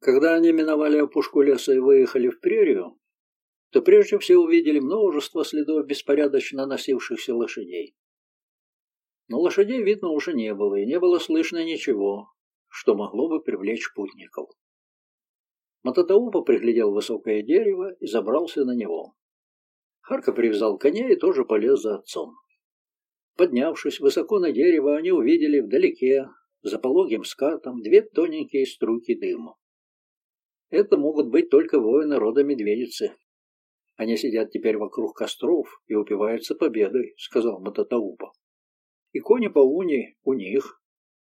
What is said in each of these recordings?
Когда они миновали опушку леса и выехали в прерию, то прежде всего увидели множество следов беспорядочно носившихся лошадей. Но лошадей видно уже не было, и не было слышно ничего, что могло бы привлечь путников. Мататаупа приглядел высокое дерево и забрался на него. Харка привязал коня и тоже полез за отцом. Поднявшись высоко на дерево, они увидели вдалеке, за пологим скатом, две тоненькие струйки дыма. Это могут быть только воины рода медведицы, они сидят теперь вокруг костров и упиваются победой, — сказал Мататаупа. И кони Пауни у них.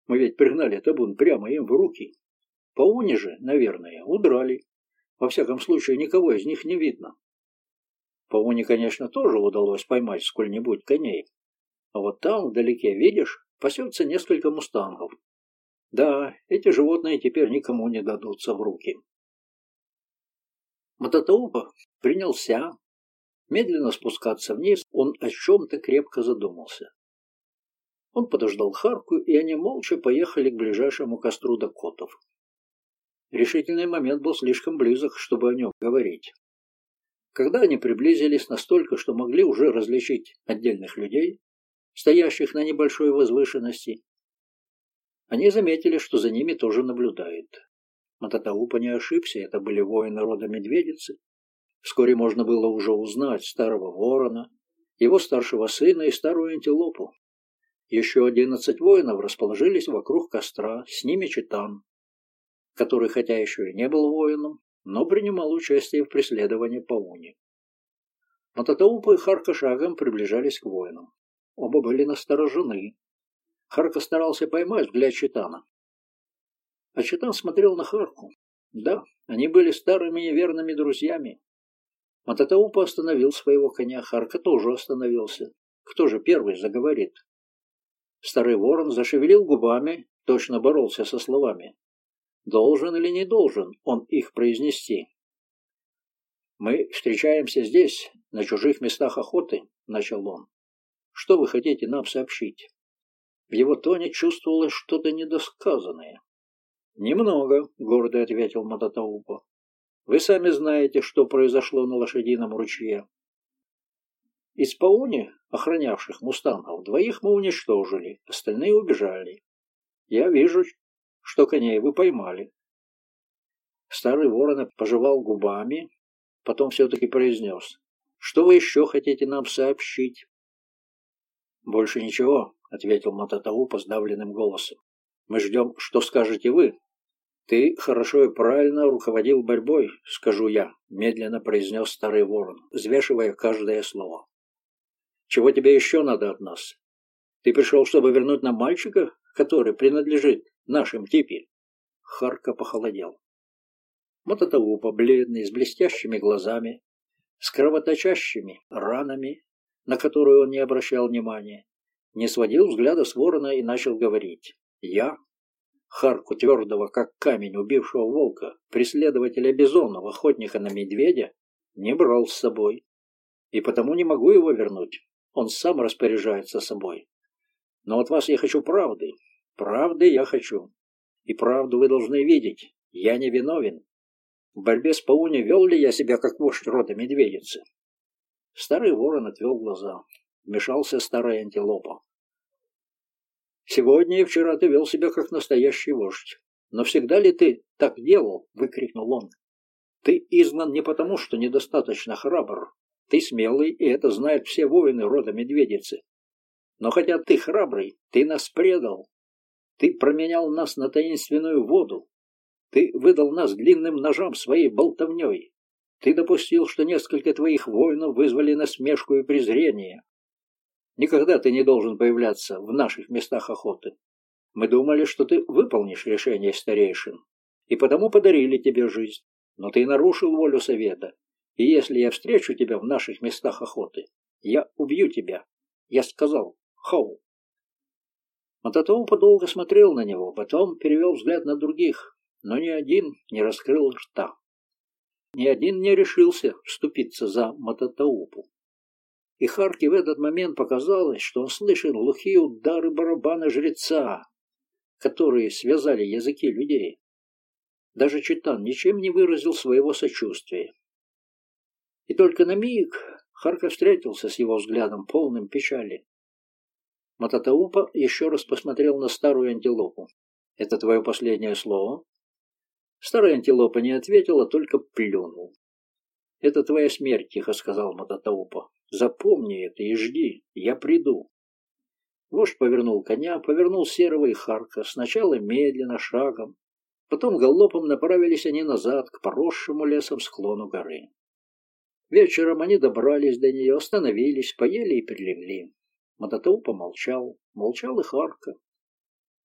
Мы ведь пригнали табун прямо им в руки. Пауни же, наверное, удрали. Во всяком случае, никого из них не видно. Пауни, конечно, тоже удалось поймать сколь-нибудь коней. А вот там, вдалеке, видишь, пасется несколько мустангов. Да, эти животные теперь никому не дадутся в руки. Мататаупа принялся медленно спускаться вниз, он о чем-то крепко задумался. Он подождал Харку, и они молча поехали к ближайшему костру дакотов. Решительный момент был слишком близок, чтобы о нем говорить. Когда они приблизились настолько, что могли уже различить отдельных людей, стоящих на небольшой возвышенности, они заметили, что за ними тоже наблюдает. Мататаупа не ошибся, это были воины рода Медведицы. Вскоре можно было уже узнать старого ворона, его старшего сына и старую антилопу. Еще одиннадцать воинов расположились вокруг костра, с ними Читан, который хотя еще и не был воином, но принимал участие в преследовании Пауни. Мататаупа и Харка шагом приближались к воинам. Оба были насторожены. Харка старался поймать взгляд Читана, а Читан смотрел на Харку. Да, они были старыми и верными друзьями. Мататаупа остановил своего коня, Харка тоже остановился. Кто же первый заговорит? Старый ворон зашевелил губами, точно боролся со словами. Должен или не должен он их произнести? «Мы встречаемся здесь, на чужих местах охоты», — начал он. «Что вы хотите нам сообщить?» В его тоне чувствовалось что-то недосказанное. «Немного», — гордо ответил Мататаупа. «Вы сами знаете, что произошло на лошадином ручье. Из пауни, охранявших мустангов, двоих мы уничтожили, остальные убежали. Я вижу, что коней вы поймали». Старый ворон пожевал губами, потом все-таки произнес. «Что вы еще хотите нам сообщить?» «Больше ничего», — ответил Мататаупа сдавленным голосом. «Мы ждем, что скажете вы, «Ты хорошо и правильно руководил борьбой, скажу я», — медленно произнес старый ворон, взвешивая каждое слово. «Чего тебе еще надо от нас? Ты пришел, чтобы вернуть нам мальчика, который принадлежит нашим типе?» Харка похолодел. Мототовупа, бледный, с блестящими глазами, с кровоточащими ранами, на которые он не обращал внимания, не сводил взгляда с ворона и начал говорить. «Я Харку твердого, как камень, убившего волка, преследователя бизонов, охотника на медведя, не брал с собой. И потому не могу его вернуть. Он сам распоряжается собой. Но от вас я хочу правды. Правды я хочу. И правду вы должны видеть. Я не виновен. В борьбе с Пауни вел ли я себя как вождь рода медведицы? Старый ворон отвел глаза. Вмешался старая антилопа. Сегодня и вчера ты вел себя как настоящий вождь. Но всегда ли ты так делал? — выкрикнул он. Ты изгнан не потому, что недостаточно храбр. Ты смелый, и это знают все воины рода медведицы. Но хотя ты храбрый, ты нас предал. Ты променял нас на таинственную воду. Ты выдал нас длинным ножам своей болтовней. Ты допустил, что несколько твоих воинов вызвали насмешку и презрение. Никогда ты не должен появляться в наших местах охоты. Мы думали, что ты выполнишь решение старейшин, и потому подарили тебе жизнь. Но ты нарушил волю совета, и если я встречу тебя в наших местах охоты, я убью тебя. Я сказал, Хоу. Мататоу подолго смотрел на него, потом перевел взгляд на других, но ни один не раскрыл рта. Ни один не решился вступиться за Мататаупу и Харке в этот момент показалось, что он слышит глухие удары барабана жреца, которые связали языки людей. Даже Читан ничем не выразил своего сочувствия. И только на миг Харка встретился с его взглядом, полным печали. Мататаупа еще раз посмотрел на старую антилопу. «Это твое последнее слово?» Старая антилопа не ответила, только плюнул. «Это твоя смерть», — тихо сказал Мататаупа. «Запомни это и жди, я приду». Вождь повернул коня, повернул серого и Харка, сначала медленно, шагом. Потом галопом направились они назад, к поросшему лесом склону горы. Вечером они добрались до нее, остановились, поели и прилегли. Мототоу помолчал, молчал и Харка.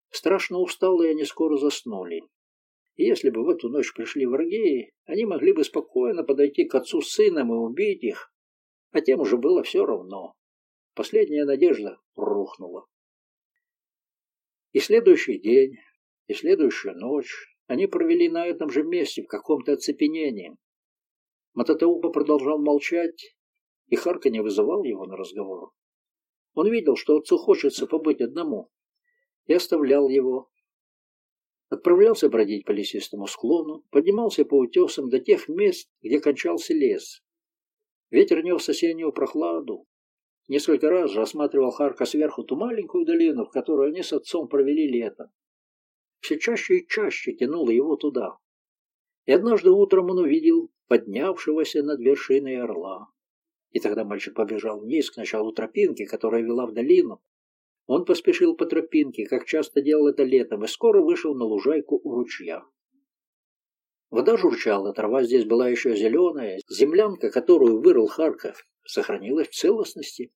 Страшно усталые они скоро заснули. И если бы в эту ночь пришли враги, они могли бы спокойно подойти к отцу с сыном и убить их, а тем уже было все равно. Последняя надежда рухнула. И следующий день, и следующую ночь они провели на этом же месте в каком-то оцепенении. Мататауба продолжал молчать, и Харка не вызывал его на разговор. Он видел, что отцу хочется побыть одному, и оставлял его. Отправлялся бродить по лесистому склону, поднимался по утесам до тех мест, где кончался лес. Ветер нес осеннюю прохладу. Несколько раз же осматривал Харка сверху ту маленькую долину, в которой они с отцом провели лето. Все чаще и чаще тянуло его туда. И однажды утром он увидел поднявшегося над вершиной орла. И тогда мальчик побежал вниз к началу тропинки, которая вела в долину. Он поспешил по тропинке, как часто делал это летом, и скоро вышел на лужайку у ручья. Вода журчала, трава здесь была еще зеленая, землянка, которую вырыл Харков, сохранилась в целостности.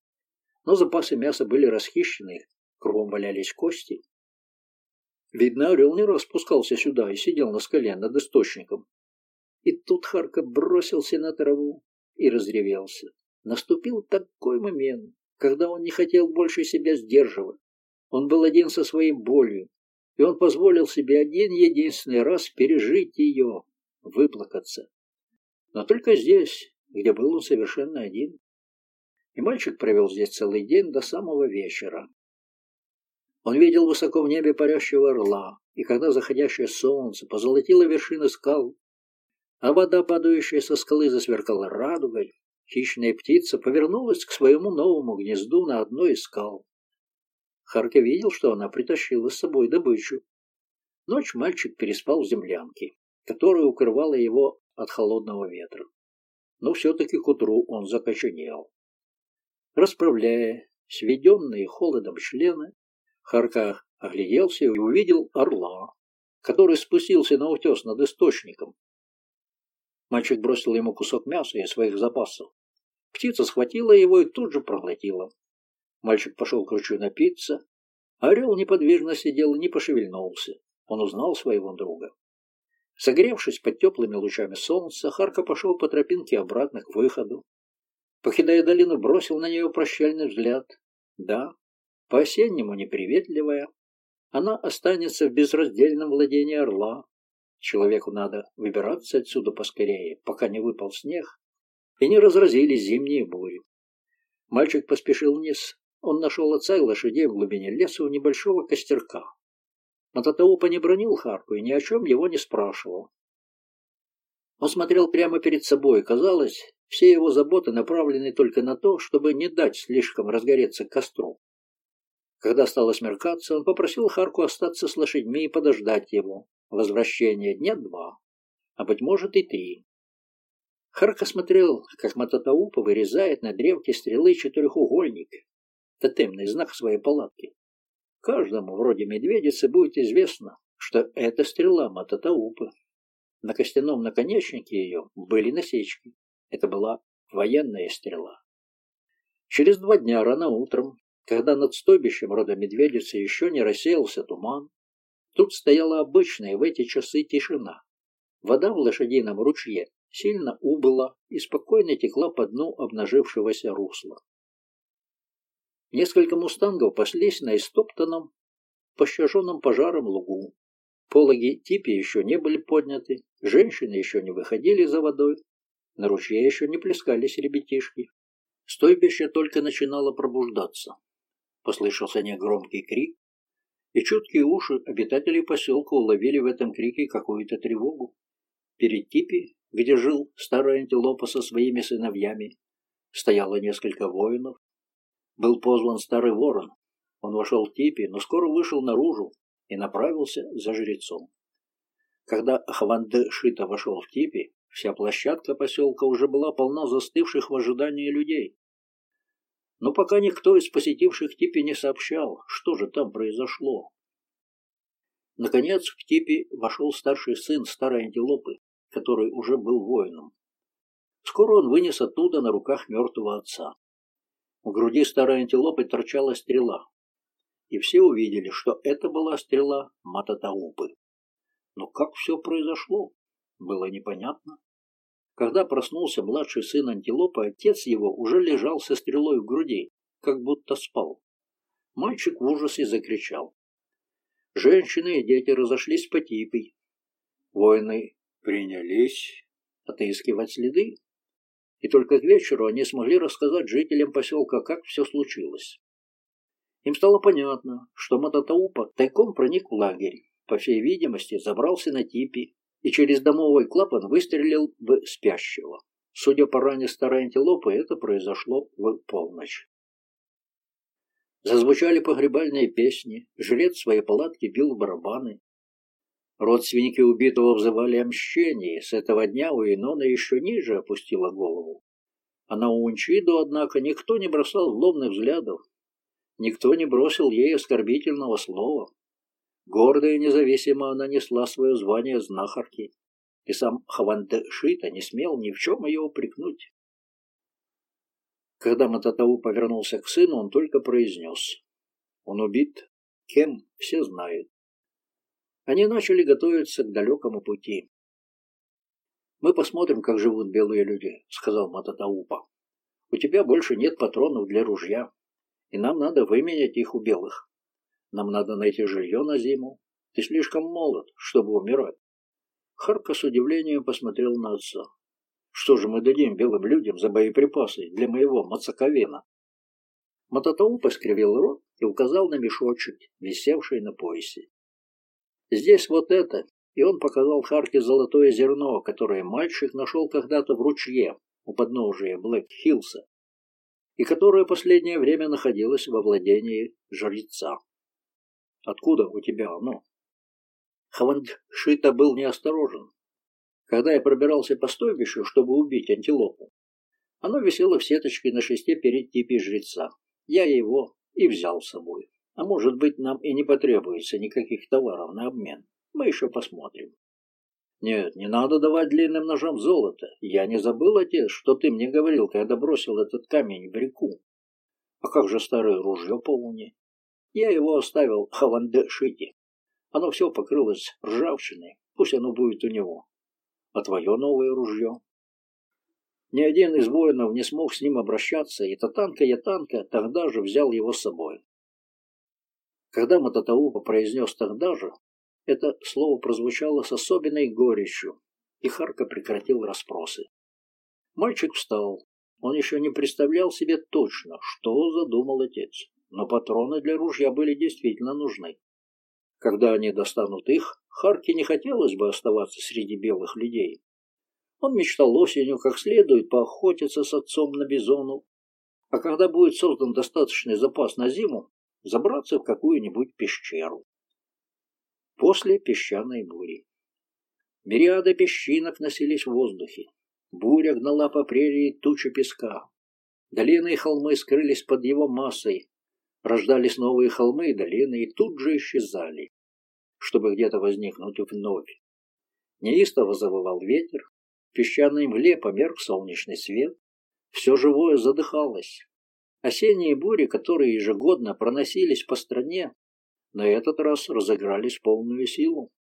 Но запасы мяса были расхищены, кругом валялись кости. Видно, орел не раз спускался сюда и сидел на скале над источником, и тут Харка бросился на траву и разревелся. Наступил такой момент, когда он не хотел больше себя сдерживать. Он был один со своей болью, и он позволил себе один единственный раз пережить ее, выплакаться. Но только здесь, где был он совершенно один. И мальчик провел здесь целый день до самого вечера. Он видел высоко в небе парящего орла, и когда заходящее солнце позолотило вершины скал, а вода, падающая со скалы, засверкала радугой. Хищная птица повернулась к своему новому гнезду на одной из скал. Харка видел, что она притащила с собой добычу. Ночь мальчик переспал в землянке, которая укрывала его от холодного ветра. Но все-таки к утру он закоченел. Расправляя сведенные холодом члены, Харка огляделся и увидел орла, который спустился на утес над источником, Мальчик бросил ему кусок мяса из своих запасов. Птица схватила его и тут же проглотила. Мальчик пошел к ручью напиться. Орел неподвижно сидел и не пошевельнулся. Он узнал своего друга. Согревшись под теплыми лучами солнца, Харка пошел по тропинке обратно к выходу. Покидая долину, бросил на нее прощальный взгляд. Да, по-осеннему неприветливая, она останется в безраздельном владении орла, Человеку надо выбираться отсюда поскорее, пока не выпал снег и не разразились зимние бури. Мальчик поспешил вниз. Он нашел отца и лошадей в глубине леса у небольшого костерка. Мататаупа не бронил Харку и ни о чем его не спрашивал. Он смотрел прямо перед собой, казалось, все его заботы направлены только на то, чтобы не дать слишком разгореться костру. Когда стало смеркаться, он попросил Харку остаться с лошадьми и подождать его, Возвращение дня два, а, быть может, и три. Харка смотрел, как Мататаупа вырезает на древке стрелы четырехугольник, тотемный знак своей палатки. Каждому, вроде медведицы, будет известно, что это стрела Мататаупы. На костяном наконечнике ее были насечки. Это была военная стрела. Через два дня рано утром, когда над стойбищем рода медведицы еще не рассеялся туман, Тут стояла обычная в эти часы тишина. Вода в лошадином ручье сильно убыла и спокойно текла по дну обнажившегося русла. Несколько мустангов паслись на истоптанном, пощаженном пожаром лугу. Пологи типи еще не были подняты, женщины еще не выходили за водой, на ручье еще не плескались ребятишки. Стойбище только начинало пробуждаться. Послышался негромкий крик, и чуткие уши обитателей поселка уловили в этом крике какую-то тревогу. Перед Типи, где жил старый антилопа со своими сыновьями, стояло несколько воинов. Был позван старый ворон. Он вошел в Типи, но скоро вышел наружу и направился за жрецом. Когда Хванде Шита вошел в Типи, вся площадка поселка уже была полна застывших в ожидании людей. Но пока никто из посетивших Типи не сообщал, что же там произошло. Наконец в Типи вошел старший сын старой антилопы, который уже был воином. Скоро он вынес оттуда на руках мертвого отца. В груди старой антилопы торчала стрела, и все увидели, что это была стрела Мататаупы. Но как все произошло, было непонятно. Когда проснулся младший сын антилопы, отец его уже лежал со стрелой в груди, как будто спал. Мальчик в ужасе закричал. Женщины и дети разошлись по типе. Воины принялись отыскивать следы, и только к вечеру они смогли рассказать жителям поселка, как все случилось. Им стало понятно, что Мататаупа тайком проник в лагерь, по всей видимости, забрался на типи и через домовой клапан выстрелил в спящего. Судя по ране старой антилопы, это произошло в полночь. Зазвучали погребальные песни, жрец своей палатке бил барабаны. Родственники убитого взывали о мщении, с этого дня у Инона еще ниже опустила голову. А на Унчиду, однако, никто не бросал злобных взглядов, никто не бросил ей оскорбительного слова. Гордо и независимо она несла свое звание знахарки, и сам Хавандешита не смел ни в чем ее упрекнуть. Когда Мататау повернулся к сыну, он только произнес. Он убит. Кем, все знают. Они начали готовиться к далекому пути. «Мы посмотрим, как живут белые люди», — сказал Мататаупа. «У тебя больше нет патронов для ружья, и нам надо выменять их у белых. Нам надо найти жилье на зиму. Ты слишком молод, чтобы умирать. Харка с удивлением посмотрел на отца. Что же мы дадим белым людям за боеприпасы для моего мацаковина? Мататау поскривил рот и указал на мешочек, висевший на поясе. Здесь вот это, и он показал Харке золотое зерно, которое мальчик нашел когда-то в ручье у подножия Блэк-Хиллса, и которое последнее время находилось во владении жреца. Откуда у тебя оно? Хавандшита был неосторожен. Когда я пробирался по стойбищу, чтобы убить антилопу, оно висело в сеточке на шесте перед типи жреца. Я его и взял с собой. А может быть, нам и не потребуется никаких товаров на обмен. Мы еще посмотрим. Нет, не надо давать длинным ножам золото. Я не забыл, отец, что ты мне говорил, когда бросил этот камень в реку. А как же старое ружье по луне? Я его оставил Хаванде Шити. Оно все покрылось ржавчиной, пусть оно будет у него. А твое новое ружье? Ни один из воинов не смог с ним обращаться, и Татанка Ятанка тогда же взял его с собой. Когда Мататаупа произнес тогда же, это слово прозвучало с особенной горечью, и Харка прекратил расспросы. Мальчик встал. Он еще не представлял себе точно, что задумал отец но патроны для ружья были действительно нужны. Когда они достанут их, Харке не хотелось бы оставаться среди белых людей. Он мечтал осенью как следует поохотиться с отцом на бизону, а когда будет создан достаточный запас на зиму, забраться в какую-нибудь пещеру. После песчаной бури. Мириады песчинок носились в воздухе. Буря гнала по прерии тучи песка. Долины и холмы скрылись под его массой, Рождались новые холмы и долины и тут же исчезали, чтобы где-то возникнуть вновь. Неистово завывал ветер, в песчаной мгле померк солнечный свет, все живое задыхалось. Осенние бури, которые ежегодно проносились по стране, на этот раз разыгрались полную силу.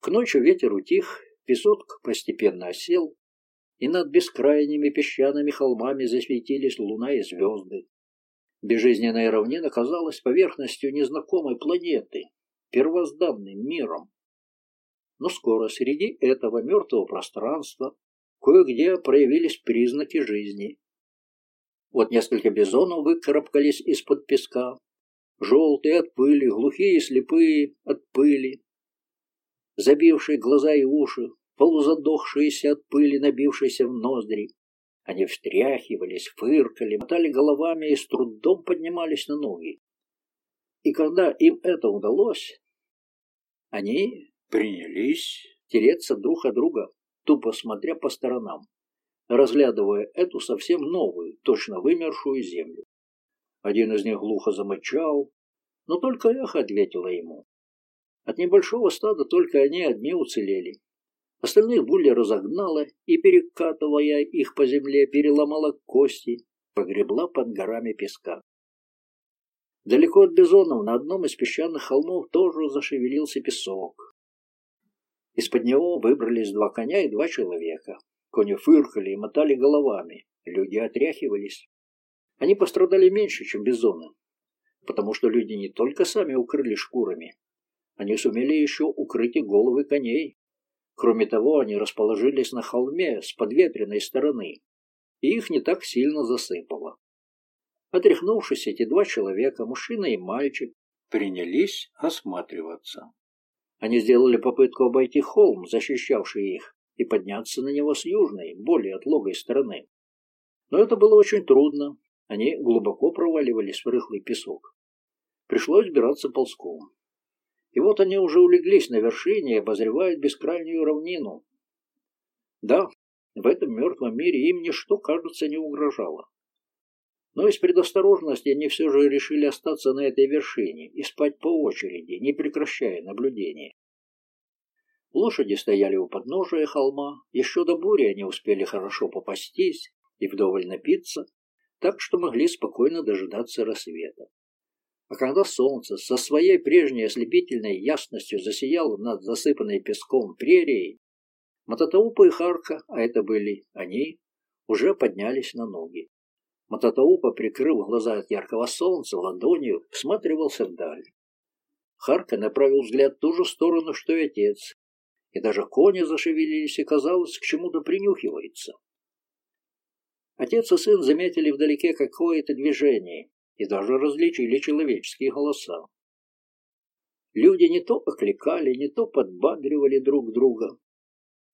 К ночи ветер утих, песок постепенно осел, и над бескрайними песчаными холмами засветились луна и звезды. Безжизненная равнина казалась поверхностью незнакомой планеты, первозданным миром. Но скоро среди этого мертвого пространства кое-где проявились признаки жизни. Вот несколько бизонов выкарабкались из-под песка, желтые от пыли, глухие и слепые от пыли, забившие глаза и уши, полузадохшиеся от пыли, набившиеся в ноздри. Они встряхивались, фыркали, мотали головами и с трудом поднимались на ноги. И когда им это удалось, они принялись тереться друг от друга, тупо смотря по сторонам, разглядывая эту совсем новую, точно вымершую землю. Один из них глухо замычал, но только эхо ответило ему. От небольшого стада только они одни уцелели. Остальных Булля разогнала и, перекатывая их по земле, переломала кости, погребла под горами песка. Далеко от бизонов на одном из песчаных холмов тоже зашевелился песок. Из-под него выбрались два коня и два человека. Кони фыркали и мотали головами, люди отряхивались. Они пострадали меньше, чем бизоны, потому что люди не только сами укрыли шкурами, они сумели еще укрыть и головы коней. Кроме того, они расположились на холме с подветренной стороны, и их не так сильно засыпало. Отряхнувшись, эти два человека, мужчина и мальчик, принялись осматриваться. Они сделали попытку обойти холм, защищавший их, и подняться на него с южной, более отлогой стороны. Но это было очень трудно, они глубоко проваливались в рыхлый песок. Пришлось сбираться ползком. И вот они уже улеглись на вершине и обозревают бескрайнюю равнину. Да, в этом мертвом мире им ничто, кажется, не угрожало. Но из предосторожности они все же решили остаться на этой вершине и спать по очереди, не прекращая наблюдения. Лошади стояли у подножия холма, еще до бури они успели хорошо попастись и вдоволь напиться, так что могли спокойно дожидаться рассвета. А когда солнце со своей прежней ослепительной ясностью засияло над засыпанной песком прерией, Мататаупа и Харка, а это были они, уже поднялись на ноги. Мататаупа, прикрыв глаза от яркого солнца, ладонью всматривался вдаль. Харка направил взгляд в ту же сторону, что и отец, и даже кони зашевелились и, казалось, к чему-то принюхивается. Отец и сын заметили вдалеке какое-то движение и даже различили человеческие голоса. Люди не то окликали, не то подбадривали друг друга.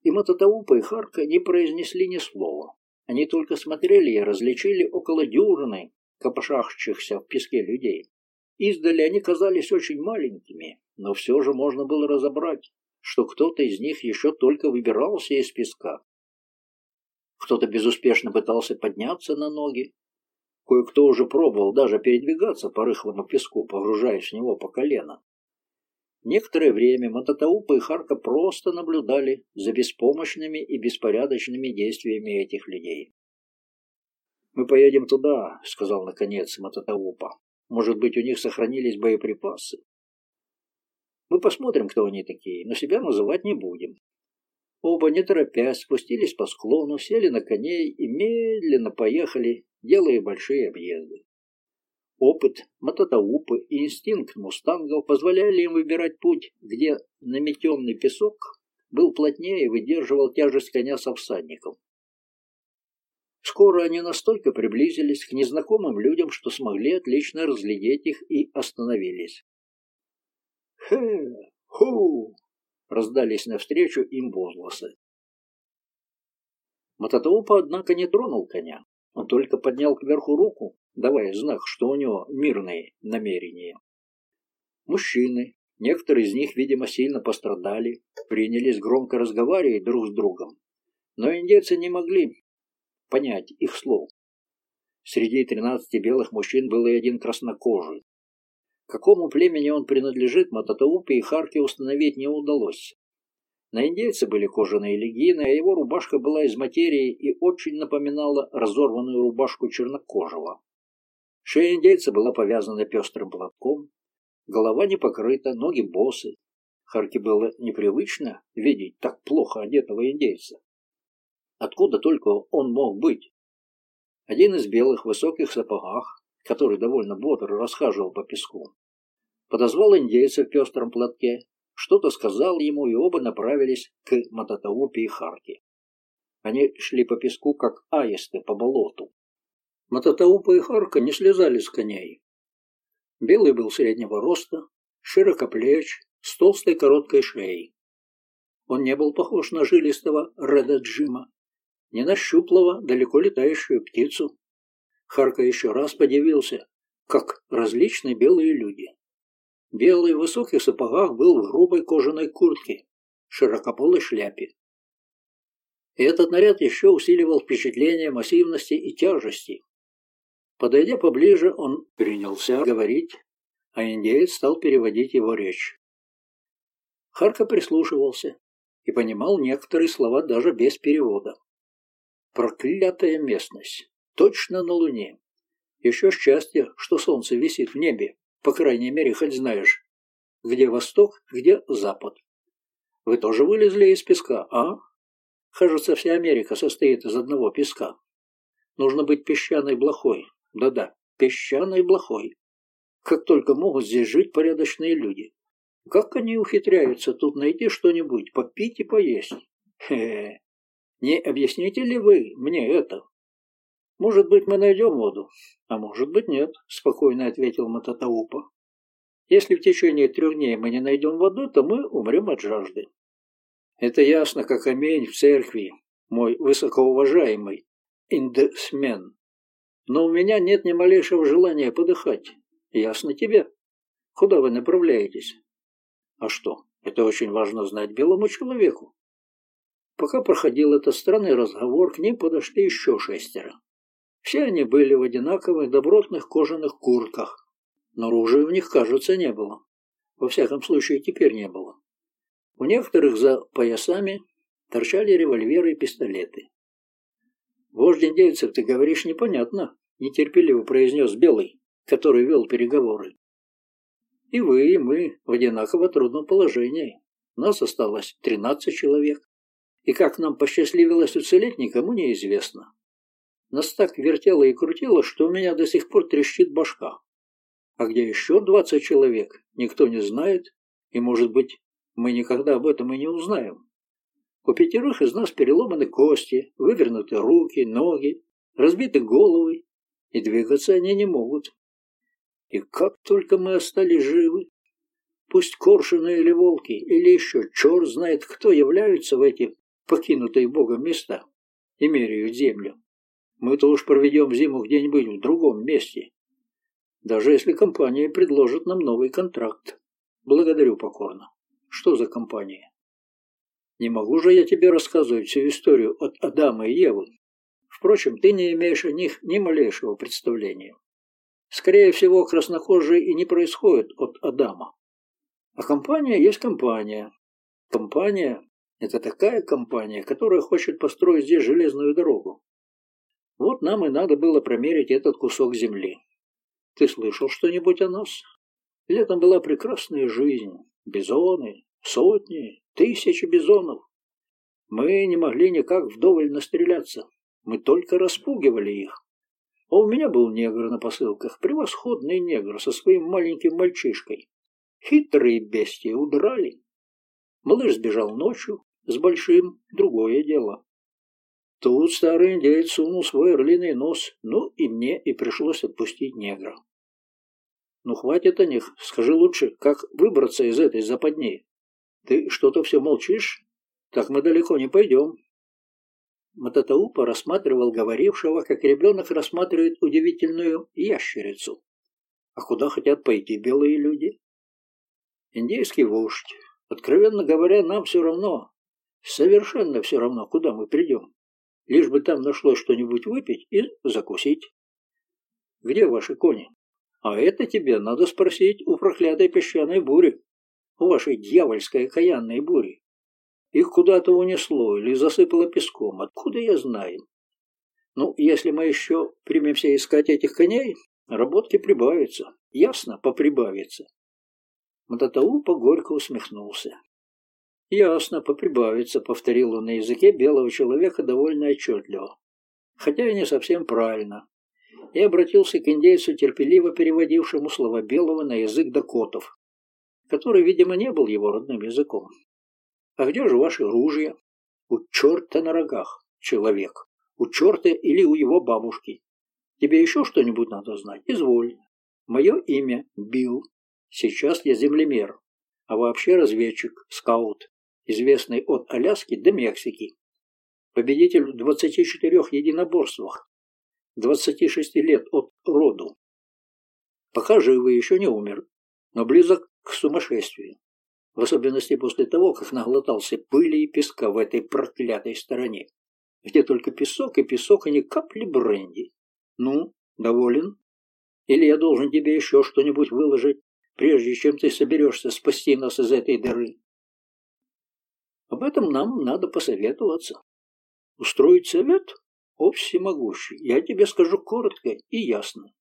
И Мататаупа и Харка не произнесли ни слова. Они только смотрели и различили около дюжины копошащихся в песке людей. Издали они казались очень маленькими, но все же можно было разобрать, что кто-то из них еще только выбирался из песка кто-то безуспешно пытался подняться на ноги. Кое-кто уже пробовал даже передвигаться по рыхлому песку, погружаясь в него по колено. Некоторое время Мататаупа и Харка просто наблюдали за беспомощными и беспорядочными действиями этих людей. «Мы поедем туда», — сказал наконец Мататаупа. «Может быть, у них сохранились боеприпасы?» «Мы посмотрим, кто они такие, но себя называть не будем. Оба, не торопясь, спустились по склону, сели на коней и медленно поехали, делая большие объезды. Опыт мототаупы и инстинкт мустангов позволяли им выбирать путь, где наметенный песок был плотнее и выдерживал тяжесть коня со всадником. Скоро они настолько приблизились к незнакомым людям, что смогли отлично разглядеть их и остановились. «Хе! Ху!» раздались навстречу им возгласы. Мататаупа, однако, не тронул коня. Он только поднял кверху руку, давая знак, что у него мирные намерения. Мужчины, некоторые из них, видимо, сильно пострадали, принялись громко разговаривать друг с другом. Но индейцы не могли понять их слов. Среди тринадцати белых мужчин был и один краснокожий, Какому племени он принадлежит, Мататаупе и Харке установить не удалось. На индейце были кожаные легины, а его рубашка была из материи и очень напоминала разорванную рубашку чернокожего. Шея индейца была повязана пестрым платком, голова не покрыта, ноги босы. Харке было непривычно видеть так плохо одетого индейца. Откуда только он мог быть? Один из белых высоких сапогах, который довольно бодро расхаживал по песку, подозвал индейца в пестром платке, что-то сказал ему, и оба направились к Мататаупе и Харке. Они шли по песку, как аисты по болоту. Мататаупа и Харка не слезали с коней. Белый был среднего роста, широкоплеч, с толстой короткой шеей. Он не был похож на жилистого Реда Джима, не на щуплого, далеко летающую птицу. Харка еще раз подивился, как различные белые люди. Белый в высоких сапогах был в грубой кожаной куртке, широкополой шляпе. И этот наряд еще усиливал впечатление массивности и тяжести. Подойдя поближе, он принялся говорить, а индеец стал переводить его речь. Харка прислушивался и понимал некоторые слова даже без перевода. Проклятая местность. Точно на Луне. Еще счастье, что солнце висит в небе. По крайней мере, хоть знаешь, где восток, где запад. Вы тоже вылезли из песка, а? Кажется, вся Америка состоит из одного песка. Нужно быть песчаной блохой. Да-да, песчаной блохой. Как только могут здесь жить порядочные люди. Как они ухитряются тут найти что-нибудь, попить и поесть? Хе-хе. Не объясните ли вы мне это? Может быть, мы найдем воду, а может быть, нет, спокойно ответил Мататаупа. Если в течение трех дней мы не найдем воду, то мы умрем от жажды. Это ясно, как амень в церкви, мой высокоуважаемый индесмен. Но у меня нет ни малейшего желания подыхать. Ясно тебе? Куда вы направляетесь? А что, это очень важно знать белому человеку. Пока проходил этот странный разговор, к ним подошли еще шестеро. Все они были в одинаковых добротных кожаных куртках, но оружия у них, кажется, не было. Во всяком случае, теперь не было. У некоторых за поясами торчали револьверы и пистолеты. «Вождь индейцев, ты говоришь непонятно», — нетерпеливо произнес Белый, который вел переговоры. «И вы, и мы в одинаково трудном положении. Нас осталось тринадцать человек. И как нам посчастливилось уцелеть, никому не известно. Нас так вертело и крутило, что у меня до сих пор трещит башка. А где еще двадцать человек, никто не знает, и, может быть, мы никогда об этом и не узнаем. У пятерых из нас переломаны кости, вывернуты руки, ноги, разбиты головы, и двигаться они не могут. И как только мы остались живы, пусть коршуны или волки, или еще черт знает кто являются в эти покинутые Богом места и меряют землю. Мы-то уж проведем зиму где-нибудь в другом месте. Даже если компания предложит нам новый контракт. Благодарю покорно. Что за компания? Не могу же я тебе рассказывать всю историю от Адама и Евы. Впрочем, ты не имеешь о них ни малейшего представления. Скорее всего, краснокожие и не происходят от Адама. А компания есть компания. Компания это такая компания, которая хочет построить здесь железную дорогу. Вот нам и надо было промерить этот кусок земли. Ты слышал что-нибудь о нас? Летом была прекрасная жизнь. Бизоны, сотни, тысячи бизонов. Мы не могли никак вдоволь настреляться. Мы только распугивали их. А у меня был негр на посылках, превосходный негр со своим маленьким мальчишкой. Хитрые бестии удрали. Малыш сбежал ночью, с большим другое дело. Тут старый индейец сунул свой орлиный нос, ну и мне и пришлось отпустить негра. Ну хватит о них, скажи лучше, как выбраться из этой западни. Ты что-то все молчишь? Так мы далеко не пойдем. Мататаупа рассматривал говорившего, как ребенок рассматривает удивительную ящерицу. А куда хотят пойти белые люди? Индейский вождь. Откровенно говоря, нам все равно, Совершенно все равно, куда мы придем. Лишь бы там нашлось что-нибудь выпить и закусить. Где ваши кони? А это тебе надо спросить у проклятой песчаной бури, у вашей дьявольской окаянной бури. Их куда-то унесло или засыпало песком, откуда я знаю. Ну, если мы еще примемся искать этих коней, работки прибавится. Ясно, поприбавится. Мататаупа горько усмехнулся. «Ясно, поприбавится», — повторил он на языке белого человека довольно отчетливо. Хотя и не совсем правильно. И обратился к индейцу, терпеливо переводившему слова белого на язык дакотов, который, видимо, не был его родным языком. «А где же ваши ружья?» «У черта на рогах, человек. У черта или у его бабушки. Тебе еще что-нибудь надо знать? Изволь. Мое имя Билл. Сейчас я землемер, а вообще разведчик, скаут, известный от Аляски до Мексики. Победитель в 24 единоборствах, 26 лет от роду. Пока живы, еще не умер, но близок к сумасшествию. В особенности после того, как наглотался пыли и песка в этой проклятой стороне, где только песок и песок, и ни капли бренди. Ну, доволен? Или я должен тебе еще что-нибудь выложить, прежде чем ты соберешься спасти нас из этой дыры? Об этом нам надо посоветоваться. Устроить совет? О, всемогущий, я тебе скажу коротко и ясно.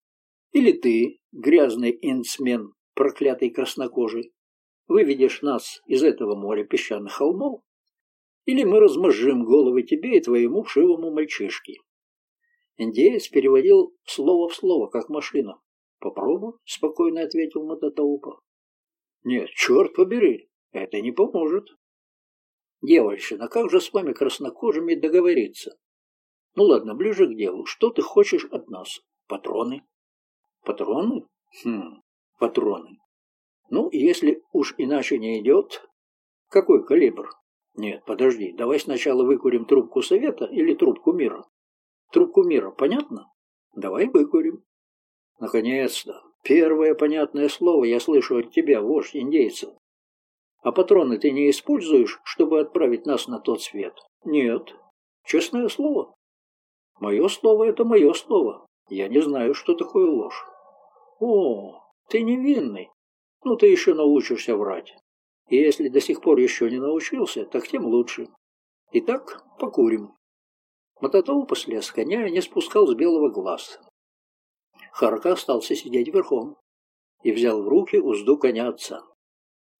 Или ты, грязный инцмен, проклятый краснокожий, выведешь нас из этого моря песчаных холмов, или мы размозжим головы тебе и твоему вшивому мальчишке. Индеец переводил слово в слово, как машина. «Попробуй», — спокойно ответил Мататаупа. «Нет, черт побери, это не поможет». «Девольщина, как же с вами краснокожими договориться?» «Ну ладно, ближе к делу. Что ты хочешь от нас? Патроны?» «Патроны? Хм, патроны. Ну, если уж иначе не идет, какой калибр? Нет, подожди, давай сначала выкурим трубку совета или трубку мира. Трубку мира, понятно? Давай выкурим. Наконец-то. Первое понятное слово я слышу от тебя, вождь индейцев. А патроны ты не используешь, чтобы отправить нас на тот свет? Нет. Честное слово. Мое слово — это мое слово. Я не знаю, что такое ложь. О, ты невинный. Ну, ты еще научишься врать. И если до сих пор еще не научился, так тем лучше. Итак, покурим. Мототоу коня и не спускал с белого глаз. Харка остался сидеть верхом и взял в руки узду коня отца.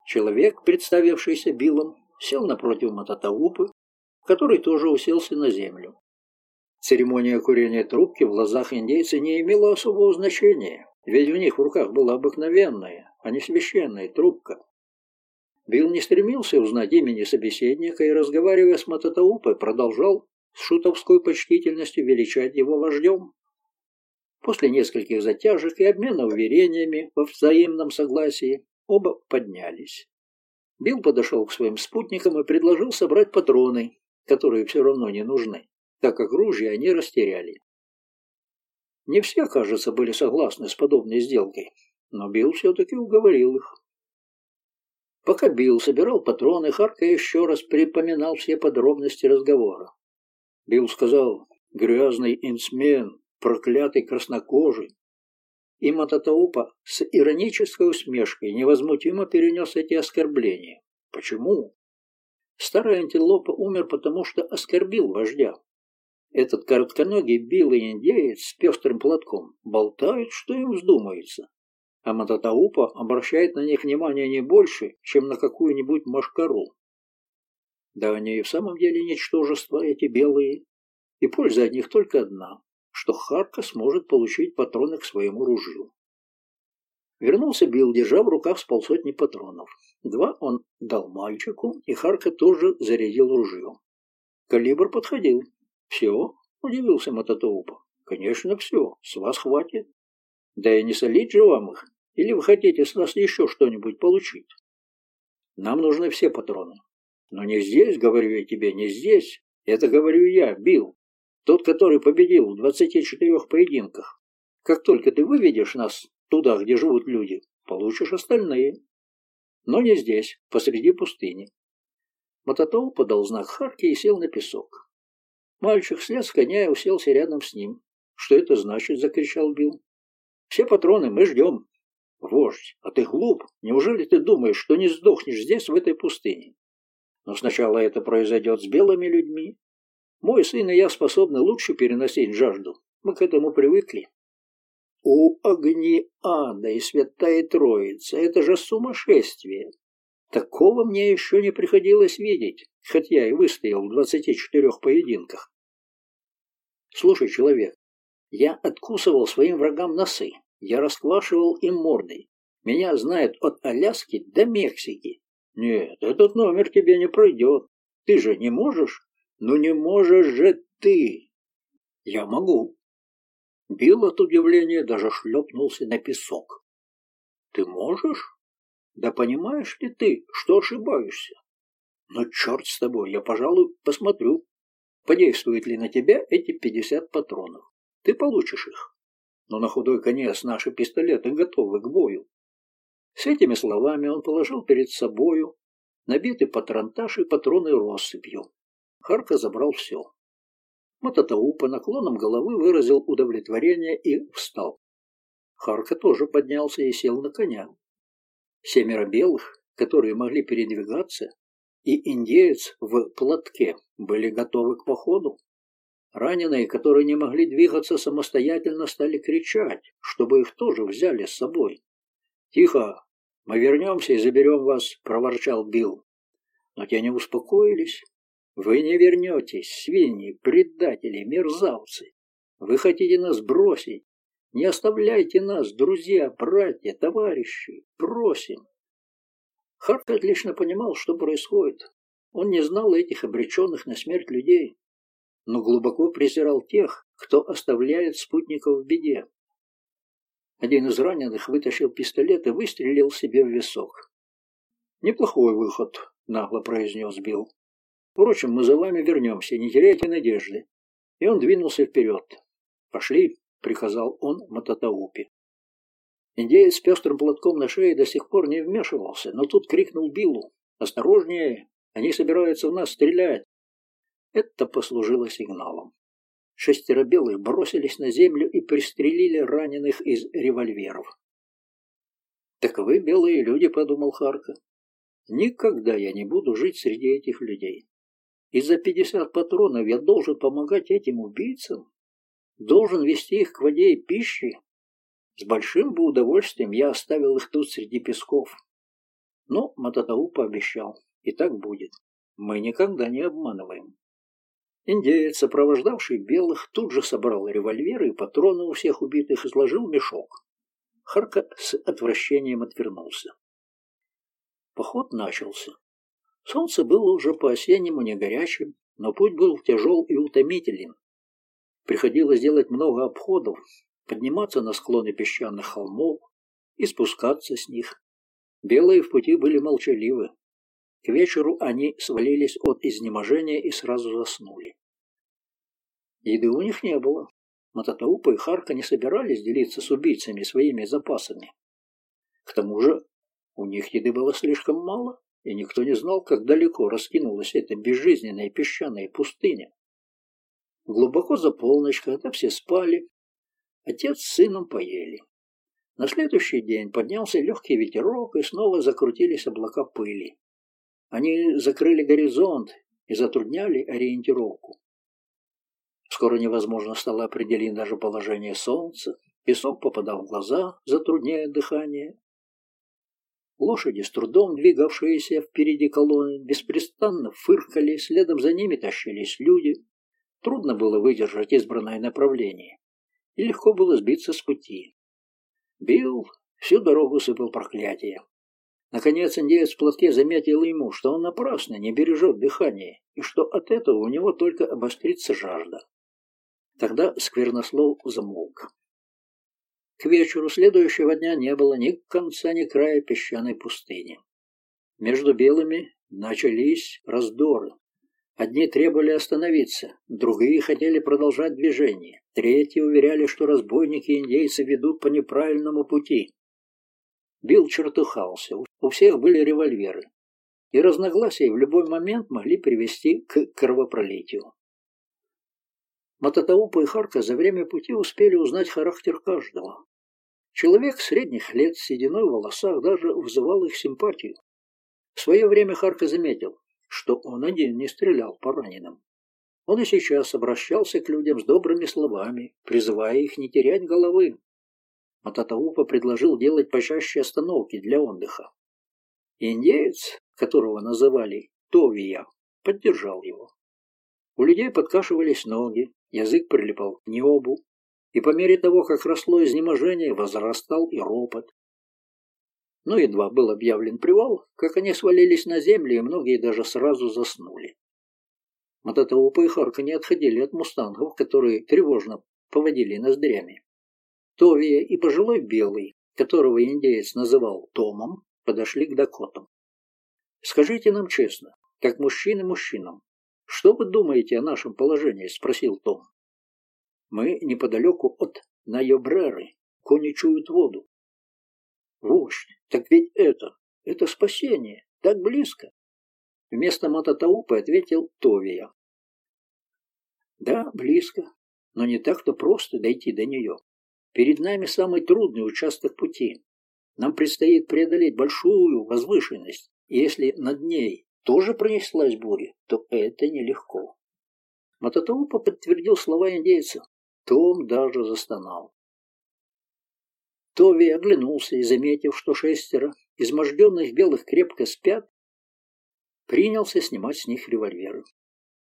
Человек, представившийся Биллом, сел напротив Мототаупы, который тоже уселся на землю. Церемония курения трубки в глазах индейца не имела особого значения, ведь в них в руках была обыкновенная, а не священная трубка. Билл не стремился узнать имени собеседника и, разговаривая с Мататаупой, продолжал с шутовской почтительностью величать его вождем. После нескольких затяжек и обмена уверениями во взаимном согласии оба поднялись. Билл подошел к своим спутникам и предложил собрать патроны, которые все равно не нужны, так как ружья они растеряли. Не все, кажется, были согласны с подобной сделкой, но Билл все-таки уговорил их. Пока Билл собирал патроны, Харка еще раз припоминал все подробности разговора. Билл сказал «грязный инсмен, проклятый краснокожий». И Мататаупа с иронической усмешкой невозмутимо перенес эти оскорбления. Почему? Старый антилопа умер потому, что оскорбил вождя. Этот коротконогий белый индеец с пестрым платком болтает, что им вздумается, а Мататаупа обращает на них внимание не больше, чем на какую-нибудь машкару. Да они и в самом деле ничтожества, эти белые, и польза от них только одна, что Харка сможет получить патроны к своему ружью. Вернулся Билл, держа в руках с полсотни патронов. Два он дал мальчику, и Харка тоже зарядил ружье. Калибр подходил, «Все?» – удивился Мототоупа. «Конечно, все. С вас хватит. Да и не солить же вам их. Или вы хотите с нас еще что-нибудь получить? Нам нужны все патроны. Но не здесь, говорю я тебе, не здесь. Это говорю я, Билл. Тот, который победил в 24 поединках. Как только ты выведешь нас туда, где живут люди, получишь остальные. Но не здесь, посреди пустыни. Мототоу подал знак Харки и сел на песок. Мальчик слез с коня и уселся рядом с ним. «Что это значит?» — закричал Билл. «Все патроны мы ждем». «Вождь, а ты глуп? Неужели ты думаешь, что не сдохнешь здесь, в этой пустыне?» «Но сначала это произойдет с белыми людьми. Мой сын и я способны лучше переносить жажду. Мы к этому привыкли». «У огни ада и святая троица! Это же сумасшествие!» Такого мне еще не приходилось видеть, хоть я и выстоял в двадцати четырех поединках. Слушай, человек, я откусывал своим врагам носы, я расквашивал им морды. Меня знают от Аляски до Мексики. Нет, этот номер тебе не пройдет. Ты же не можешь? Ну не можешь же ты. Я могу. Билл от удивления даже шлепнулся на песок. Ты можешь? Да понимаешь ли ты, что ошибаешься? Но черт с тобой, я, пожалуй, посмотрю, подействуют ли на тебя эти пятьдесят патронов. Ты получишь их. Но на худой конец наши пистолеты готовы к бою. С этими словами он положил перед собою набитый патронтаж и патроны россыпью. Харка забрал все. Мататау по наклонам головы выразил удовлетворение и встал. Харка тоже поднялся и сел на коня. Семеро белых, которые могли передвигаться, и индеец в платке были готовы к походу. Раненые, которые не могли двигаться самостоятельно, стали кричать, чтобы их тоже взяли с собой. «Тихо! Мы вернемся и заберем вас!» — проворчал Билл. Но те не успокоились. «Вы не вернетесь, свиньи, предатели, мерзавцы! Вы хотите нас бросить, не оставляйте нас, друзья, братья, товарищи, просим. Харт отлично понимал, что происходит. Он не знал этих обреченных на смерть людей, но глубоко презирал тех, кто оставляет спутников в беде. Один из раненых вытащил пистолет и выстрелил себе в висок. «Неплохой выход», — нагло произнес Билл. «Впрочем, мы за вами вернемся, не теряйте надежды». И он двинулся вперед. «Пошли», — приказал он Мататаупе. Индеец с пестрым платком на шее до сих пор не вмешивался, но тут крикнул Биллу. «Осторожнее! Они собираются в нас стрелять!» Это послужило сигналом. Шестеро белых бросились на землю и пристрелили раненых из револьверов. «Таковы белые люди», — подумал Харка. «Никогда я не буду жить среди этих людей. И за пятьдесят патронов я должен помогать этим убийцам?» должен вести их к воде и пище. С большим бы удовольствием я оставил их тут среди песков. Но Мататау пообещал, и так будет. Мы никогда не обманываем. Индеец, сопровождавший белых, тут же собрал револьверы и патроны у всех убитых и сложил мешок. Харка с отвращением отвернулся. Поход начался. Солнце было уже по-осеннему не горячим, но путь был тяжел и утомителен, Приходилось делать много обходов, подниматься на склоны песчаных холмов и спускаться с них. Белые в пути были молчаливы. К вечеру они свалились от изнеможения и сразу заснули. Еды у них не было. Мататаупа и Харка не собирались делиться с убийцами своими запасами. К тому же у них еды было слишком мало, и никто не знал, как далеко раскинулась эта безжизненная песчаная пустыня. Глубоко за полночь, когда все спали, отец с сыном поели. На следующий день поднялся легкий ветерок, и снова закрутились облака пыли. Они закрыли горизонт и затрудняли ориентировку. Скоро невозможно стало определить даже положение солнца. Песок попадал в глаза, затрудняя дыхание. Лошади, с трудом двигавшиеся впереди колонны, беспрестанно фыркали, следом за ними тащились люди. Трудно было выдержать избранное направление, и легко было сбиться с пути. Билл всю дорогу сыпал проклятия. Наконец индеец в платке заметил ему, что он напрасно не бережет дыхание, и что от этого у него только обострится жажда. Тогда сквернослов замолк. К вечеру следующего дня не было ни конца, ни края песчаной пустыни. Между белыми начались раздоры. Одни требовали остановиться, другие хотели продолжать движение, третьи уверяли, что разбойники и индейцы ведут по неправильному пути. Билл чертыхался, у всех были револьверы, и разногласия в любой момент могли привести к кровопролитию. Мататаупа и Харка за время пути успели узнать характер каждого. Человек средних лет с сединой в волосах даже вызывал их симпатию. В свое время Харка заметил, что он один не стрелял по раненым. Он и сейчас обращался к людям с добрыми словами, призывая их не терять головы. Мататаупа предложил делать почаще остановки для отдыха. Индеец, которого называли Товия, поддержал его. У людей подкашивались ноги, язык прилипал к небу, и по мере того, как росло изнеможение, возрастал и ропот. Но едва был объявлен привал, как они свалились на землю, и многие даже сразу заснули. Мототоупы и Харка не отходили от мустангов, которые тревожно поводили ноздрями. Товия и пожилой белый, которого индеец называл Томом, подошли к Дакотам. «Скажите нам честно, как мужчины мужчинам, что вы думаете о нашем положении?» – спросил Том. «Мы неподалеку от Найобреры, кони чуют воду». «Вождь, так ведь это, это спасение, так близко!» Вместо Мататаупы ответил Товия. «Да, близко, но не так-то просто дойти до нее. Перед нами самый трудный участок пути. Нам предстоит преодолеть большую возвышенность, и если над ней тоже пронеслась буря, то это нелегко. Мататаупа подтвердил слова индейца. Том даже застонал. Тови оглянулся и, заметив, что шестеро изможденных белых крепко спят, принялся снимать с них револьверы.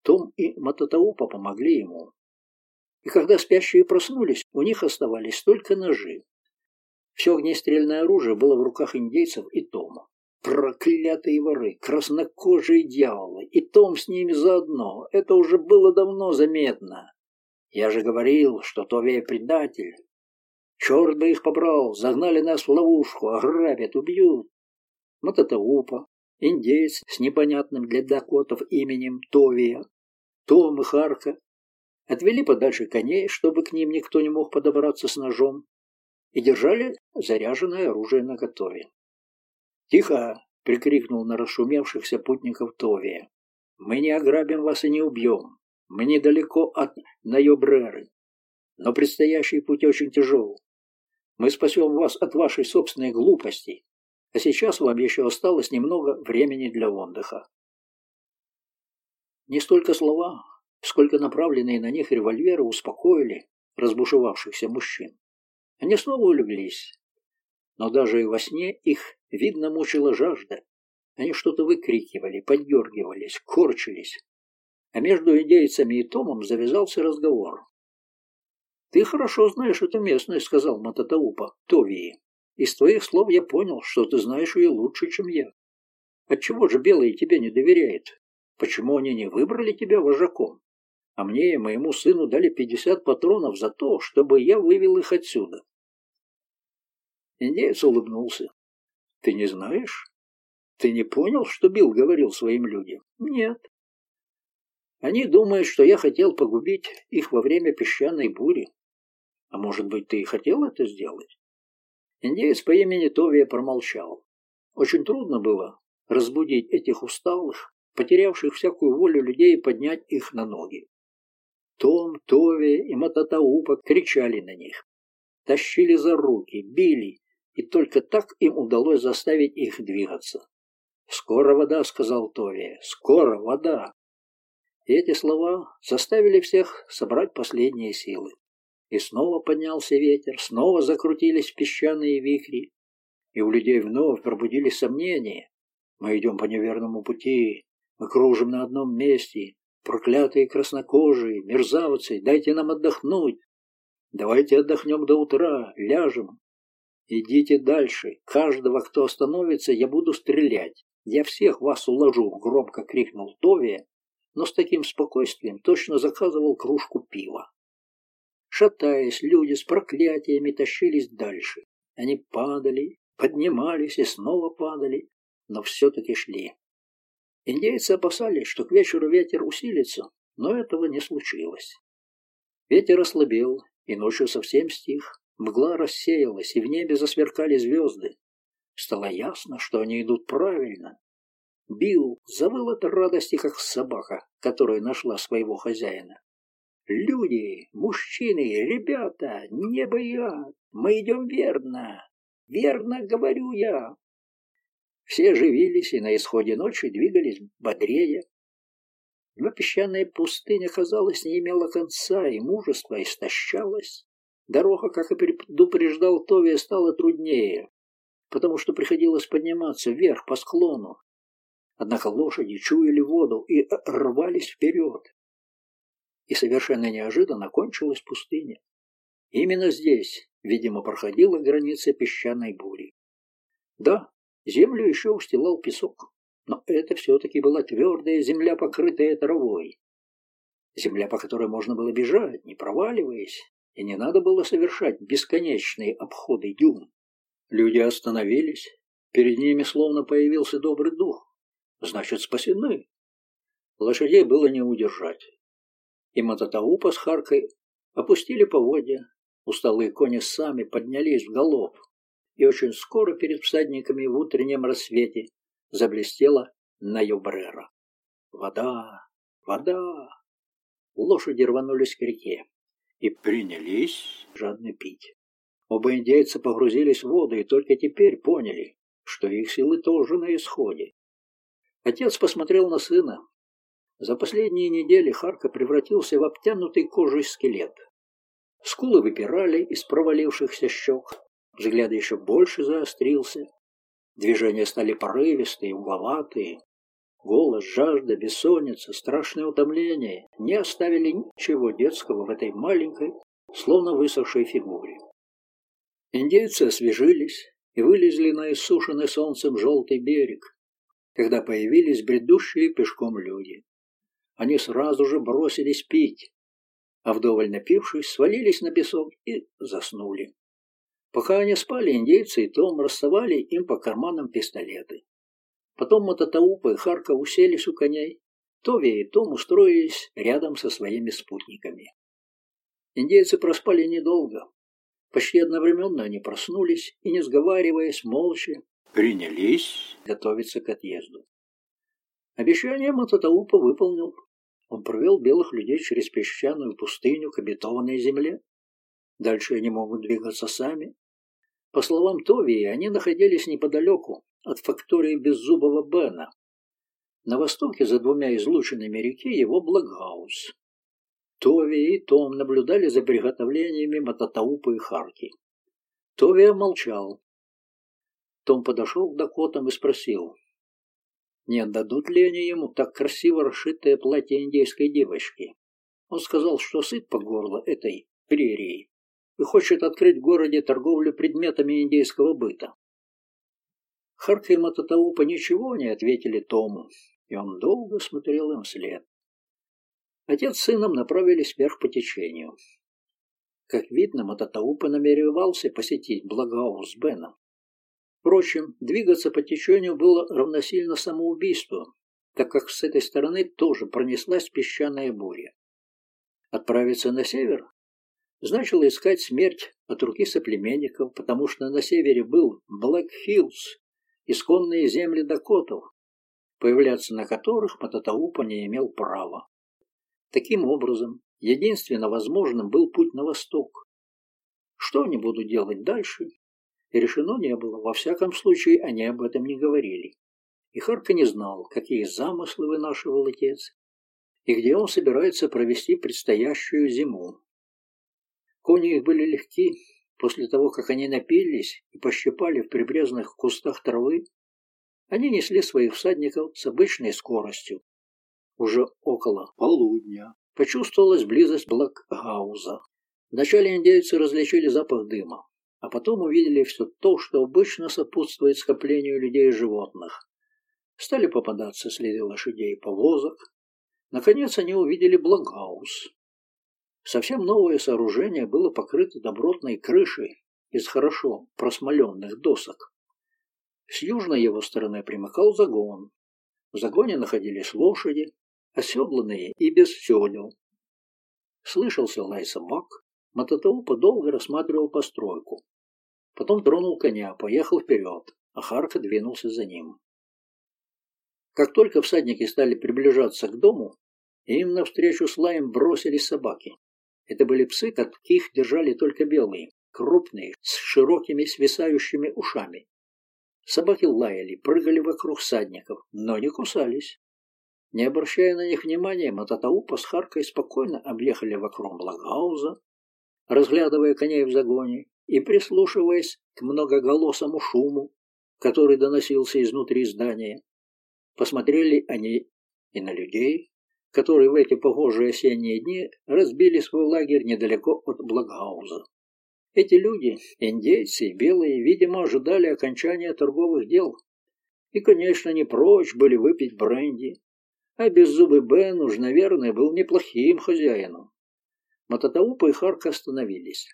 Том и Мататаупа помогли ему. И когда спящие проснулись, у них оставались только ножи. Все огнестрельное оружие было в руках индейцев и Тома. Проклятые воры, краснокожие дьяволы, и Том с ними заодно. Это уже было давно заметно. Я же говорил, что Товей предатель. Черт бы их побрал, загнали нас в ловушку, ограбят, убьют. Вот это упа, индейец с непонятным для дакотов именем Товия, Том и Харка, отвели подальше коней, чтобы к ним никто не мог подобраться с ножом, и держали заряженное оружие наготове. «Тихо!» — прикрикнул на расшумевшихся путников Товия. «Мы не ограбим вас и не убьем. Мы недалеко от Найобреры. Но предстоящий путь очень тяжел. Мы спасем вас от вашей собственной глупости. А сейчас вам еще осталось немного времени для отдыха». Не столько слова, сколько направленные на них револьверы успокоили разбушевавшихся мужчин. Они снова улеглись, но даже и во сне их, видно, мучила жажда. Они что-то выкрикивали, поддергивались, корчились. А между индейцами и Томом завязался разговор. «Ты хорошо знаешь эту местность», — сказал Мататаупа, Товии. «Из твоих слов я понял, что ты знаешь ее лучше, чем я. Отчего же белые тебе не доверяют? Почему они не выбрали тебя вожаком?» а мне и моему сыну дали пятьдесят патронов за то, чтобы я вывел их отсюда. Индеец улыбнулся. Ты не знаешь? Ты не понял, что Билл говорил своим людям? Нет. Они думают, что я хотел погубить их во время песчаной бури. А может быть, ты и хотел это сделать? Индеец по имени Товия промолчал. Очень трудно было разбудить этих усталых, потерявших всякую волю людей и поднять их на ноги. Том, Тови и Мататаупа кричали на них, тащили за руки, били, и только так им удалось заставить их двигаться. «Скоро вода», — сказал Тови, — «скоро вода». И эти слова заставили всех собрать последние силы. И снова поднялся ветер, снова закрутились песчаные вихри, и у людей вновь пробудились сомнения. Мы идем по неверному пути, мы кружим на одном месте, Проклятые краснокожие, мерзавцы, дайте нам отдохнуть. Давайте отдохнем до утра, ляжем. Идите дальше. Каждого, кто остановится, я буду стрелять. Я всех вас уложу, громко крикнул Товия, но с таким спокойствием точно заказывал кружку пива. Шатаясь, люди с проклятиями тащились дальше. Они падали, поднимались и снова падали, но все-таки шли. Индейцы опасались, что к вечеру ветер усилится, но этого не случилось. Ветер ослабел, и ночью совсем стих, мгла рассеялась, и в небе засверкали звезды. Стало ясно, что они идут правильно. Билл завыл от радости, как собака, которая нашла своего хозяина. «Люди, мужчины, ребята, не боят, мы идем верно, верно говорю я!» Все оживились и на исходе ночи двигались бодрее. Но песчаная пустыня, казалось, не имела конца, и мужество истощалось. Дорога, как и предупреждал Тови, стала труднее, потому что приходилось подниматься вверх по склону. Однако лошади чуяли воду и рвались вперед. И совершенно неожиданно кончилась пустыня. Именно здесь, видимо, проходила граница песчаной бури. Да, Землю еще устилал песок, но это все-таки была твердая земля, покрытая травой. Земля, по которой можно было бежать, не проваливаясь, и не надо было совершать бесконечные обходы дюн. Люди остановились. Перед ними словно появился добрый дух. Значит, спасены. Лошадей было не удержать. И Мататаупа с Харкой опустили поводья. Усталые кони сами поднялись в галоп. И очень скоро перед всадниками в утреннем рассвете заблестела Найобрера. Вода, вода. Лошади рванулись к реке и принялись жадно пить. Оба индейца погрузились в воду и только теперь поняли, что их силы тоже на исходе. Отец посмотрел на сына. За последние недели Харка превратился в обтянутый кожей скелет. Скулы выпирали из провалившихся щек, взгляд еще больше заострился. Движения стали порывистые, угловатые. Голос, жажда, бессонница, страшное утомление не оставили ничего детского в этой маленькой, словно высохшей фигуре. Индейцы освежились и вылезли на иссушенный солнцем желтый берег, когда появились бредущие пешком люди. Они сразу же бросились пить, а вдоволь напившись, свалились на песок и заснули. Пока они спали, индейцы и Том расставали им по карманам пистолеты. Потом Мототаупа и Харков уселись у коней. Тови и Том устроились рядом со своими спутниками. Индейцы проспали недолго. Почти одновременно они проснулись и, не сговариваясь, молча принялись готовиться к отъезду. Обещание Мототаупа выполнил. Он провел белых людей через песчаную пустыню к обетованной земле. Дальше они могут двигаться сами. По словам Товии, они находились неподалеку от фактории Беззубого Бена. На востоке за двумя излученными реки его Благаус. Тови и Том наблюдали за приготовлениями Мататаупа и Харки. Тови молчал. Том подошел к Дакотам и спросил, не отдадут ли они ему так красиво расшитое платье индейской девочки. Он сказал, что сыт по горло этой прерии и хочет открыть в городе торговлю предметами индейского быта. Харка и Мататаупа ничего не ответили Тому, и он долго смотрел им вслед. Отец с сыном направились вверх по течению. Как видно, Мататаупа намеревался посетить Благау с Беном. Впрочем, двигаться по течению было равносильно самоубийству, так как с этой стороны тоже пронеслась песчаная буря. Отправиться на север значило искать смерть от руки соплеменников, потому что на севере был Блэк Хиллз, исконные земли Дакотов, появляться на которых Мататаупа не имел права. Таким образом, единственно возможным был путь на восток. Что они будут делать дальше, решено не было, во всяком случае они об этом не говорили. И Харка не знал, какие замыслы вынашивал отец, и где он собирается провести предстоящую зиму. Кони их были легки, после того, как они напились и пощипали в прибрежных кустах травы, они несли своих всадников с обычной скоростью. Уже около полудня почувствовалась близость Блэкгауза. Вначале индейцы различили запах дыма, а потом увидели все то, что обычно сопутствует скоплению людей и животных. Стали попадаться следы лошадей и повозок. Наконец они увидели Блокгаус. Совсем новое сооружение было покрыто добротной крышей из хорошо просмоленных досок. С южной его стороны примыкал загон. В загоне находились лошади, оседланные и без седел. Слышался лай собак. Мототоупа долго рассматривал постройку. Потом тронул коня, поехал вперед, а Харка двинулся за ним. Как только всадники стали приближаться к дому, им навстречу с лаем бросились собаки. Это были псы, каких держали только белые, крупные, с широкими свисающими ушами. Собаки лаяли, прыгали вокруг всадников, но не кусались. Не обращая на них внимания, Мататаупа с Харкой спокойно объехали вокруг Благауза, разглядывая коней в загоне и прислушиваясь к многоголосому шуму, который доносился изнутри здания. Посмотрели они и на людей, которые в эти погожие осенние дни разбили свой лагерь недалеко от Благауза. Эти люди, индейцы, белые, видимо, ожидали окончания торговых дел и, конечно, не прочь были выпить бренди, а беззубый Бен уж, наверное, был неплохим хозяином. Мататаупа и Харка остановились.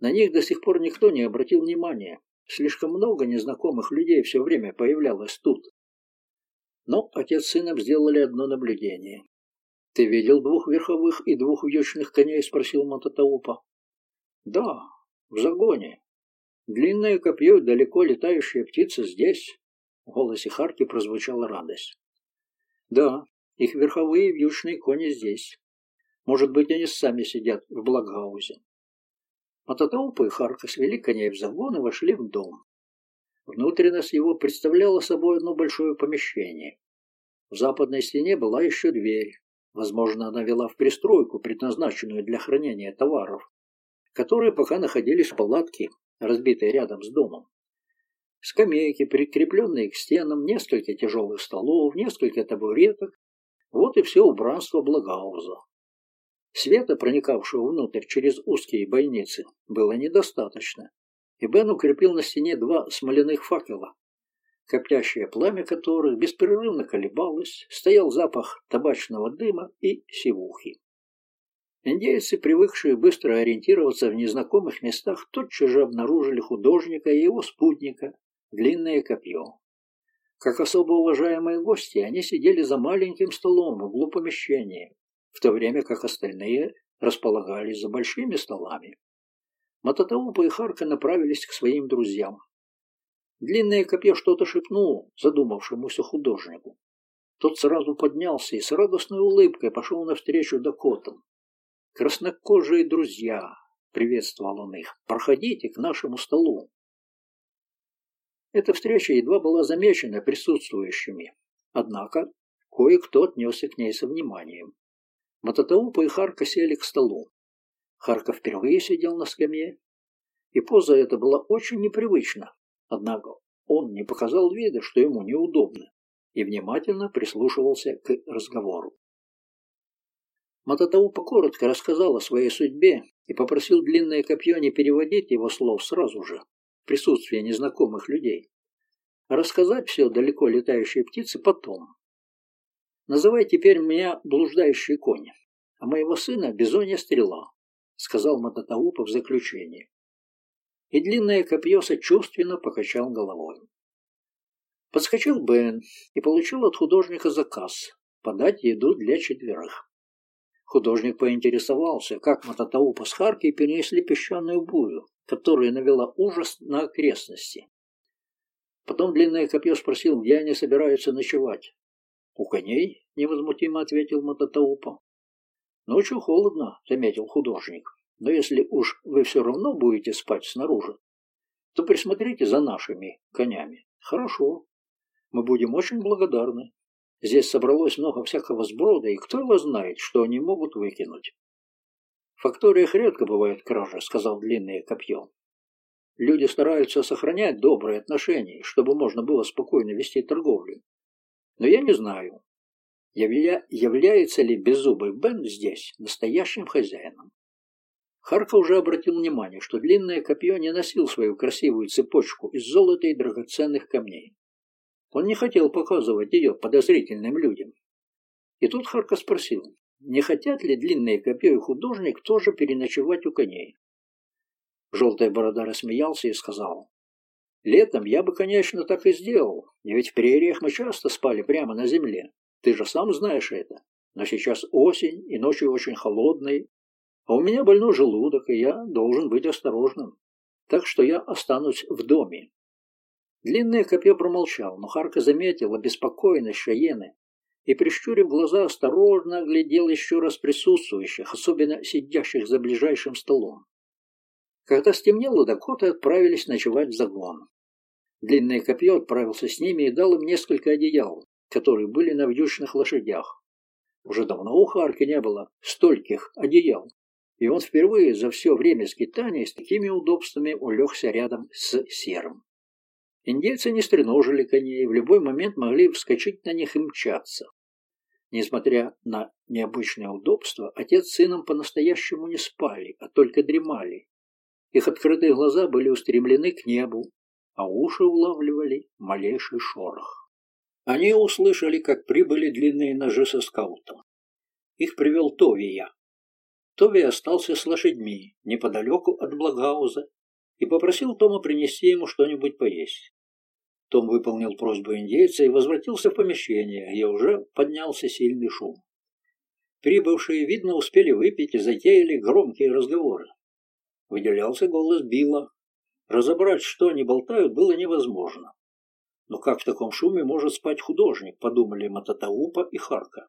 На них до сих пор никто не обратил внимания, Слишком много незнакомых людей все время появлялось тут. Но отец с сыном сделали одно наблюдение. «Ты видел двух верховых и двух вьючных коней?» — спросил Мататаупа. «Да, в загоне. Длинное копье, далеко летающая птица здесь». В голосе Харки прозвучала радость. «Да, их верховые вьючные кони здесь. Может быть, они сами сидят в Благаузе». Мататаупа и Харка свели коней в загон и вошли в дом. Внутренность его представляла собой одно большое помещение. В западной стене была еще дверь. Возможно, она вела в пристройку, предназначенную для хранения товаров, которые пока находились в палатке, разбитой рядом с домом. Скамейки, прикрепленные к стенам, несколько тяжелых столов, несколько табуреток. Вот и все убранство Благауза. Света, проникавшего внутрь через узкие бойницы, было недостаточно, и Бен укрепил на стене два смоляных факела, коптящее пламя которых беспрерывно колебалось, стоял запах табачного дыма и сивухи. Индейцы, привыкшие быстро ориентироваться в незнакомых местах, тотчас же обнаружили художника и его спутника, длинное копье. Как особо уважаемые гости, они сидели за маленьким столом в углу помещения, в то время как остальные располагались за большими столами. Мататаупа и Харка направились к своим друзьям. Длинное копье что-то шепнул задумавшемуся художнику. Тот сразу поднялся и с радостной улыбкой пошел навстречу Дакотам. «Краснокожие друзья!» — приветствовал он их. «Проходите к нашему столу!» Эта встреча едва была замечена присутствующими, однако кое-кто отнесся к ней со вниманием. Мататаупа и Харка сели к столу. Харка впервые сидел на скамье, и поза эта была очень непривычна, Однако он не показал вида, что ему неудобно, и внимательно прислушивался к разговору. Мататаупа коротко рассказал о своей судьбе и попросил длинное копье не переводить его слов сразу же, в присутствии незнакомых людей, а рассказать все далеко летающей птице потом. «Называй теперь меня блуждающий конь, а моего сына бизонья стрела», сказал Мататаупа в заключении и длинное копье сочувственно покачал головой. Подскочил Бен и получил от художника заказ подать еду для четверых. Художник поинтересовался, как Мататаупа с Харки перенесли песчаную бурю, которая навела ужас на окрестности. Потом длинное копье спросил, где они собираются ночевать. «У коней», — невозмутимо ответил Мататаупа. «Ночью холодно», — заметил художник. Но если уж вы все равно будете спать снаружи, то присмотрите за нашими конями. Хорошо. Мы будем очень благодарны. Здесь собралось много всякого сброда, и кто его знает, что они могут выкинуть. В факториях редко бывает кража, сказал длинное копье. Люди стараются сохранять добрые отношения, чтобы можно было спокойно вести торговлю. Но я не знаю, явля... является ли беззубый Бен здесь настоящим хозяином. Харка уже обратил внимание, что длинное копье не носил свою красивую цепочку из золота и драгоценных камней. Он не хотел показывать ее подозрительным людям. И тут Харка спросил, не хотят ли длинное копье и художник тоже переночевать у коней. Желтая борода рассмеялся и сказал, «Летом я бы, конечно, так и сделал, ведь в прериях мы часто спали прямо на земле. Ты же сам знаешь это. Но сейчас осень, и ночи очень холодные, а у меня больной желудок, и я должен быть осторожным. Так что я останусь в доме. Длинное копье промолчал, но Харка заметил обеспокоенность Шаены и, прищурив глаза, осторожно оглядел еще раз присутствующих, особенно сидящих за ближайшим столом. Когда стемнело, Дакоты отправились ночевать в загон. Длинное копье отправился с ними и дал им несколько одеял, которые были на вьючных лошадях. Уже давно у Харки не было стольких одеял и он впервые за все время скитания с такими удобствами улегся рядом с серым. Индейцы не стреножили коней, в любой момент могли вскочить на них и мчаться. Несмотря на необычное удобство, отец с сыном по-настоящему не спали, а только дремали. Их открытые глаза были устремлены к небу, а уши улавливали малейший шорох. Они услышали, как прибыли длинные ножи со скаутом. Их привел Товия, Тови остался с лошадьми неподалеку от Благауза и попросил Тома принести ему что-нибудь поесть. Том выполнил просьбу индейца и возвратился в помещение, где уже поднялся сильный шум. Прибывшие, видно, успели выпить и затеяли громкие разговоры. Выделялся голос Билла. Разобрать, что они болтают, было невозможно. Но как в таком шуме может спать художник, подумали Мататаупа и Харка.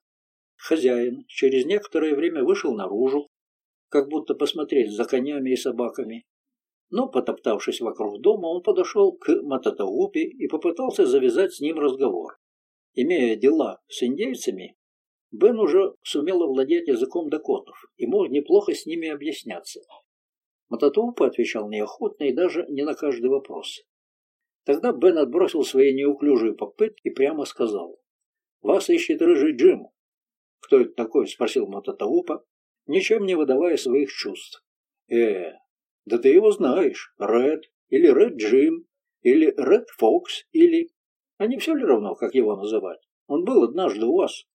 Хозяин через некоторое время вышел наружу, как будто посмотреть за конями и собаками. Но, потоптавшись вокруг дома, он подошел к Мататаупе и попытался завязать с ним разговор. Имея дела с индейцами, Бен уже сумел овладеть языком дакотов и мог неплохо с ними объясняться. Мататаупа отвечал неохотно и даже не на каждый вопрос. Тогда Бен отбросил свои неуклюжие попытки и прямо сказал. «Вас ищет рыжий Джим». «Кто это такой?» – спросил Мататаупа, ничем не выдавая своих чувств. «Э, да ты его знаешь. Ред, или Ред Джим, или Ред Фокс, или... А не все ли равно, как его называть? Он был однажды у вас.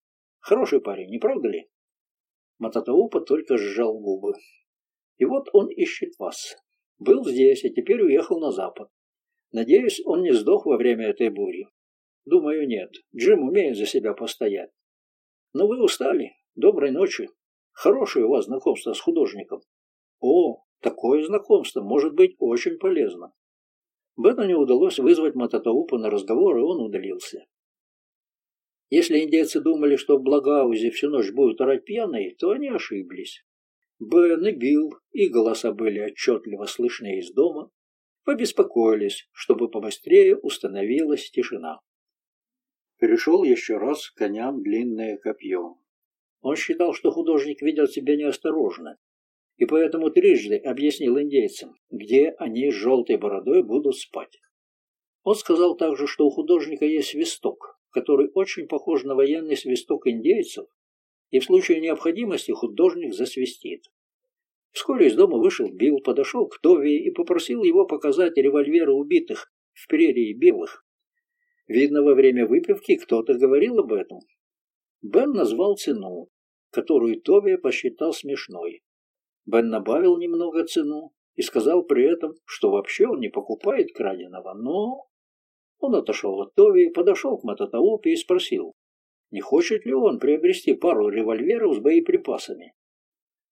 Хороший парень, не правда ли?» Мататаупа только сжал губы. «И вот он ищет вас. Был здесь, а теперь уехал на запад. Надеюсь, он не сдох во время этой бури. Думаю, нет. Джим умеет за себя постоять. Но вы устали. Доброй ночи. Хорошее у вас знакомство с художником. О, такое знакомство может быть очень полезно. Бену не удалось вызвать Мататаупа на разговор, и он удалился. Если индейцы думали, что в Благаузе всю ночь будут орать пьяные, то они ошиблись. Бен и Билл, и голоса были отчетливо слышны из дома, побеспокоились, чтобы побыстрее установилась тишина. Перешел еще раз к коням длинное копье. Он считал, что художник ведет себя неосторожно, и поэтому трижды объяснил индейцам, где они с желтой бородой будут спать. Он сказал также, что у художника есть свисток, который очень похож на военный свисток индейцев, и в случае необходимости художник засвистит. Вскоре из дома вышел Билл, подошел к Тови и попросил его показать револьверы убитых в прерии белых. Видно, во время выпивки кто-то говорил об этом. Бен назвал цену, которую Тови посчитал смешной. Бен набавил немного цену и сказал при этом, что вообще он не покупает краденого, но... Он отошел от Тови, подошел к Мататаупе и спросил, не хочет ли он приобрести пару револьверов с боеприпасами.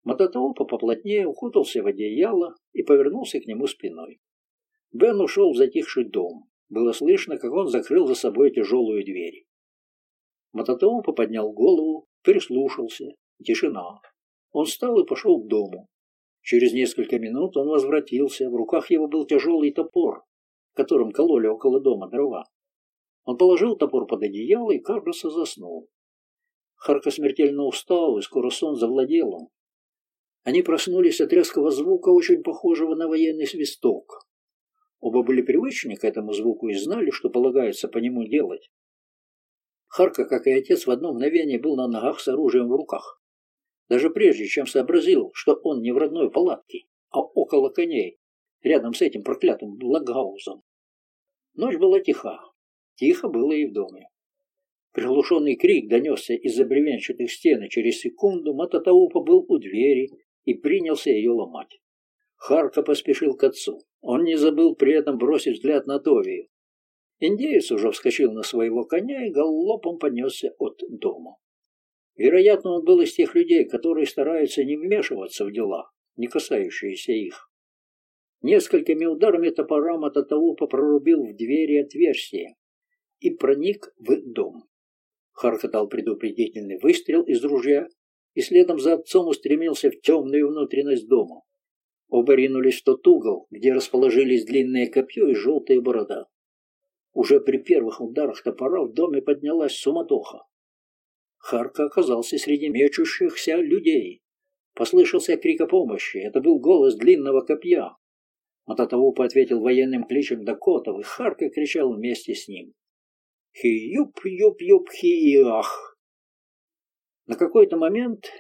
Мототолпа поплотнее укутался в одеяло и повернулся к нему спиной. Бен ушел в затихший дом. Было слышно, как он закрыл за собой тяжелую дверь. Мототолпа поднял голову, прислушался. Тишина. Он встал и пошел к дому. Через несколько минут он возвратился. В руках его был тяжелый топор, которым кололи около дома дрова. Он положил топор под одеяло и, кажется, заснул. Харка смертельно устал, и скоро сон завладел им. Они проснулись от резкого звука, очень похожего на военный свисток. Оба были привычны к этому звуку и знали, что полагается по нему делать. Харка, как и отец, в одно мгновение был на ногах с оружием в руках. Даже прежде, чем сообразил, что он не в родной палатке, а около коней, рядом с этим проклятым Благаузом. Ночь была тиха. Тихо было и в доме. Приглушенный крик донесся из-за бревенчатых стен, и через секунду Мататаупа был у двери и принялся ее ломать. Харка поспешил к отцу. Он не забыл при этом бросить взгляд на Товию. Индеец уже вскочил на своего коня и галопом понесся от дома. Вероятно, он был из тех людей, которые стараются не вмешиваться в дела, не касающиеся их. Несколькими ударами топора Мататаупа прорубил в двери отверстие и проник в дом. Харка дал предупредительный выстрел из ружья и следом за отцом устремился в темную внутренность дома. Оба ринулись в тот угол, где расположились длинное копье и желтая борода. Уже при первых ударах топора в доме поднялась суматоха. Харка оказался среди мечущихся людей. Послышался крик о помощи. Это был голос длинного копья. Мататаупа ответил военным кличем Дакотов, и Харка кричал вместе с ним. «Хи-юп-юп-юп-хи-ах!» На какой-то момент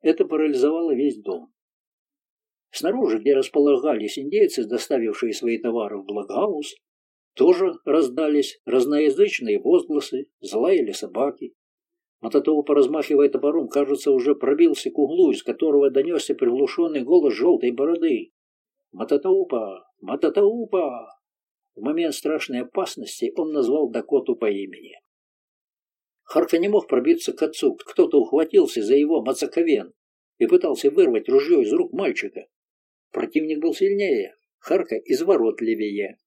это парализовало весь дом. Снаружи, где располагались индейцы, доставившие свои товары в Благаус, тоже раздались разноязычные возгласы, залаяли собаки. Мататова, поразмахивая топором, кажется, уже пробился к углу, из которого донесся приглушенный голос желтой бороды. «Мататаупа! Мататаупа! В момент страшной опасности он назвал Дакоту по имени. Харка не мог пробиться к отцу. Кто-то ухватился за его мацаковен и пытался вырвать ружье из рук мальчика. Противник был сильнее, Харка изворотливее.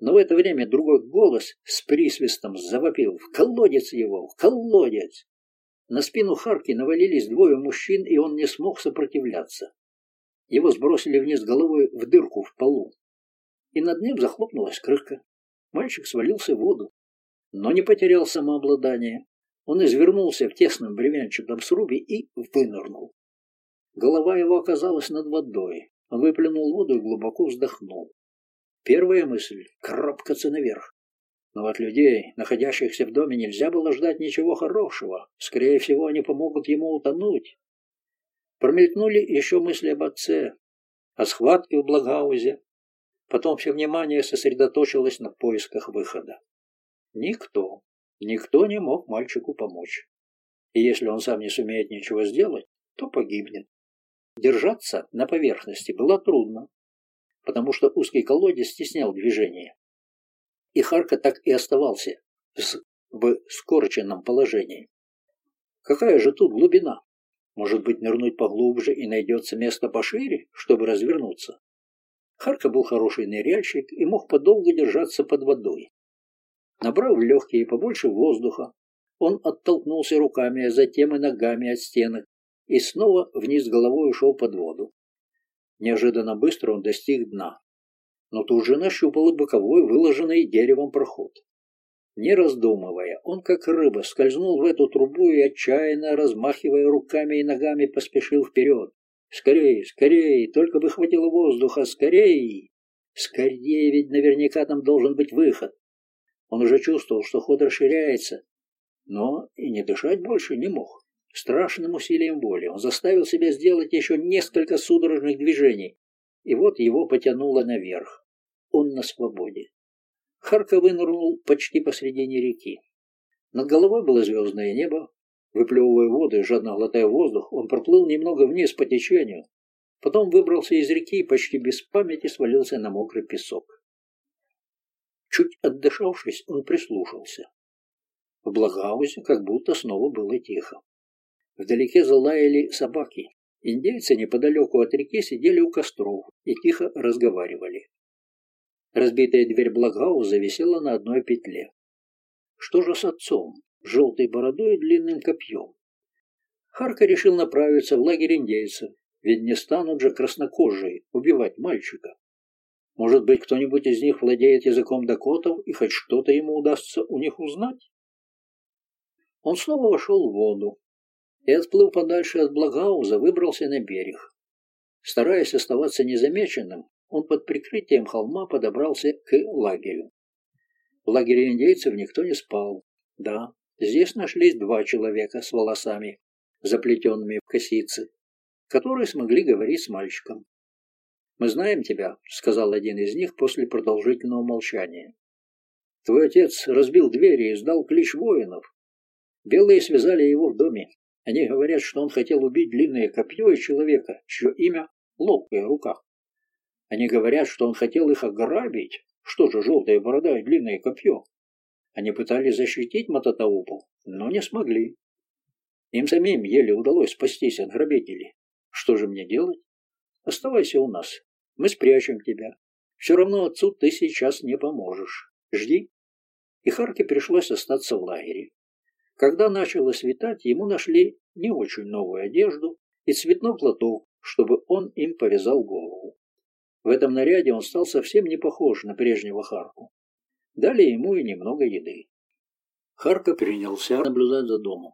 Но в это время другой голос с присвистом завопил «В колодец его! В колодец!» На спину Харки навалились двое мужчин, и он не смог сопротивляться. Его сбросили вниз головой в дырку в полу. И над ним захлопнулась крышка. Мальчик свалился в воду, но не потерял самообладание. Он извернулся в тесном бревенчатом срубе и вынырнул. Голова его оказалась над водой. Он выплюнул воду и глубоко вздохнул. Первая мысль — карабкаться наверх. Но от людей, находящихся в доме, нельзя было ждать ничего хорошего. Скорее всего, они помогут ему утонуть. Промелькнули еще мысли об отце, о схватке в Благаузе. Потом все внимание сосредоточилось на поисках выхода. Никто, никто не мог мальчику помочь. И если он сам не сумеет ничего сделать, то погибнет. Держаться на поверхности было трудно потому что узкий колодец стеснял движение. И Харка так и оставался в скорченном положении. Какая же тут глубина? Может быть, нырнуть поглубже и найдется место пошире, чтобы развернуться? Харка был хороший ныряльщик и мог подолго держаться под водой. Набрав легкие побольше воздуха, он оттолкнулся руками, а затем и ногами от стенок и снова вниз головой ушел под воду. Неожиданно быстро он достиг дна, но тут же нащупал и боковой, выложенный деревом проход. Не раздумывая, он, как рыба, скользнул в эту трубу и, отчаянно размахивая руками и ногами, поспешил вперед. «Скорей, скорей! Только бы хватило воздуха! Скорей! Скорее, ведь наверняка там должен быть выход!» Он уже чувствовал, что ход расширяется, но и не дышать больше не мог. Страшным усилием воли он заставил себя сделать еще несколько судорожных движений, и вот его потянуло наверх. Он на свободе. Харка вынырнул почти посредине реки. Над головой было звездное небо. Выплевывая воду и жадно глотая воздух, он проплыл немного вниз по течению. Потом выбрался из реки и почти без памяти свалился на мокрый песок. Чуть отдышавшись, он прислушался. В Благаузе как будто снова было тихо. Вдалеке залаяли собаки. Индейцы неподалеку от реки сидели у костров и тихо разговаривали. Разбитая дверь Благауза висела на одной петле. Что же с отцом, желтой бородой и длинным копьем? Харка решил направиться в лагерь индейцев, ведь не станут же краснокожие убивать мальчика. Может быть, кто-нибудь из них владеет языком дакотов, и хоть что-то ему удастся у них узнать? Он снова вошел в воду, и, отплыв подальше от Благауза, выбрался на берег. Стараясь оставаться незамеченным, он под прикрытием холма подобрался к лагерю. В лагере индейцев никто не спал. Да, здесь нашлись два человека с волосами, заплетенными в косицы, которые смогли говорить с мальчиком. «Мы знаем тебя», — сказал один из них после продолжительного молчания. «Твой отец разбил двери и сдал клич воинов. Белые связали его в доме. Они говорят, что он хотел убить длинное копье и человека, чье имя — ловкая рука. Они говорят, что он хотел их ограбить. Что же, желтая борода и длинное копье? Они пытались защитить Мататаупу, но не смогли. Им самим еле удалось спастись от грабителей. Что же мне делать? Оставайся у нас. Мы спрячем тебя. Все равно отцу ты сейчас не поможешь. Жди. И Харке пришлось остаться в лагере. Когда начало светать, ему нашли не очень новую одежду и цветной платок, чтобы он им повязал голову. В этом наряде он стал совсем не похож на прежнего Харку. Дали ему и немного еды. Харка принялся наблюдать за домом.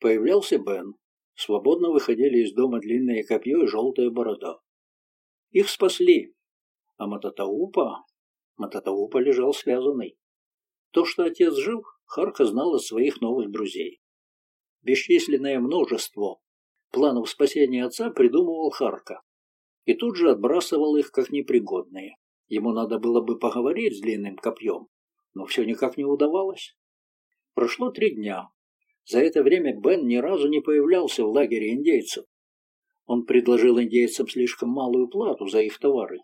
Появлялся Бен. Свободно выходили из дома длинное копье и желтая борода. Их спасли. А Мататаупа... Мататаупа лежал связанный. То, что отец жив, Харка знал от своих новых друзей. Бесчисленное множество планов спасения отца придумывал Харка и тут же отбрасывал их как непригодные. Ему надо было бы поговорить с длинным копьем, но все никак не удавалось. Прошло три дня. За это время Бен ни разу не появлялся в лагере индейцев. Он предложил индейцам слишком малую плату за их товары.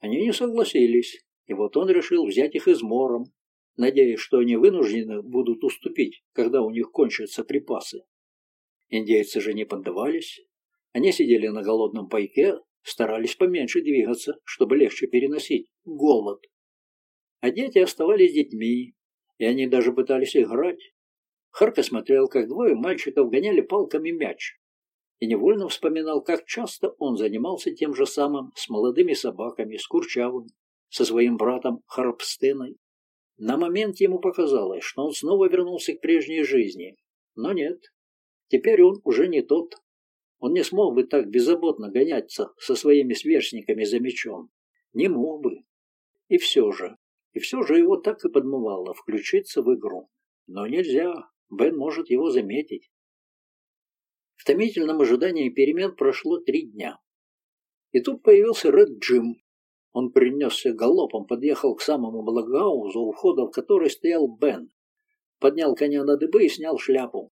Они не согласились, и вот он решил взять их измором, надеясь, что они вынуждены будут уступить, когда у них кончатся припасы. Индейцы же не поддавались. Они сидели на голодном пайке, старались поменьше двигаться, чтобы легче переносить голод. А дети оставались детьми, и они даже пытались играть. Харка смотрел, как двое мальчиков гоняли палками мяч, и невольно вспоминал, как часто он занимался тем же самым с молодыми собаками, с Курчавым, со своим братом Харпстеной. На момент ему показалось, что он снова вернулся к прежней жизни, но нет, теперь он уже не тот. Он не смог бы так беззаботно гоняться со своими сверстниками за мечом. Не мог бы. И все же, и все же его так и подмывало включиться в игру. Но нельзя, Бен может его заметить. В томительном ожидании перемен прошло три дня. И тут появился Ред Джим. Он принесся галопом, подъехал к самому благогаузу, у входа в который стоял Бен. Поднял коня на дыбы и снял шляпу.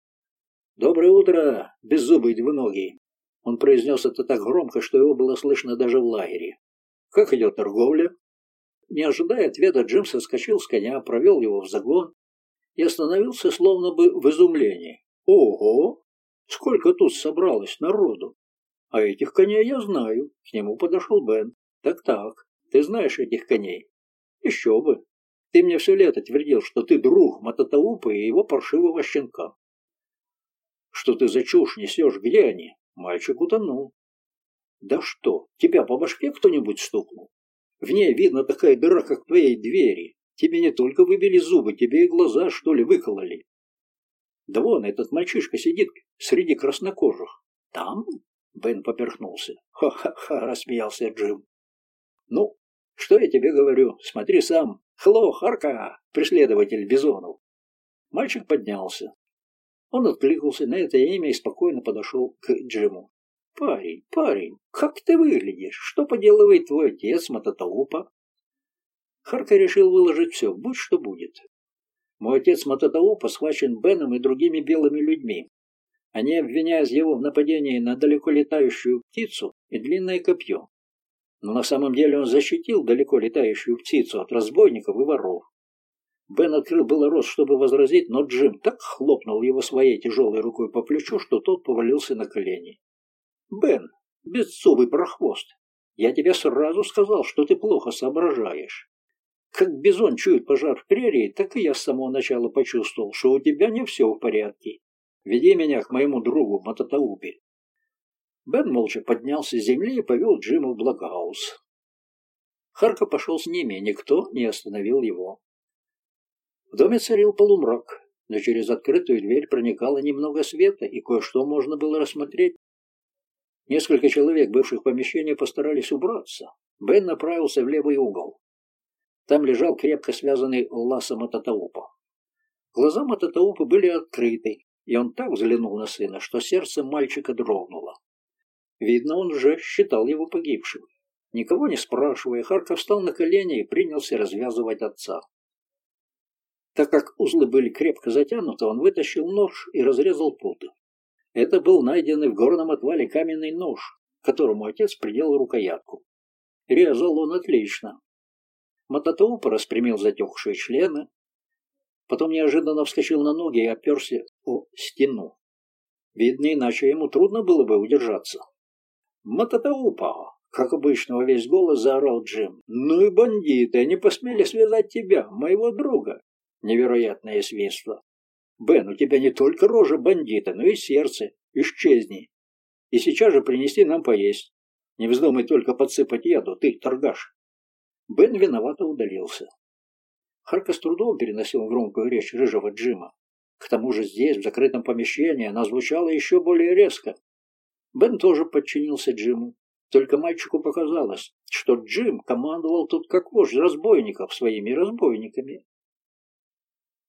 «Доброе утро, беззубый двуногий!» Он произнес это так громко, что его было слышно даже в лагере. «Как идет торговля?» Не ожидая ответа, Джим соскочил с коня, провел его в загон и остановился словно бы в изумлении. «Ого! Сколько тут собралось народу! А этих коней я знаю!» К нему подошел Бен. «Так-так, ты знаешь этих коней?» «Еще бы! Ты мне все лето твердил, что ты друг Мататаупа и его паршивого щенка. Что ты за чушь несешь? Где они? Мальчик утонул. Да что, тебя по башке кто-нибудь стукнул? В ней видно такая дыра, как в твоей двери. Тебе не только выбили зубы, тебе и глаза, что ли, выкололи. Да вон этот мальчишка сидит среди краснокожих. Там? Бен поперхнулся. Ха-ха-ха, рассмеялся Джим. Ну, что я тебе говорю? Смотри сам. Хло, Харка, преследователь бизонов. Мальчик поднялся. Он откликнулся на это имя и спокойно подошел к Джиму. «Парень, парень, как ты выглядишь? Что поделывает твой отец, Мататаупа?» Харка решил выложить все, будь что будет. Мой отец Мататаупа схвачен Беном и другими белыми людьми. Они обвиняют его в нападении на далеко летающую птицу и длинное копье. Но на самом деле он защитил далеко летающую птицу от разбойников и воров. Бен открыл было рот, чтобы возразить, но Джим так хлопнул его своей тяжелой рукой по плечу, что тот повалился на колени. «Бен, беззубый прохвост, я тебе сразу сказал, что ты плохо соображаешь. Как бизон чует пожар в прерии, так и я с самого начала почувствовал, что у тебя не все в порядке. Веди меня к моему другу Мататаубе». Бен молча поднялся с земли и повел Джима в Блокгаус. Харка пошел с ними, никто не остановил его. В доме царил полумрак, но через открытую дверь проникало немного света, и кое-что можно было рассмотреть. Несколько человек, бывших в помещении, постарались убраться. Бен направился в левый угол. Там лежал крепко связанный ласом Мататаупа. Глаза Мататаупа были открыты, и он так взглянул на сына, что сердце мальчика дрогнуло. Видно, он уже считал его погибшим. Никого не спрашивая, Харков встал на колени и принялся развязывать отца. Так как узлы были крепко затянуты, он вытащил нож и разрезал путы. Это был найденный в горном отвале каменный нож, которому отец приделал рукоятку. Резал он отлично. Мототоуп распрямил затекшие члены, потом неожиданно вскочил на ноги и оперся о стену. Видно, иначе ему трудно было бы удержаться. «Мототоупа!» — как обычно весь голос заорал Джим. «Ну и бандиты! Они посмели связать тебя, моего друга! Невероятное свинство. Бен, у тебя не только рожа бандита, но и сердце. Исчезни. И сейчас же принеси нам поесть. Не вздумай только подсыпать яду, ты, торгаш. Бен виновато удалился. Харка с трудом переносил громкую речь рыжего Джима. К тому же здесь, в закрытом помещении, она звучала еще более резко. Бен тоже подчинился Джиму. Только мальчику показалось, что Джим командовал тут как вождь разбойников своими разбойниками.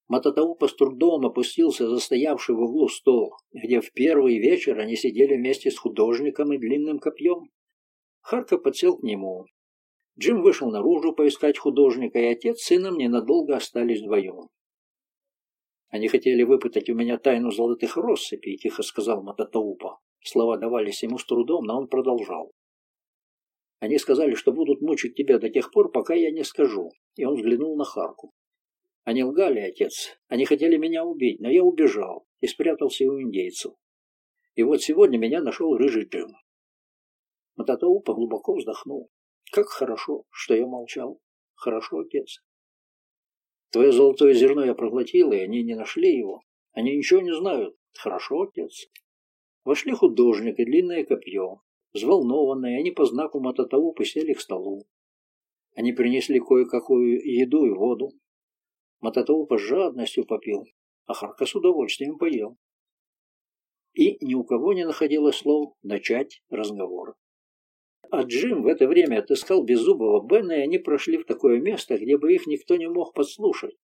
Мататаупа с трудом опустился за стоявший в углу стол, где в первый вечер они сидели вместе с художником и длинным копьем. Харка подсел к нему. Джим вышел наружу поискать художника, и отец с сыном ненадолго остались вдвоем. «Они хотели выпытать у меня тайну золотых россыпей», — тихо сказал Мататаупа. Слова давались ему с трудом, но он продолжал. Они сказали, что будут мучить тебя до тех пор, пока я не скажу. И он взглянул на Харку. Они лгали, отец. Они хотели меня убить, но я убежал и спрятался у индейцев. И вот сегодня меня нашел рыжий Джим. Мататоупа глубоко вздохнул. Как хорошо, что я молчал. Хорошо, отец. Твое золотое зерно я проглотил, и они не нашли его. Они ничего не знают. Хорошо, отец. Вошли художник и длинное копье. Взволнованные, они по знаку Мататаупы сели к столу. Они принесли кое-какую еду и воду. Мататаупа с жадностью попил, а Харка с удовольствием поел. И ни у кого не находилось слов начать разговор. А Джим в это время отыскал беззубого Бена, и они прошли в такое место, где бы их никто не мог подслушать.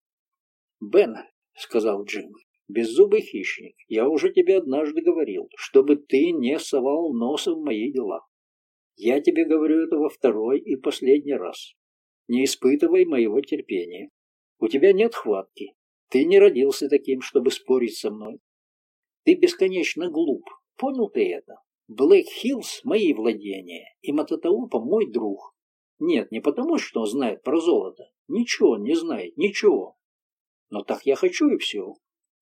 «Бен», — сказал Джим, — «беззубый хищник, я уже тебе однажды говорил, чтобы ты не совал носа в мои дела. Я тебе говорю это во второй и последний раз. Не испытывай моего терпения. У тебя нет хватки. Ты не родился таким, чтобы спорить со мной. Ты бесконечно глуп. Понял ты это? Блэк Хиллс – мои владения, и Мататаупа – мой друг. Нет, не потому, что он знает про золото. Ничего он не знает, ничего. Но так я хочу и все.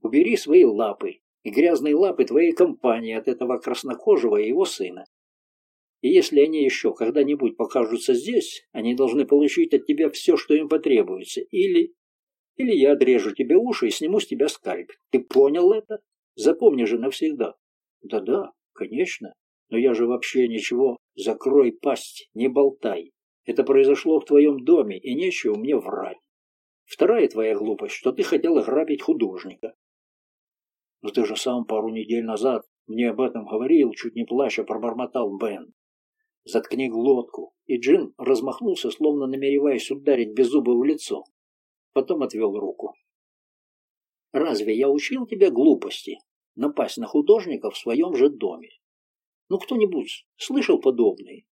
Убери свои лапы и грязные лапы твоей компании от этого краснокожего и его сына. И если они еще когда-нибудь покажутся здесь, они должны получить от тебя все, что им потребуется. Или... Или я отрежу тебе уши и сниму с тебя скальп. Ты понял это? Запомни же навсегда. Да-да, Конечно, но я же вообще ничего. Закрой пасть, не болтай. Это произошло в твоем доме, и нечего мне врать. Вторая твоя глупость, что ты хотел ограбить художника. Но ты же сам пару недель назад мне об этом говорил, чуть не плача пробормотал Бен. Заткни глотку. И Джин размахнулся, словно намереваясь ударить беззубое в лицо. Потом отвел руку. Разве я учил тебя глупости? напасть на художника в своем же доме. Ну, кто-нибудь слышал подобное?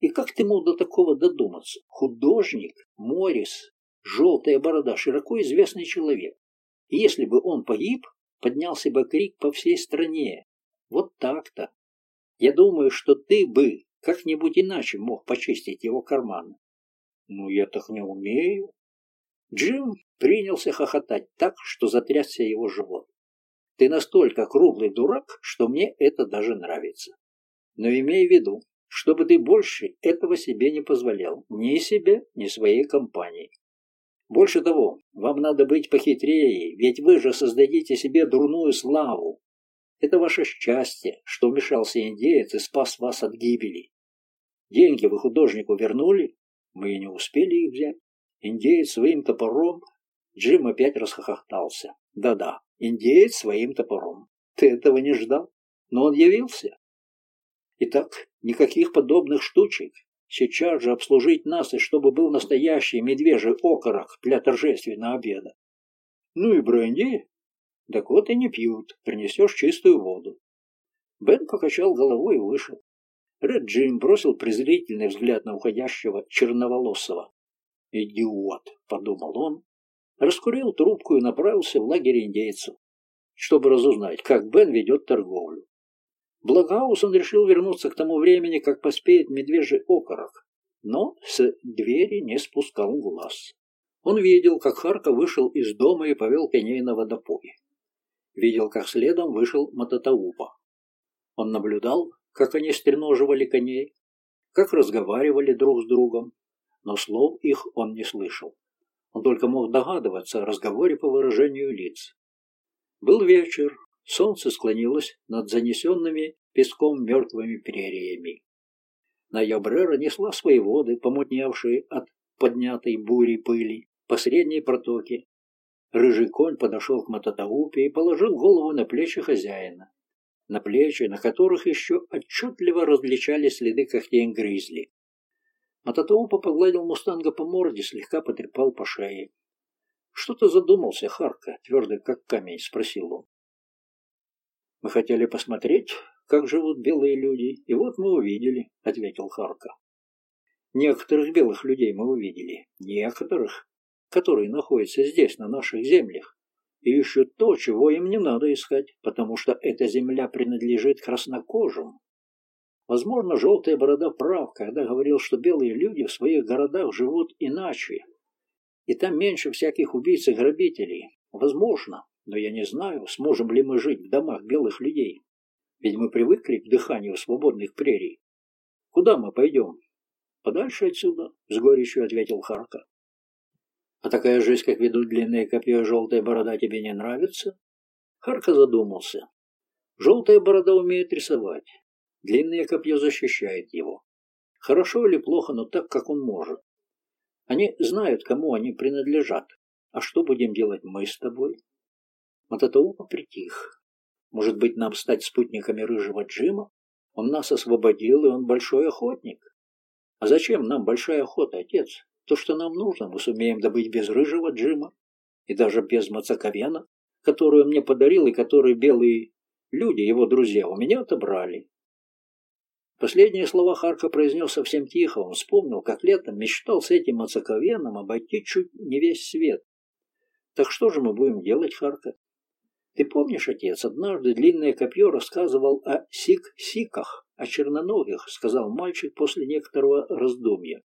И как ты мог до такого додуматься? Художник, Морис, желтая борода, широко известный человек. Если бы он погиб, поднялся бы крик по всей стране. Вот так-то. Я думаю, что ты бы как-нибудь иначе мог почистить его карманы. Ну, я так не умею. Джим принялся хохотать так, что затрясся его живот. Ты настолько круглый дурак, что мне это даже нравится. Но имей в виду, чтобы ты больше этого себе не позволял. Ни себе, ни своей компании. Больше того, вам надо быть похитрее, ведь вы же создадите себе дурную славу. Это ваше счастье, что вмешался индеец и спас вас от гибели. Деньги вы художнику вернули? Мы не успели их взять. Индеец своим топором... Джим опять расхохотался. Да-да, Индеец своим топором. Ты этого не ждал, но он явился. Итак, никаких подобных штучек. Сейчас же обслужить нас, и чтобы был настоящий медвежий окорок для торжественного обеда. Ну и бренди? Так вот и не пьют, принесешь чистую воду. Бен покачал головой и вышел. Ред Джим бросил презрительный взгляд на уходящего черноволосого. «Идиот!» — подумал он раскурил трубку и направился в лагерь индейцев, чтобы разузнать, как Бен ведет торговлю. Благоус решил вернуться к тому времени, как поспеет медвежий окорок, но с двери не спускал глаз. Он видел, как Харка вышел из дома и повел коней на водопой. Видел, как следом вышел Мататаупа. Он наблюдал, как они стреноживали коней, как разговаривали друг с другом, но слов их он не слышал. Он только мог догадываться о разговоре по выражению лиц. Был вечер, солнце склонилось над занесенными песком мертвыми прериями. Ноябрера несла свои воды, помутневшие от поднятой бури пыли, по средней протоке. Рыжий конь подошел к Мататаупе и положил голову на плечи хозяина, на плечи, на которых еще отчетливо различались следы когтей грызли. Мататоупа погладил мустанга по морде, слегка потрепал по шее. «Что-то задумался, Харка?» — твердый как камень, спросил он. «Мы хотели посмотреть, как живут белые люди, и вот мы увидели», — ответил Харка. «Некоторых белых людей мы увидели, некоторых, которые находятся здесь, на наших землях, и ищут то, чего им не надо искать, потому что эта земля принадлежит краснокожим. Возможно, желтая борода прав, когда говорил, что белые люди в своих городах живут иначе. И там меньше всяких убийц и грабителей. Возможно, но я не знаю, сможем ли мы жить в домах белых людей. Ведь мы привыкли к дыханию свободных прерий. Куда мы пойдем? Подальше отсюда, с горечью ответил Харка. А такая жизнь, как ведут длинные копье и желтая борода, тебе не нравится? Харка задумался. Желтая борода умеет рисовать. Длинное копье защищает его. Хорошо или плохо, но так, как он может. Они знают, кому они принадлежат. А что будем делать мы с тобой? Мататаука притих. Может быть, нам стать спутниками рыжего Джима? Он нас освободил, и он большой охотник. А зачем нам большая охота, отец? То, что нам нужно, мы сумеем добыть без рыжего Джима и даже без Мацаковена, которую мне подарил и который белые люди, его друзья, у меня отобрали. Последние слова Харка произнес совсем тихо. Он вспомнил, как летом мечтал с этим Мацаковеном обойти чуть не весь свет. Так что же мы будем делать, Харка? Ты помнишь, отец, однажды длинное копье рассказывал о сик-сиках, о черноногих, сказал мальчик после некоторого раздумья.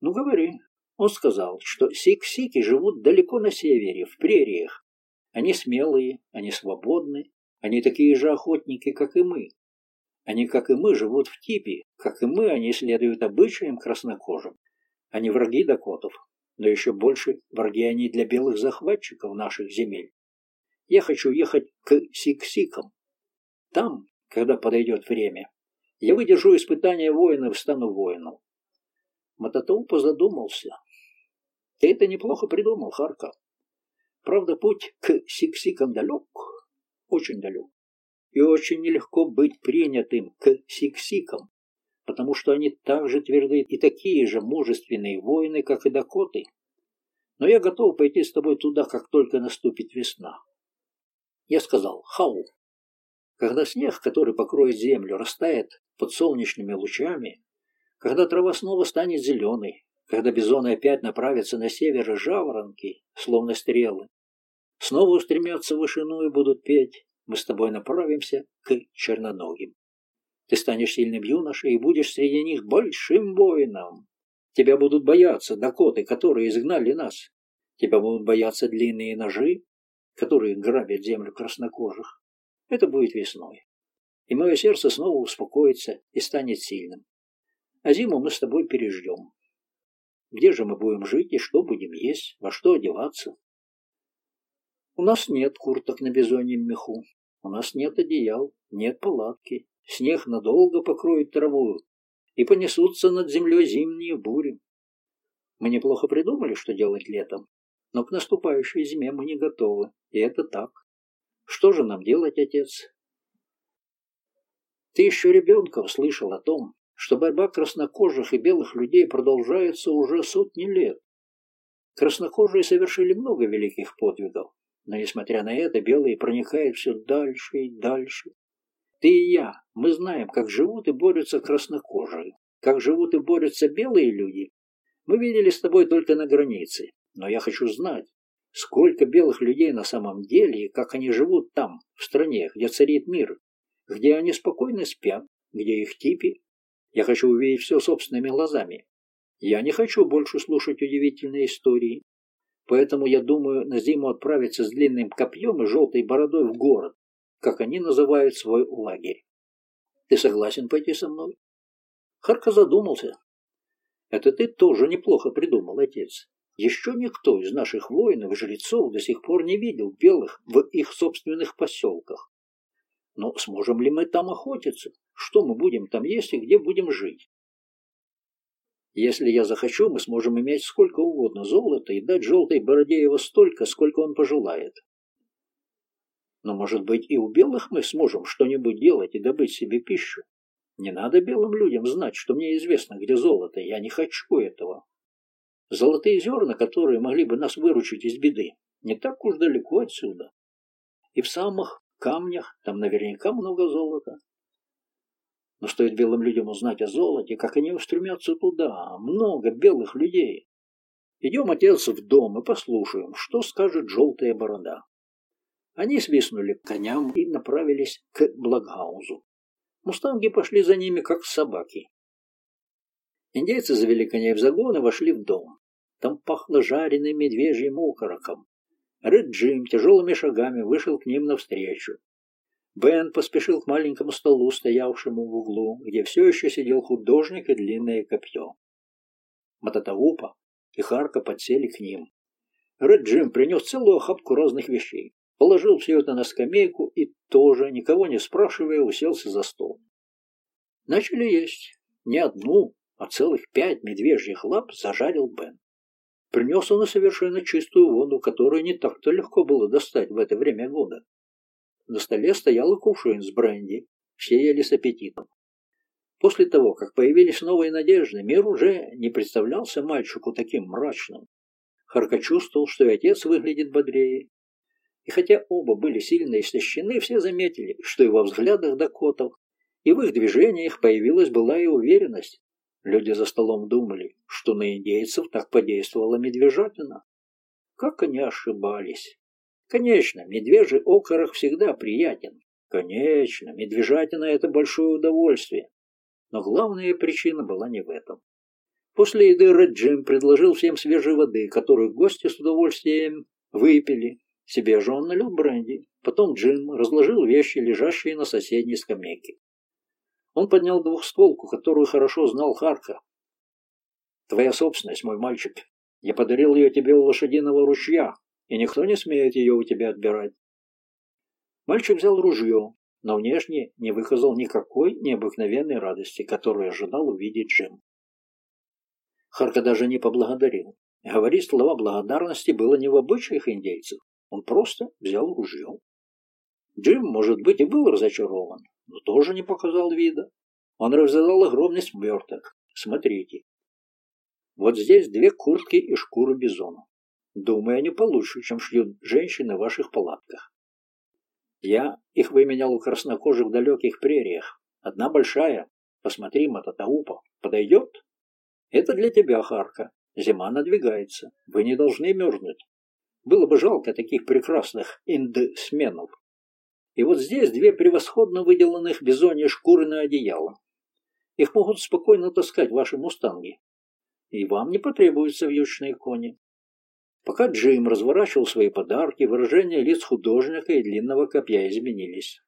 Ну, говори. Он сказал, что сик-сики живут далеко на севере, в прериях. Они смелые, они свободны, они такие же охотники, как и мы. Они, как и мы, живут в типе, как и мы, они следуют обычаям краснокожим. Они враги дакотов, но еще больше враги они для белых захватчиков наших земель. Я хочу ехать к Сиксикам. Там, когда подойдет время, я выдержу испытания воинов и стану воином. Мататоупа задумался. Ты это неплохо придумал, Харка. Правда, путь к Сиксикам далек, очень далек. И очень нелегко быть принятым к Сиксикам, потому что они так же твердые и такие же мужественные воины, как и Дакоты. Но я готов пойти с тобой туда, как только наступит весна. Я сказал «Хау». Когда снег, который покроет землю, растает под солнечными лучами, когда трава снова станет зеленой, когда бизоны опять направятся на север и жаворонки, словно стрелы, снова устремятся в вышину и будут петь, мы с тобой направимся к черноногим. Ты станешь сильным юношей и будешь среди них большим воином. Тебя будут бояться дакоты, которые изгнали нас. Тебя будут бояться длинные ножи, которые грабят землю краснокожих. Это будет весной. И мое сердце снова успокоится и станет сильным. А зиму мы с тобой переждем. Где же мы будем жить и что будем есть, во что одеваться? У нас нет курток на бизоньем меху. У нас нет одеял, нет палатки. Снег надолго покроет траву, и понесутся над землей зимние бури. Мы неплохо придумали, что делать летом, но к наступающей зиме мы не готовы, и это так. Что же нам делать, отец? Ты еще ребенком слышал о том, что борьба краснокожих и белых людей продолжается уже сотни лет. Краснокожие совершили много великих подвигов, но, несмотря на это, белые проникают все дальше и дальше. Ты и я, мы знаем, как живут и борются краснокожие, как живут и борются белые люди. Мы видели с тобой только на границе, но я хочу знать, сколько белых людей на самом деле и как они живут там, в стране, где царит мир, где они спокойно спят, где их типи. Я хочу увидеть все собственными глазами. Я не хочу больше слушать удивительные истории. Поэтому я думаю на зиму отправиться с длинным копьем и желтой бородой в город, как они называют свой лагерь. Ты согласен пойти со мной? Харка задумался. Это ты тоже неплохо придумал, отец. Еще никто из наших воинов и жрецов до сих пор не видел белых в их собственных поселках. Но сможем ли мы там охотиться? Что мы будем там есть и где будем жить? Если я захочу, мы сможем иметь сколько угодно золота и дать желтой бороде его столько, сколько он пожелает. Но, может быть, и у белых мы сможем что-нибудь делать и добыть себе пищу. Не надо белым людям знать, что мне известно, где золото. Я не хочу этого. Золотые зерна, которые могли бы нас выручить из беды, не так уж далеко отсюда. И в самых камнях там наверняка много золота. Но стоит белым людям узнать о золоте, как они устремятся туда. Много белых людей. Идем, отец, в дом и послушаем, что скажет желтая борода. Они свистнули к коням и направились к Благаузу. Мустанги пошли за ними, как собаки. Индейцы завели коней в загон и вошли в дом. Там пахло жареным медвежьим окороком. Ред Джим тяжелыми шагами вышел к ним навстречу. Бен поспешил к маленькому столу, стоявшему в углу, где все еще сидел художник и длинное копье. Мататаупа и Харка подсели к ним. Ред Джим принес целую охапку разных вещей, положил все это на скамейку и тоже, никого не спрашивая, уселся за стол. Начали есть. Не одну, а целых пять медвежьих лап зажарил Бен. Принес он и совершенно чистую воду, которую не так-то легко было достать в это время года. На столе стоял и кувшин с бренди. Все ели с аппетитом. После того, как появились новые надежды, мир уже не представлялся мальчику таким мрачным. Харка чувствовал, что и отец выглядит бодрее. И хотя оба были сильно истощены, все заметили, что и во взглядах Дакотов, и в их движениях появилась была и уверенность. Люди за столом думали, что на индейцев так подействовала медвежатина. Как они ошибались. Конечно, медвежий окорок всегда приятен. Конечно, медвежатина – это большое удовольствие. Но главная причина была не в этом. После еды Ред Джим предложил всем свежей воды, которую гости с удовольствием выпили. Себе же он налил бренди. Потом Джим разложил вещи, лежащие на соседней скамейке. Он поднял двухстволку, которую хорошо знал Харка. «Твоя собственность, мой мальчик. Я подарил ее тебе у лошадиного ручья, и никто не смеет ее у тебя отбирать». Мальчик взял ружье, но внешне не выказал никакой необыкновенной радости, которую ожидал увидеть Джим. Харка даже не поблагодарил. Говорить слова благодарности было не в обычаях индейцев. Он просто взял ружье. Джим, может быть, и был разочарован, но тоже не показал вида. Он развязал огромный сверток. Смотрите. Вот здесь две куртки и шкуры бизона. Думаю, они получше, чем шьют женщины в ваших палатках. Я их выменял у краснокожих в далеких прериях. Одна большая. Посмотри, Мататаупа. Подойдет? Это для тебя, Харка. Зима надвигается. Вы не должны мерзнуть. Было бы жалко таких прекрасных индсменов. И вот здесь две превосходно выделанных бизонья шкуры на одеяло. Их могут спокойно таскать ваши мустанги. И вам не потребуются вьючные кони. Пока Джим разворачивал свои подарки, выражения лиц художника и длинного копья изменились.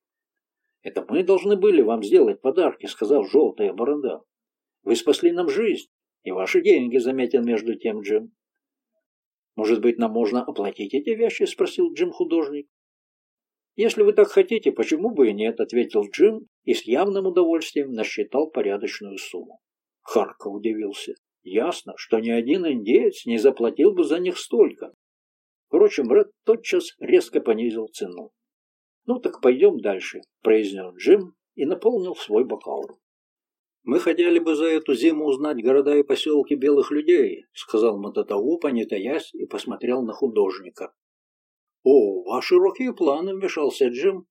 «Это мы должны были вам сделать подарки», — сказал желтая борода. «Вы спасли нам жизнь, и ваши деньги», — заметил между тем Джим. «Может быть, нам можно оплатить эти вещи?» — спросил Джим художник. «Если вы так хотите, почему бы и нет?» — ответил Джим и с явным удовольствием насчитал порядочную сумму. Харка удивился. Ясно, что ни один индеец не заплатил бы за них столько. Впрочем, Ред тотчас резко понизил цену. «Ну так пойдем дальше», — произнес Джим и наполнил свой бокал. «Мы хотели бы за эту зиму узнать города и поселки белых людей», — сказал Мататаупа, не таясь, и посмотрел на художника. «О, ваши широкие планы», — вмешался Джим,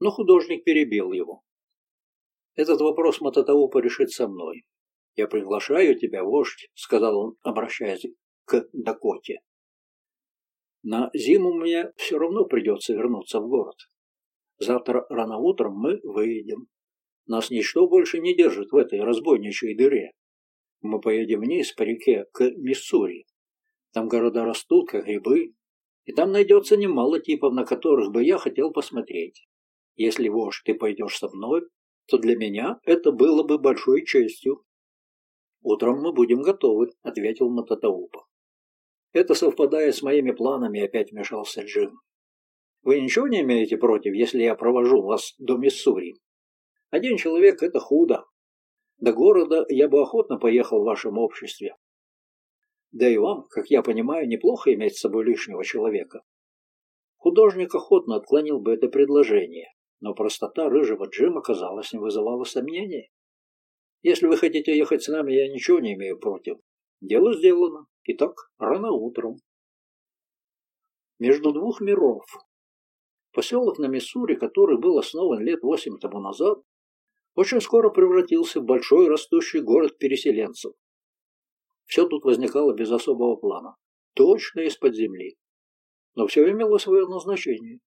но художник перебил его. «Этот вопрос Мататаупа решит со мной. «Я приглашаю тебя, вождь», — сказал он, обращаясь к Дакоте. «На зиму мне все равно придется вернуться в город. Завтра рано утром мы выедем. Нас ничто больше не держит в этой разбойничьей дыре. Мы поедем вниз по реке к Миссури. Там города растут, как грибы, и там найдется немало типов, на которых бы я хотел посмотреть. Если, вождь, ты пойдешь со мной, то для меня это было бы большой честью. «Утром мы будем готовы», — ответил Мататаупа. «Это совпадает с моими планами», — опять вмешался Джим. «Вы ничего не имеете против, если я провожу вас до Миссури? Один человек — это худо. До города я бы охотно поехал в вашем обществе. Да и вам, как я понимаю, неплохо иметь с собой лишнего человека». Художник охотно отклонил бы это предложение, но простота рыжего Джима, казалось, не вызывала сомнений. Если вы хотите ехать с нами, я ничего не имею против. Дело сделано. Итак, рано утром. Между двух миров. Поселок на Миссури, который был основан лет восемь тому назад, очень скоро превратился в большой растущий город переселенцев. Все тут возникало без особого плана, точно из-под земли. Но все имело свое назначение.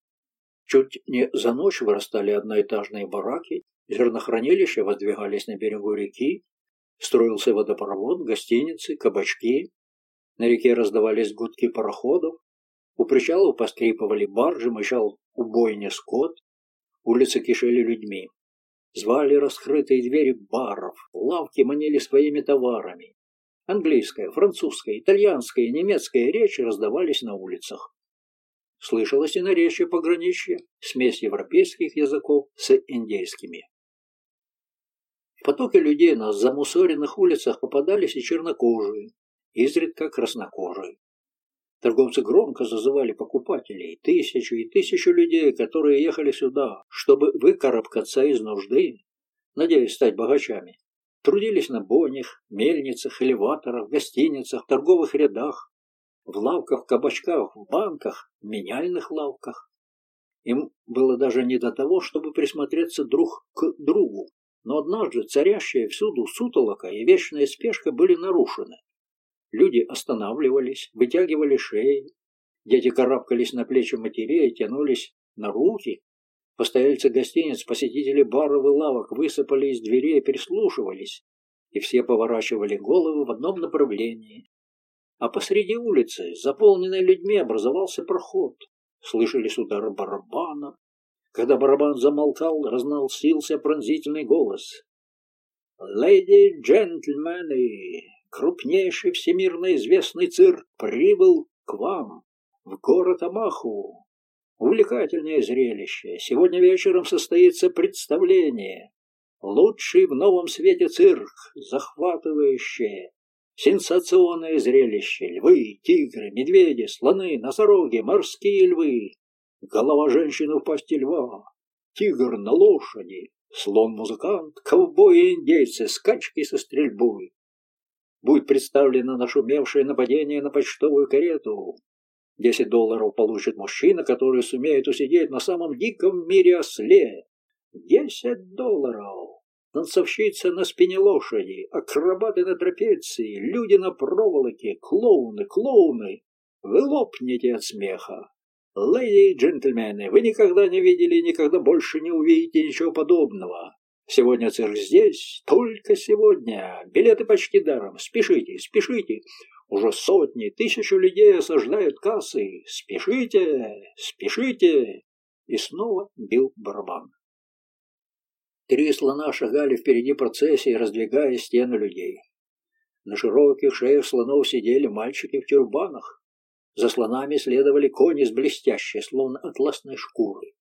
Чуть не за ночь вырастали одноэтажные бараки, Зернохранилища воздвигались на берегу реки, строился водопровод, гостиницы, кабачки. На реке раздавались гудки пароходов, у причалов поскрипывали баржи, мычал убойня скот, улицы кишели людьми. Звали раскрытые двери баров, лавки манили своими товарами. Английская, французская, итальянская, немецкая речи раздавались на улицах. Слышалось и наречие пограничья, смесь европейских языков с индейскими. В потоке людей на замусоренных улицах попадались и чернокожие, изредка краснокожие. Торговцы громко зазывали покупателей, тысячу и тысячу людей, которые ехали сюда, чтобы выкарабкаться из нужды, надеясь стать богачами. Трудились на бойнях, мельницах, элеваторах, гостиницах, торговых рядах, в лавках, кабачках, в банках, меняльных лавках. Им было даже не до того, чтобы присмотреться друг к другу. Но однажды царящая всюду сутолока и вечная спешка были нарушены. Люди останавливались, вытягивали шеи, дети карабкались на плечи матерей и тянулись на руки. Постояльцы гостиниц, посетители баров и лавок высыпали из дверей и прислушивались, и все поворачивали головы в одном направлении. А посреди улицы, заполненной людьми, образовался проход. Слышались удары барабана. Когда барабан замолкал, разносился пронзительный голос. «Леди, джентльмены, крупнейший всемирно известный цирк прибыл к вам, в город Амаху. Увлекательное зрелище. Сегодня вечером состоится представление. Лучший в новом свете цирк, захватывающее, сенсационное зрелище. Львы, тигры, медведи, слоны, носороги, морские львы. Голова женщины в пасти льва, тигр на лошади, слон-музыкант, ковбои-индейцы, скачки со стрельбой будет представлено нашумевшее нападение на почтовую карету. Десять долларов получит мужчина, который сумеет усидеть на самом диком мире осле. Десять долларов! Танцовщица на спине лошади, акробаты на трапеции, люди на проволоке, клоуны, клоуны. Вы лопнете от смеха. Леди и джентльмены, вы никогда не видели и никогда больше не увидите ничего подобного. Сегодня цирк здесь, только сегодня. Билеты почти даром. Спешите, спешите. Уже сотни, тысячи людей осаждают кассы. Спешите, спешите. И снова бил барабан. Три слона шагали впереди процессии, раздвигая стены людей. На широких шеях слонов сидели мальчики в тюрбанах. За слонами следовали кони с блестящей, словно атласной шкурой.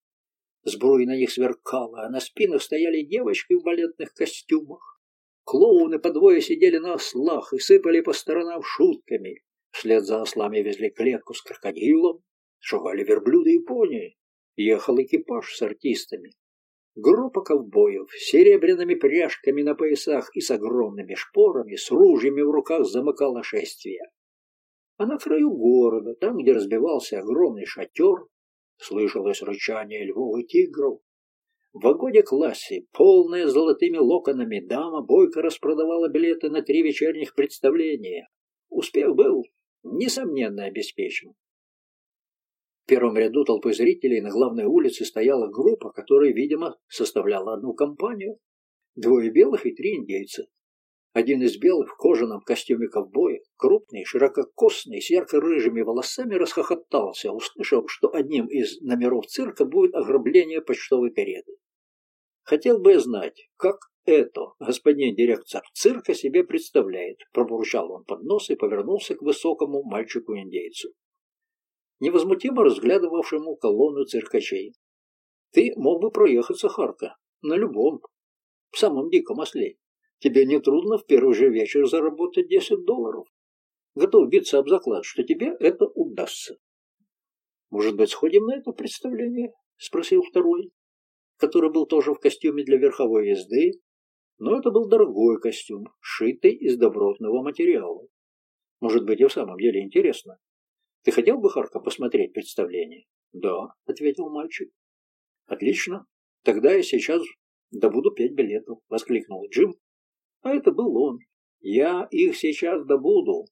Сбруя на них сверкала, а на спинах стояли девочки в балетных костюмах. Клоуны по двое сидели на ослах и сыпали по сторонам шутками. Вслед за ослами везли клетку с крокодилом, шагали верблюды и пони. Ехал экипаж с артистами. Группа ковбоев с серебряными пряжками на поясах и с огромными шпорами, с ружьями в руках замыкала шествие. А на краю города, там, где разбивался огромный шатер, Слышалось рычание львов и тигров. В вагоне-классе, полная золотыми локонами, дама бойко распродавала билеты на три вечерних представления. Успех был, несомненно, обеспечен. В первом ряду толпы зрителей на главной улице стояла группа, которая, видимо, составляла одну компанию. Двое белых и три индейца. Один из белых в кожаном костюме ковбоя, крупный, ширококосный, с ярко-рыжими волосами, расхохотался, услышав, что одним из номеров цирка будет ограбление почтовой кареты. «Хотел бы я знать, как это господин директор цирка себе представляет», пробурчал он под нос и повернулся к высокому мальчику-индейцу, невозмутимо разглядывавшему колонну циркачей. «Ты мог бы проехаться, Харка, на любом, в самом диком осле. Тебе не трудно в первый же вечер заработать 10 долларов. Готов биться об заклад, что тебе это удастся. Может быть, сходим на это представление? Спросил второй, который был тоже в костюме для верховой езды, но это был дорогой костюм, сшитый из добротного материала. Может быть, и в самом деле интересно. Ты хотел бы, Харка, посмотреть представление? Да, ответил мальчик. Отлично. Тогда я сейчас добуду пять билетов, воскликнул Джим а это был он. Я их сейчас добуду.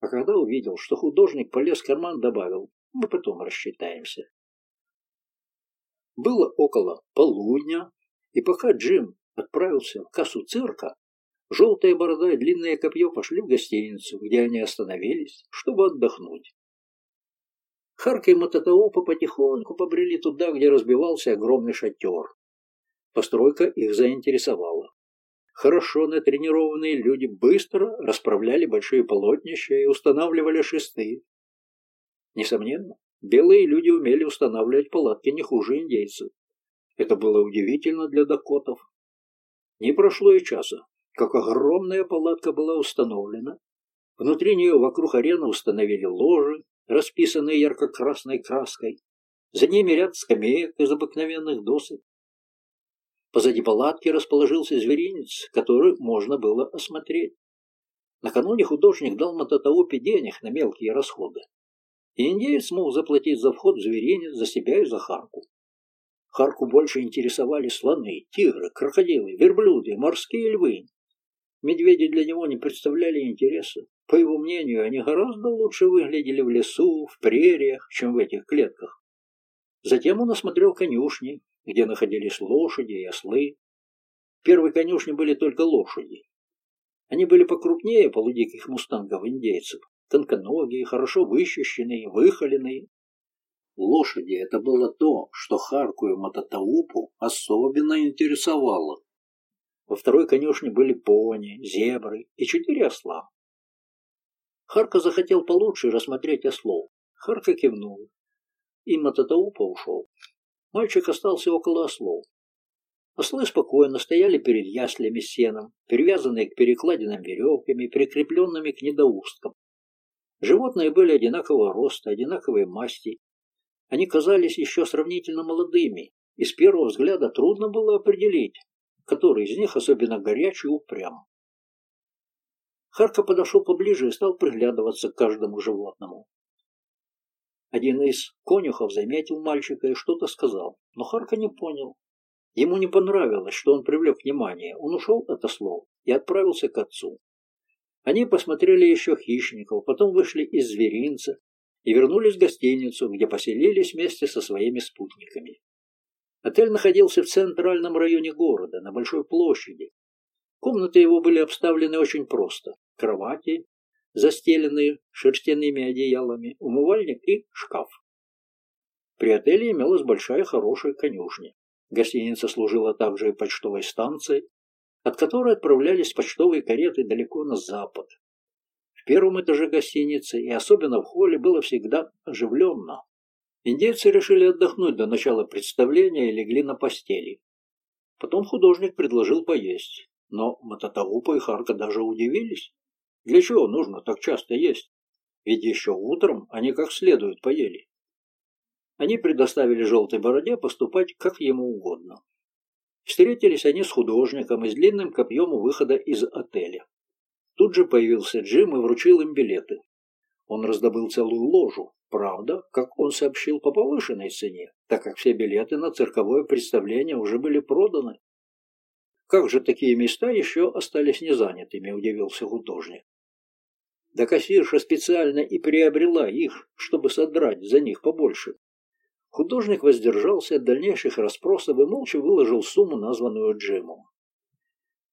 А когда увидел, что художник полез в карман, добавил, мы потом рассчитаемся. Было около полудня, И пока Джим отправился в кассу цирка, желтая борода и длинное копье пошли в гостиницу, где они остановились, чтобы отдохнуть. Харка и Мототаупа потихоньку побрели туда, где разбивался огромный шатер. Постройка их заинтересовала. Хорошо натренированные люди быстро расправляли большие полотнища и устанавливали шесты. Несомненно, белые люди умели устанавливать палатки не хуже индейцев. Это было удивительно для дакотов. Не прошло и часа, как огромная палатка была установлена. Внутри нее вокруг арены установили ложи, расписанные ярко-красной краской. За ними ряд скамеек из обыкновенных досок. Позади палатки расположился зверинец, который можно было осмотреть. Накануне художник дал Мататаупе денег на мелкие расходы. И индеец мог заплатить за вход в зверинец за себя и за Харку. Харку больше интересовали слоны, тигры, крокодилы, верблюды, морские львы. Медведи для него не представляли интереса. По его мнению, они гораздо лучше выглядели в лесу, в прериях, чем в этих клетках. Затем он осмотрел конюшни, где находились лошади и ослы. В первой конюшне были только лошади. Они были покрупнее полудиких мустангов-индейцев, тонконогие, хорошо вычищенные, выхоленные. Лошади — это было то, что Харкую Мататаупу особенно интересовало. Во второй конюшне были пони, зебры и четыре осла. Харка захотел получше рассмотреть ослов. Харка кивнул, и Мататаупа ушел. Мальчик остался около ослов. Ослы спокойно стояли перед яслями с сеном, привязанные к перекладинам веревками, прикрепленными к недоусткам. Животные были одинакового роста, одинаковой масти. Они казались еще сравнительно молодыми, и с первого взгляда трудно было определить, который из них особенно горячий и упрям. Харка подошел поближе и стал приглядываться к каждому животному. Один из конюхов заметил мальчика и что-то сказал, но Харка не понял. Ему не понравилось, что он привлек внимание. Он ушел от ослов и отправился к отцу. Они посмотрели еще хищников, потом вышли из зверинца и вернулись в гостиницу, где поселились вместе со своими спутниками. Отель находился в центральном районе города, на большой площади. Комнаты его были обставлены очень просто. Кровати, застеленные шерстяными одеялами, умывальник и шкаф. При отеле имелась большая хорошая конюшня. Гостиница служила также и почтовой станцией, от которой отправлялись почтовые кареты далеко на запад. В первом этаже гостиницы и особенно в холле было всегда оживленно. Индейцы решили отдохнуть до начала представления и легли на постели. Потом художник предложил поесть, но Мататаупа и Харка даже удивились. Для чего нужно так часто есть? Ведь еще утром они как следует поели. Они предоставили желтой бороде поступать как ему угодно. Встретились они с художником и с длинным копьем у выхода из отеля. Тут же появился Джим и вручил им билеты. Он раздобыл целую ложу, правда, как он сообщил, по повышенной цене, так как все билеты на цирковое представление уже были проданы. «Как же такие места еще остались незанятыми?» – удивился художник. Да кассирша специально и приобрела их, чтобы содрать за них побольше. Художник воздержался от дальнейших расспросов и молча выложил сумму, названную Джимом.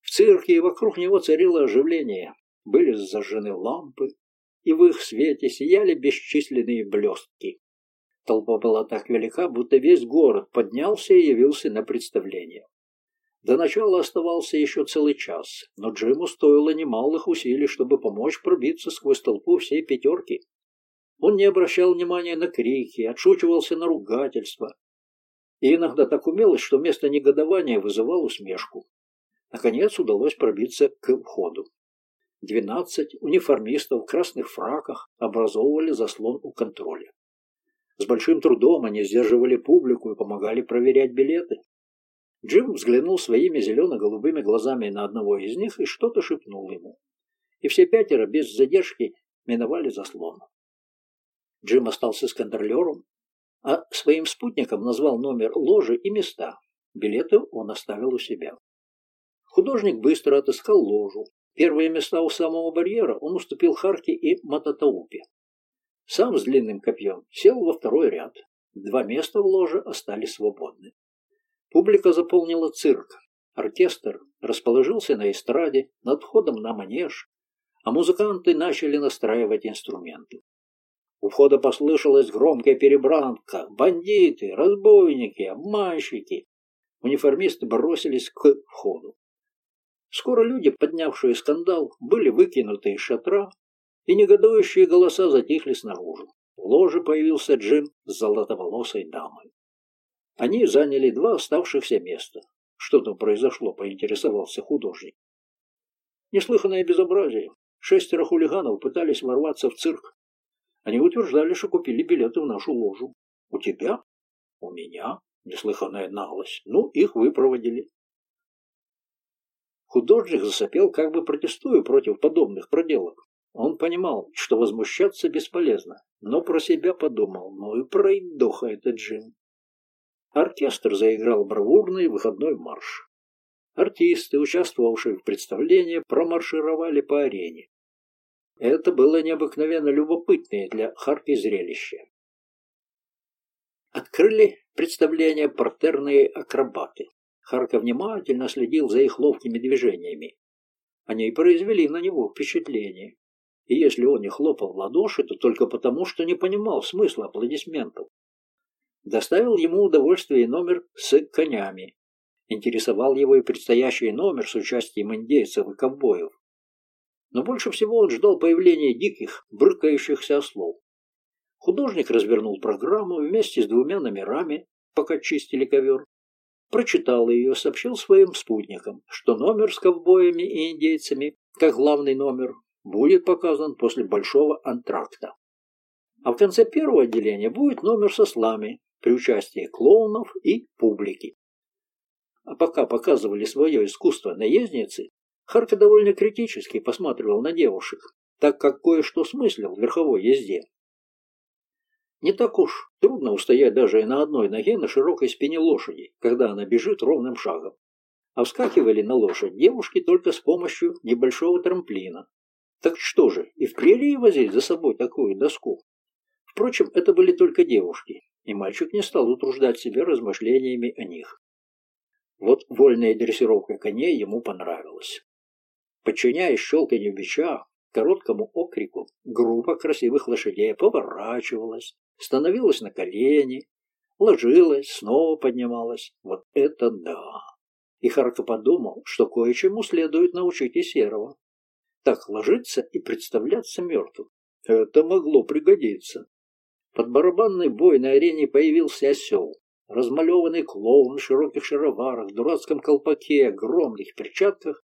В цирке и вокруг него царило оживление. Были зажжены лампы, и в их свете сияли бесчисленные блестки. Толпа была так велика, будто весь город поднялся и явился на представление. До начала оставался еще целый час, но Джиму стоило немалых усилий, чтобы помочь пробиться сквозь толпу всей пятерки. Он не обращал внимания на крики, отшучивался на ругательства. И иногда так умелось, что вместо негодования вызывал усмешку. Наконец удалось пробиться к входу. Двенадцать униформистов в красных фраках образовывали заслон у контроля. С большим трудом они сдерживали публику и помогали проверять билеты. Джим взглянул своими зелено-голубыми глазами на одного из них и что-то шепнул ему. И все пятеро без задержки миновали заслон. Джим остался с контролером, а своим спутникам назвал номер ложи и места. Билеты он оставил у себя. Художник быстро отыскал ложу. Первые места у самого барьера он уступил Харке и Мататаупе. Сам с длинным копьем сел во второй ряд. Два места в ложе остались свободны. Публика заполнила цирк. Оркестр расположился на эстраде над входом на манеж, а музыканты начали настраивать инструменты. У входа послышалась громкая перебранка. Бандиты, разбойники, обманщики. Униформисты бросились к входу. Скоро люди, поднявшие скандал, были выкинуты из шатра, и негодующие голоса затихли снаружи. В ложе появился Джим с золотоволосой дамой. Они заняли два оставшихся места. Что там произошло, поинтересовался художник. Неслыханное безобразие. Шестеро хулиганов пытались ворваться в цирк. Они утверждали, что купили билеты в нашу ложу. У тебя? У меня? Неслыханная наглость. Ну, их выпроводили. Художник засопел, как бы протестуя против подобных проделок. Он понимал, что возмущаться бесполезно, но про себя подумал, ну и пройдоха это Джим. Оркестр заиграл бравурный выходной марш. Артисты, участвовавшие в представлении, промаршировали по арене. Это было необыкновенно любопытное для Харки зрелище. Открыли представление портерные акробаты. Харка внимательно следил за их ловкими движениями. Они произвели на него впечатление. И если он не хлопал в ладоши, то только потому, что не понимал смысла аплодисментов. Доставил ему удовольствие номер с конями. Интересовал его и предстоящий номер с участием индейцев и ковбоев. Но больше всего он ждал появления диких, брыкающихся ослов. Художник развернул программу вместе с двумя номерами, пока чистили ковер. Прочитал ее, сообщил своим спутникам, что номер с ковбоями и индейцами, как главный номер, будет показан после большого антракта. А в конце первого отделения будет номер со слами, при участии клоунов и публики. А пока показывали свое искусство наездницы, Харка довольно критически посматривал на девушек, так как кое-что смыслил в верховой езде. Не так уж трудно устоять даже и на одной ноге на широкой спине лошади, когда она бежит ровным шагом. А вскакивали на лошадь девушки только с помощью небольшого трамплина. Так что же, и в прерии возить за собой такую доску? Впрочем, это были только девушки, и мальчик не стал утруждать себя размышлениями о них. Вот вольная дрессировка коней ему понравилась. Подчиняясь щелканью бича, короткому окрику, группа красивых лошадей поворачивалась, становилась на колени, ложилась, снова поднималась. Вот это да! И Харка подумал, что кое-чему следует научить и Серого. Так ложиться и представляться мертвым. Это могло пригодиться. Под барабанный бой на арене появился осел. Размалеванный клоун в широких шароварах, дурацком колпаке, огромных перчатках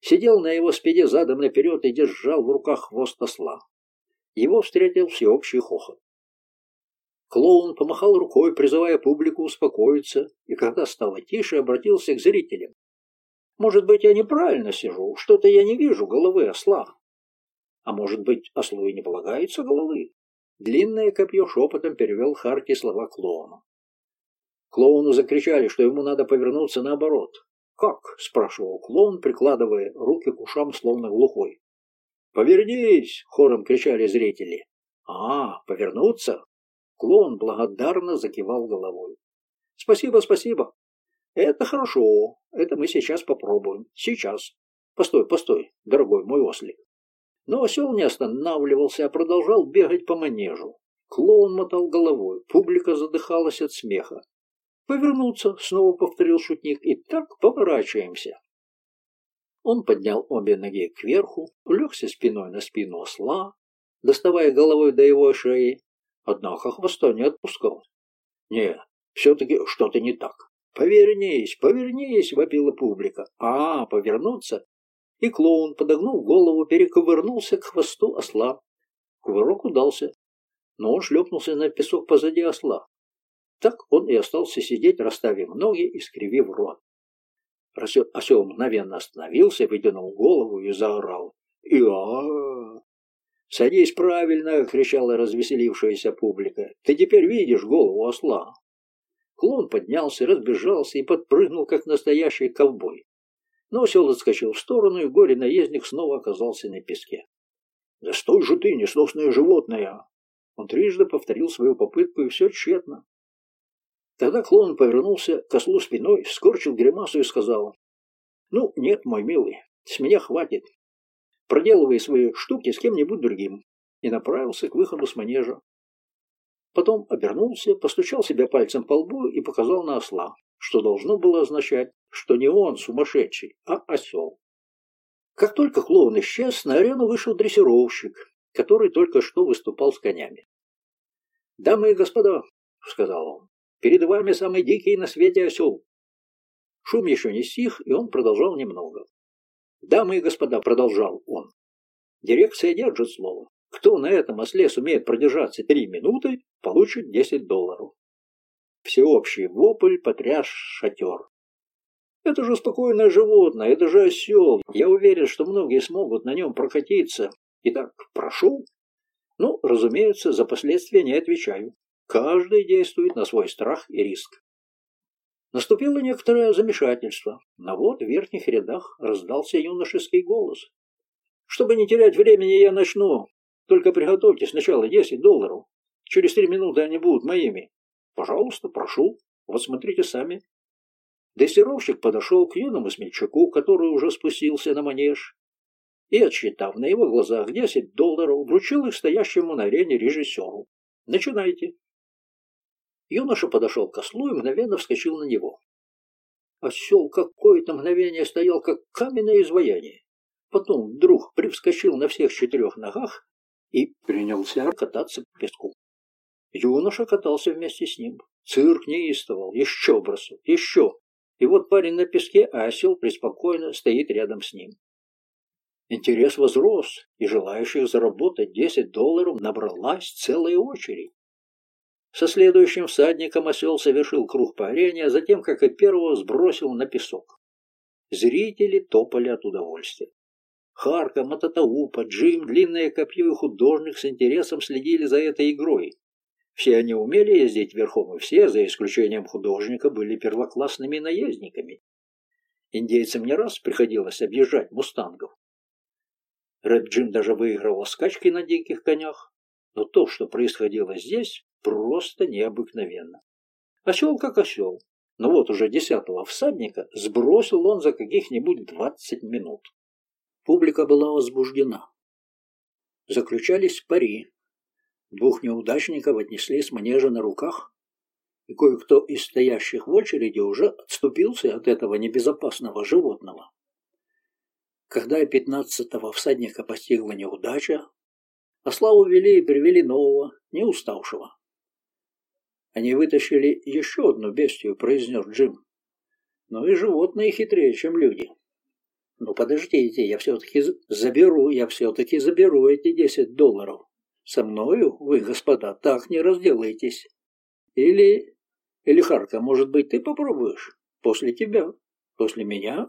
сидел на его спине задом наперед и держал в руках хвост осла. Его встретил всеобщий хохот. Клоун помахал рукой, призывая публику успокоиться, и когда стало тише, обратился к зрителям. «Может быть, я неправильно сижу, что-то я не вижу головы осла. А может быть, ослу и не полагается головы?» Длинное копье шепотом перевел Харки слова клоуну. Клоуну закричали, что ему надо повернуться наоборот. «Как?» — спрашивал клоун, прикладывая руки к ушам, словно глухой. «Повернись!» — хором кричали зрители. «А, повернуться?» Клоун благодарно закивал головой. «Спасибо, спасибо. Это хорошо. Это мы сейчас попробуем. Сейчас. Постой, постой, дорогой мой ослик. Но осел не останавливался, а продолжал бегать по манежу. Клоун мотал головой, публика задыхалась от смеха. «Повернуться», — снова повторил шутник, — «и так поворачиваемся». Он поднял обе ноги кверху, улегся спиной на спину осла, доставая головой до его шеи, однако хвоста не отпускал. «Не, все-таки что-то не так. Повернись, повернись!» — вопила публика. «А, повернуться? И клоун, подогнув голову, перековырнулся к хвосту осла. Кувырок удался, но он шлепнулся на песок позади осла. Так он и остался сидеть, расставив ноги и скривив рот. Осел мгновенно остановился, вытянул голову и заорал. «Иа!» «Садись правильно!» — кричала развеселившаяся публика. «Ты теперь видишь голову осла!» Клон поднялся, разбежался и подпрыгнул, как настоящий ковбой. Но осел отскочил в сторону, и горе-наездник снова оказался на песке. «Да стой же ты, несносное животное!» Он трижды повторил свою попытку, и все тщетно. Тогда клоун повернулся к ослу спиной, скорчил гримасу и сказал, «Ну, нет, мой милый, с меня хватит. Проделывай свои штуки с кем-нибудь другим». И направился к выходу с манежа. Потом обернулся, постучал себя пальцем по лбу и показал на осла, что должно было означать, что не он сумасшедший, а осел. Как только клоун исчез, на арену вышел дрессировщик, который только что выступал с конями. «Дамы и господа», — сказал он, — «перед вами самый дикий на свете осел». Шум еще не стих, и он продолжал немного. «Дамы и господа», — продолжал он, — «дирекция держит слово. Кто на этом осле сумеет продержаться три минуты, получит десять долларов». Всеобщий вопль потряс шатер. Это же спокойное животное, это же осел. Я уверен, что многие смогут на нем прокатиться. Итак, прошу. Ну, разумеется, за последствия не отвечаю. Каждый действует на свой страх и риск. Наступило некоторое замешательство, но вот в верхних рядах раздался юношеский голос. «Чтобы не терять времени, я начну. Только приготовьте сначала 10 долларов. Через три минуты они будут моими. Пожалуйста, прошу. Вот смотрите сами». Дрессировщик подошел к юному смельчаку, который уже спустился на манеж, и, отсчитав на его глазах 10 долларов, вручил их стоящему на арене режиссеру. «Начинайте». Юноша подошел к ослу и мгновенно вскочил на него. Осел какое-то мгновение стоял, как каменное изваяние. Потом вдруг привскочил на всех четырех ногах и принялся кататься по песку. Юноша катался вместе с ним. Цирк неистовал. Еще бросок, еще. И вот парень на песке, а осел преспокойно стоит рядом с ним. Интерес возрос, и желающих заработать 10 долларов набралась целая очередь. Со следующим всадником осел совершил круг по арене, а затем, как и первого, сбросил на песок. Зрители топали от удовольствия. Харка, Мататаупа, Джим, Длинное копье и художник с интересом следили за этой игрой. Все они умели ездить верхом, и все, за исключением художника, были первоклассными наездниками. Индейцам не раз приходилось объезжать мустангов. Ред Джим даже выигрывал скачки на диких конях, но то, что происходило здесь, просто необыкновенно. Осел как осел, но вот уже десятого всадника сбросил он за каких-нибудь двадцать минут. Публика была возбуждена. Заключались пари, Двух неудачников отнесли с манежа на руках, и кое-кто из стоящих в очереди уже отступился от этого небезопасного животного. Когда пятнадцатого всадника постигла неудача, осла увели и привели нового, не уставшего. Они вытащили еще одну бестию, произнес Джим. Но и животные хитрее, чем люди. Ну подождите, я все-таки заберу, я все-таки заберу эти десять долларов. Со мною вы, господа, так не разделаетесь. Или... Или, Харка, может быть, ты попробуешь? После тебя? После меня?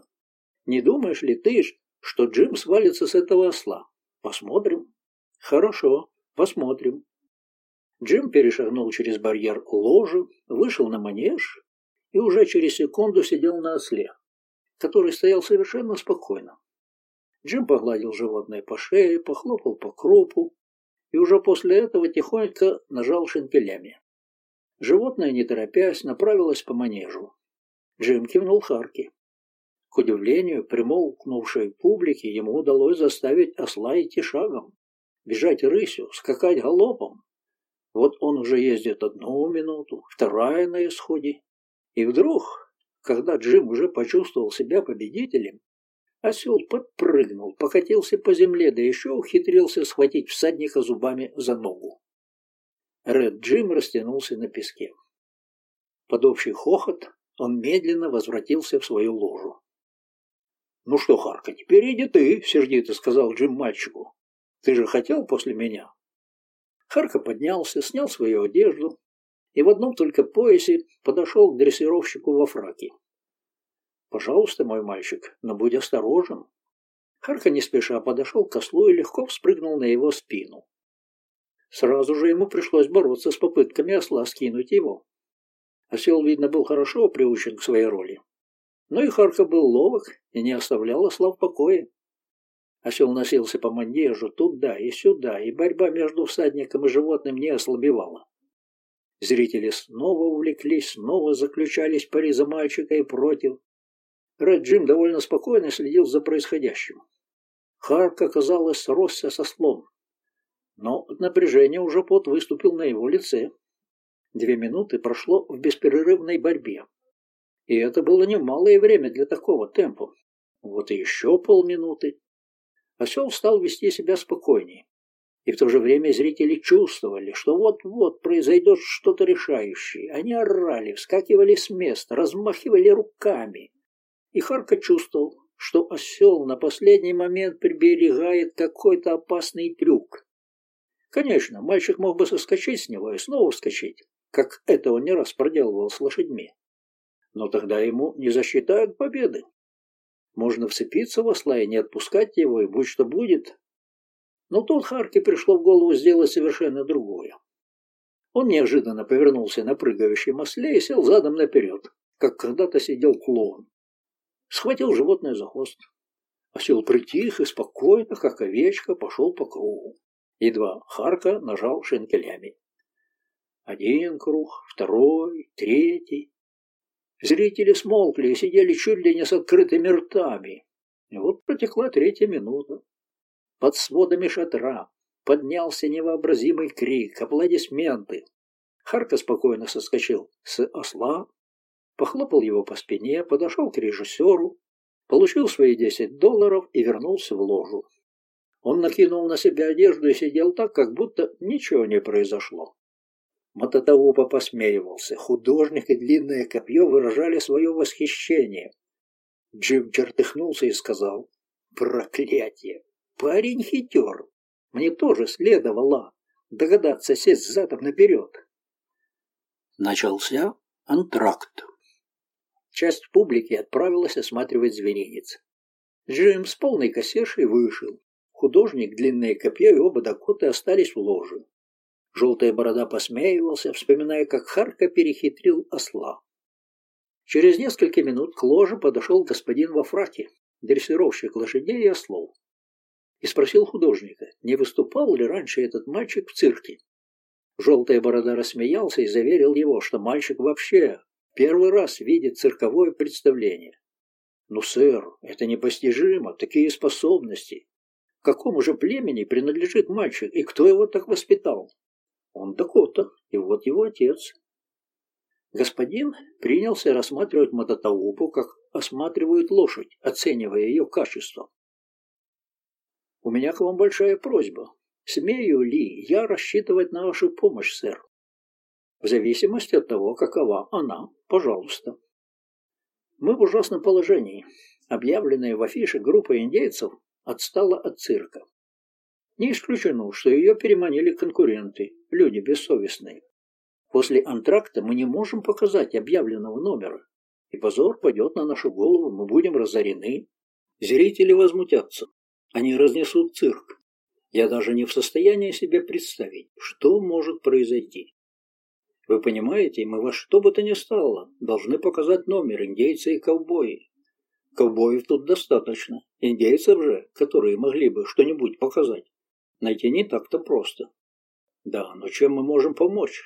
Не думаешь ли ты, что Джим свалится с этого осла? Посмотрим. Хорошо, посмотрим. Джим перешагнул через барьер ложи, вышел на манеж и уже через секунду сидел на осле, который стоял совершенно спокойно. Джим погладил животное по шее, похлопал по крупу, и уже после этого тихонько нажал шинкелями. Животное, не торопясь, направилось по манежу. Джим кивнул Харки. К удивлению, примолкнувшей публике ему удалось заставить осла идти шагом, бежать рысью, скакать галопом. Вот он уже ездит одну минуту, вторая на исходе. И вдруг, когда Джим уже почувствовал себя победителем, Осел подпрыгнул, покатился по земле, да еще ухитрился схватить всадника зубами за ногу. Ред Джим растянулся на песке. Под общий хохот он медленно возвратился в свою ложу. «Ну что, Харка, теперь иди ты», — сердито сказал Джим мальчику. «Ты же хотел после меня?» Харка поднялся, снял свою одежду и в одном только поясе подошел к дрессировщику во фраке. «Пожалуйста, мой мальчик, но будь осторожен». Харка не спеша подошел к ослу и легко вспрыгнул на его спину. Сразу же ему пришлось бороться с попытками осла скинуть его. Осел, видно, был хорошо приучен к своей роли. Но и Харка был ловок и не оставлял осла в покое. Осел носился по манежу туда и сюда, и борьба между всадником и животным не ослабевала. Зрители снова увлеклись, снова заключались пари за мальчика и против. Ред Джим довольно спокойно следил за происходящим. Харк, оказалось, сросся со слом. Но от напряжения уже пот выступил на его лице. Две минуты прошло в бесперерывной борьбе. И это было немалое время для такого темпа. Вот и еще полминуты. Осел стал вести себя спокойнее. И в то же время зрители чувствовали, что вот-вот произойдет что-то решающее. Они орали, вскакивали с места, размахивали руками. И Харка чувствовал, что осел на последний момент приберегает какой-то опасный трюк. Конечно, мальчик мог бы соскочить с него и снова вскочить, как это он не раз проделывал с лошадьми. Но тогда ему не засчитают победы. Можно вцепиться в осла и не отпускать его, и будь что будет. Но тут Харке пришло в голову сделать совершенно другое. Он неожиданно повернулся на прыгающем осле и сел задом наперед, как когда-то сидел клоун. Схватил животное за хвост. Осел притих и спокойно, как овечка, пошел по кругу. Едва Харка нажал шенкелями. Один круг, второй, третий. Зрители смолкли и сидели чуть ли не с открытыми ртами. И вот протекла третья минута. Под сводами шатра поднялся невообразимый крик, аплодисменты. Харка спокойно соскочил с осла, похлопал его по спине, подошел к режиссеру, получил свои десять долларов и вернулся в ложу. Он накинул на себя одежду и сидел так, как будто ничего не произошло. Мототаупа посмеивался. Художник и длинное копье выражали свое восхищение. Джим чертыхнулся и сказал, «Проклятие! Парень хитер! Мне тоже следовало догадаться сесть задом наперед». Начался антракт. Часть публики отправилась осматривать зверинец. Джим с полной кассешей вышел. Художник, длинное копье и оба Дакоты остались в ложе. Желтая борода посмеивался, вспоминая, как Харка перехитрил осла. Через несколько минут к ложе подошел господин во фраке, дрессировщик лошадей и ослов, и спросил художника, не выступал ли раньше этот мальчик в цирке. Желтая борода рассмеялся и заверил его, что мальчик вообще первый раз видит цирковое представление. «Ну, сэр, это непостижимо, такие способности. Какому же племени принадлежит мальчик, и кто его так воспитал?» Он Дакота, и вот его отец. Господин принялся рассматривать мототаупу, как осматривают лошадь, оценивая ее качество. «У меня к вам большая просьба. Смею ли я рассчитывать на вашу помощь, сэр? В зависимости от того, какова она, пожалуйста. Мы в ужасном положении. Объявленная в афише группа индейцев отстала от цирка. Не исключено, что ее переманили конкуренты, люди бессовестные. После антракта мы не можем показать объявленного номера, и позор пойдет на нашу голову, мы будем разорены. Зрители возмутятся, они разнесут цирк. Я даже не в состоянии себе представить, что может произойти. Вы понимаете, мы во что бы то ни стало должны показать номер индейцы и ковбои. Ковбоев тут достаточно, индейцев же, которые могли бы что-нибудь показать, найти не так-то просто. Да, но чем мы можем помочь?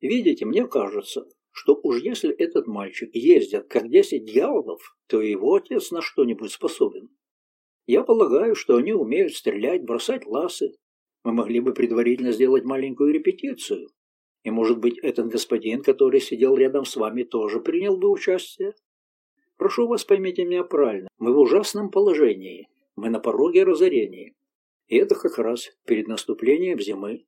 Видите, мне кажется, что уж если этот мальчик ездит как десять дьяволов, то его отец на что-нибудь способен. Я полагаю, что они умеют стрелять, бросать ласы. Мы могли бы предварительно сделать маленькую репетицию. И, может быть, этот господин, который сидел рядом с вами, тоже принял бы участие? Прошу вас, поймите меня правильно. Мы в ужасном положении. Мы на пороге разорения. И это как раз перед наступлением зимы.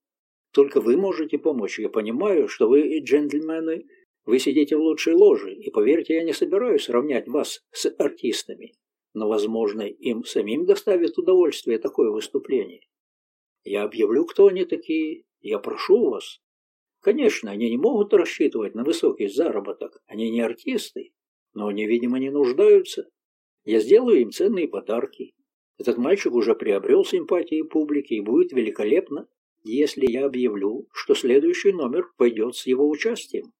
Только вы можете помочь. Я понимаю, что вы, джентльмены, вы сидите в лучшей ложе, и, поверьте, я не собираюсь сравнять вас с артистами. Но, возможно, им самим доставит удовольствие такое выступление. Я объявлю, кто они такие. Я прошу вас. Конечно, они не могут рассчитывать на высокий заработок. Они не артисты, но они, видимо, не нуждаются. Я сделаю им ценные подарки. Этот мальчик уже приобрел симпатии публики и будет великолепно, если я объявлю, что следующий номер пойдет с его участием.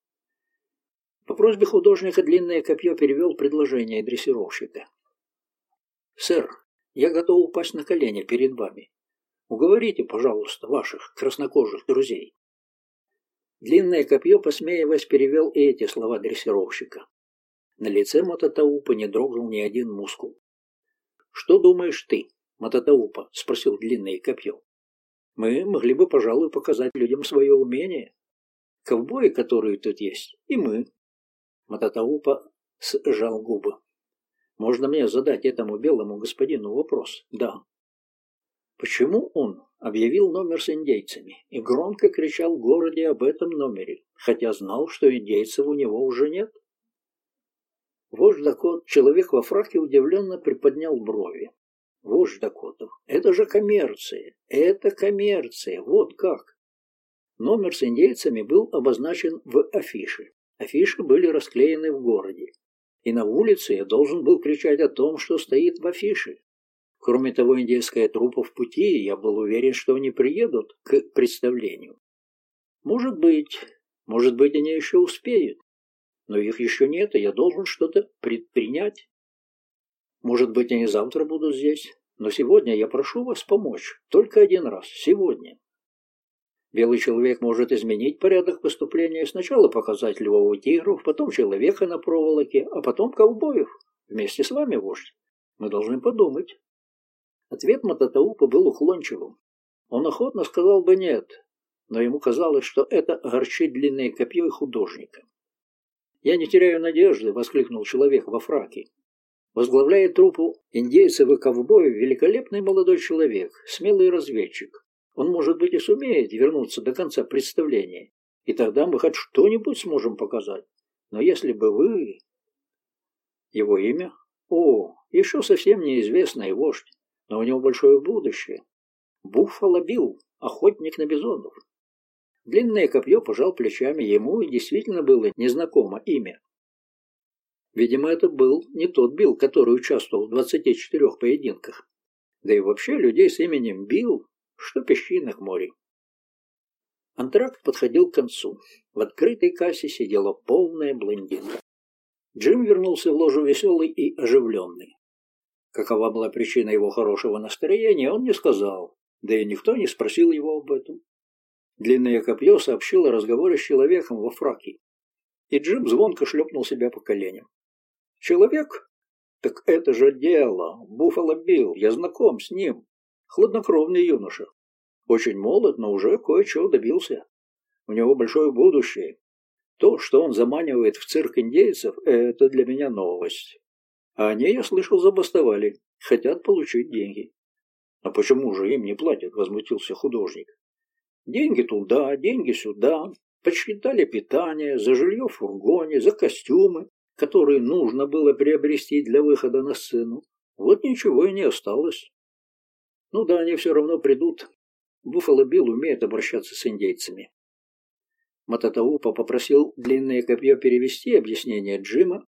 По просьбе художника длинное копье перевел предложение дрессировщика. «Сэр, я готов упасть на колени перед вами. Уговорите, пожалуйста, ваших краснокожих друзей». Длинное копье, посмеиваясь, перевел и эти слова дрессировщика. На лице Мататаупа не дрогнул ни один мускул. «Что думаешь ты, Мататаупа?» — спросил длинное копье. «Мы могли бы, пожалуй, показать людям свое умение. Ковбои, которые тут есть, и мы». Мататаупа сжал губы. «Можно мне задать этому белому господину вопрос?» «Да». Почему он объявил номер с индейцами и громко кричал в городе об этом номере, хотя знал, что индейцев у него уже нет? Вождь Дакот, человек во фраке, удивленно приподнял брови. Вождь Дакотов, это же коммерция, это коммерция, вот как. Номер с индейцами был обозначен в афише. Афиши были расклеены в городе. И на улице я должен был кричать о том, что стоит в афише. Кроме того, индейская трупа в пути, я был уверен, что они приедут к представлению. Может быть, может быть, они еще успеют. Но их еще нет, и я должен что-то предпринять. Может быть, они завтра будут здесь. Но сегодня я прошу вас помочь. Только один раз. Сегодня. Белый человек может изменить порядок поступления. Сначала показать львов и тигров, потом человека на проволоке, а потом ковбоев. Вместе с вами, вождь. Мы должны подумать. Ответ Мататаупа был уклончивым. Он охотно сказал бы «нет», но ему казалось, что это огорчит длинное копье художника. «Я не теряю надежды», — воскликнул человек во фраке. Возглавляет труппу индейцев и ковбоев великолепный молодой человек, смелый разведчик. Он, может быть, и сумеет вернуться до конца представления, и тогда мы хоть что-нибудь сможем показать. Но если бы вы... Его имя? О, еще совсем неизвестный вождь но у него большое будущее. Буффало Билл, охотник на бизонов. Длинное копье пожал плечами, ему и действительно было незнакомо имя. Видимо, это был не тот Билл, который участвовал в 24 поединках. Да и вообще людей с именем Билл, что песчиных морей. Антракт подходил к концу. В открытой кассе сидела полная блондинка. Джим вернулся в ложу веселый и оживленный. Какова была причина его хорошего настроения, он не сказал, да и никто не спросил его об этом. Длинное копье сообщило о разговоре с человеком во фраке, и Джим звонко шлепнул себя по коленям. «Человек? Так это же дело! Буффало Билл, я знаком с ним. Хладнокровный юноша. Очень молод, но уже кое-чего добился. У него большое будущее. То, что он заманивает в цирк индейцев, это для меня новость. А они, я слышал, забастовали. Хотят получить деньги. А почему же им не платят? Возмутился художник. Деньги туда, деньги сюда. Подсчитали питание, за жилье в фургоне, за костюмы, которые нужно было приобрести для выхода на сцену. Вот ничего и не осталось. Ну да, они все равно придут. Буффало Билл умеет обращаться с индейцами. Мататаупа попросил длинное копье перевести объяснение Джима,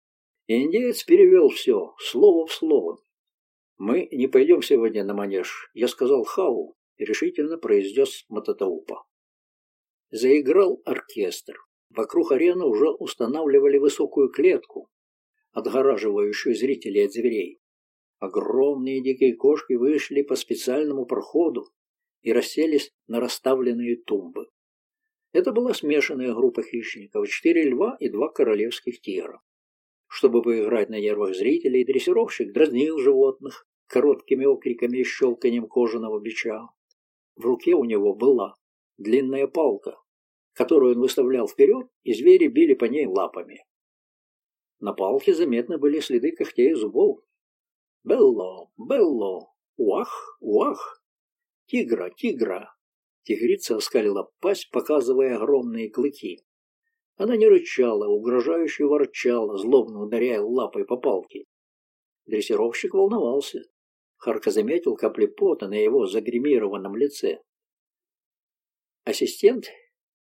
Индеец перевел все, слово в слово. «Мы не пойдем сегодня на манеж», — я сказал Хау, решительно произнес Мататаупа. Заиграл оркестр. Вокруг арены уже устанавливали высокую клетку, отгораживающую зрителей от зверей. Огромные дикие кошки вышли по специальному проходу и расселись на расставленные тумбы. Это была смешанная группа хищников, четыре льва и два королевских тигра. Чтобы поиграть на нервах зрителей, дрессировщик дразнил животных короткими окриками и щелканием кожаного бича. В руке у него была длинная палка, которую он выставлял вперед, и звери били по ней лапами. На палке заметны были следы когтей и зубов. «Белло! Белло! Уах! Уах! Тигра! Тигра!» Тигрица оскалила пасть, показывая огромные клыки. Она не рычала, угрожающе ворчала, злобно ударяя лапой по палке. Дрессировщик волновался. Харка заметил капли пота на его загримированном лице. Ассистент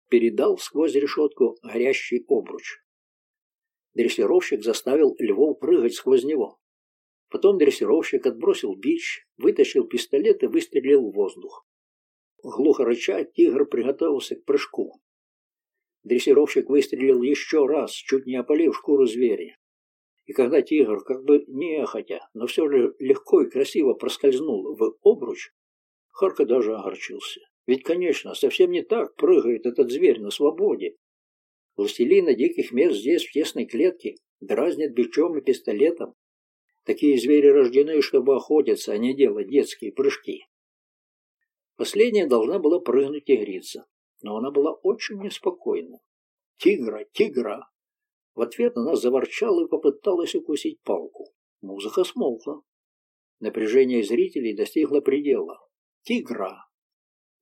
передал сквозь решетку горящий обруч. Дрессировщик заставил львов прыгать сквозь него. Потом дрессировщик отбросил бич, вытащил пистолет и выстрелил в воздух. Глухо рыча, тигр приготовился к прыжку. Дрессировщик выстрелил еще раз, чуть не опалив шкуру зверя. И когда тигр, как бы нехотя, но все же легко и красиво проскользнул в обруч, Харка даже огорчился. Ведь, конечно, совсем не так прыгает этот зверь на свободе. Властелина диких мест здесь, в тесной клетке, дразнит бичом и пистолетом. Такие звери рождены, чтобы охотиться, а не делать детские прыжки. Последняя должна была прыгнуть тигрица, но она была очень неспокойна. «Тигра! Тигра!» В ответ она заворчала и попыталась укусить палку. Музыка смолкла. Напряжение зрителей достигло предела. «Тигра!»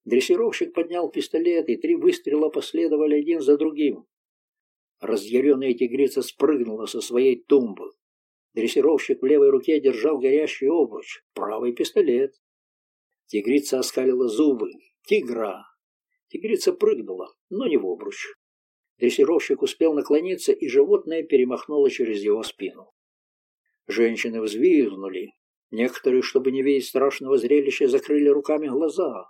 Дрессировщик поднял пистолет, и три выстрела последовали один за другим. Разъяренная тигрица спрыгнула со своей тумбы. Дрессировщик в левой руке держал горящий обруч, правый пистолет. Тигрица оскалила зубы. «Тигра!» Тигрица прыгнула, но не в обруч. Дрессировщик успел наклониться, и животное перемахнуло через его спину. Женщины взвизгнули. Некоторые, чтобы не видеть страшного зрелища, закрыли руками глаза.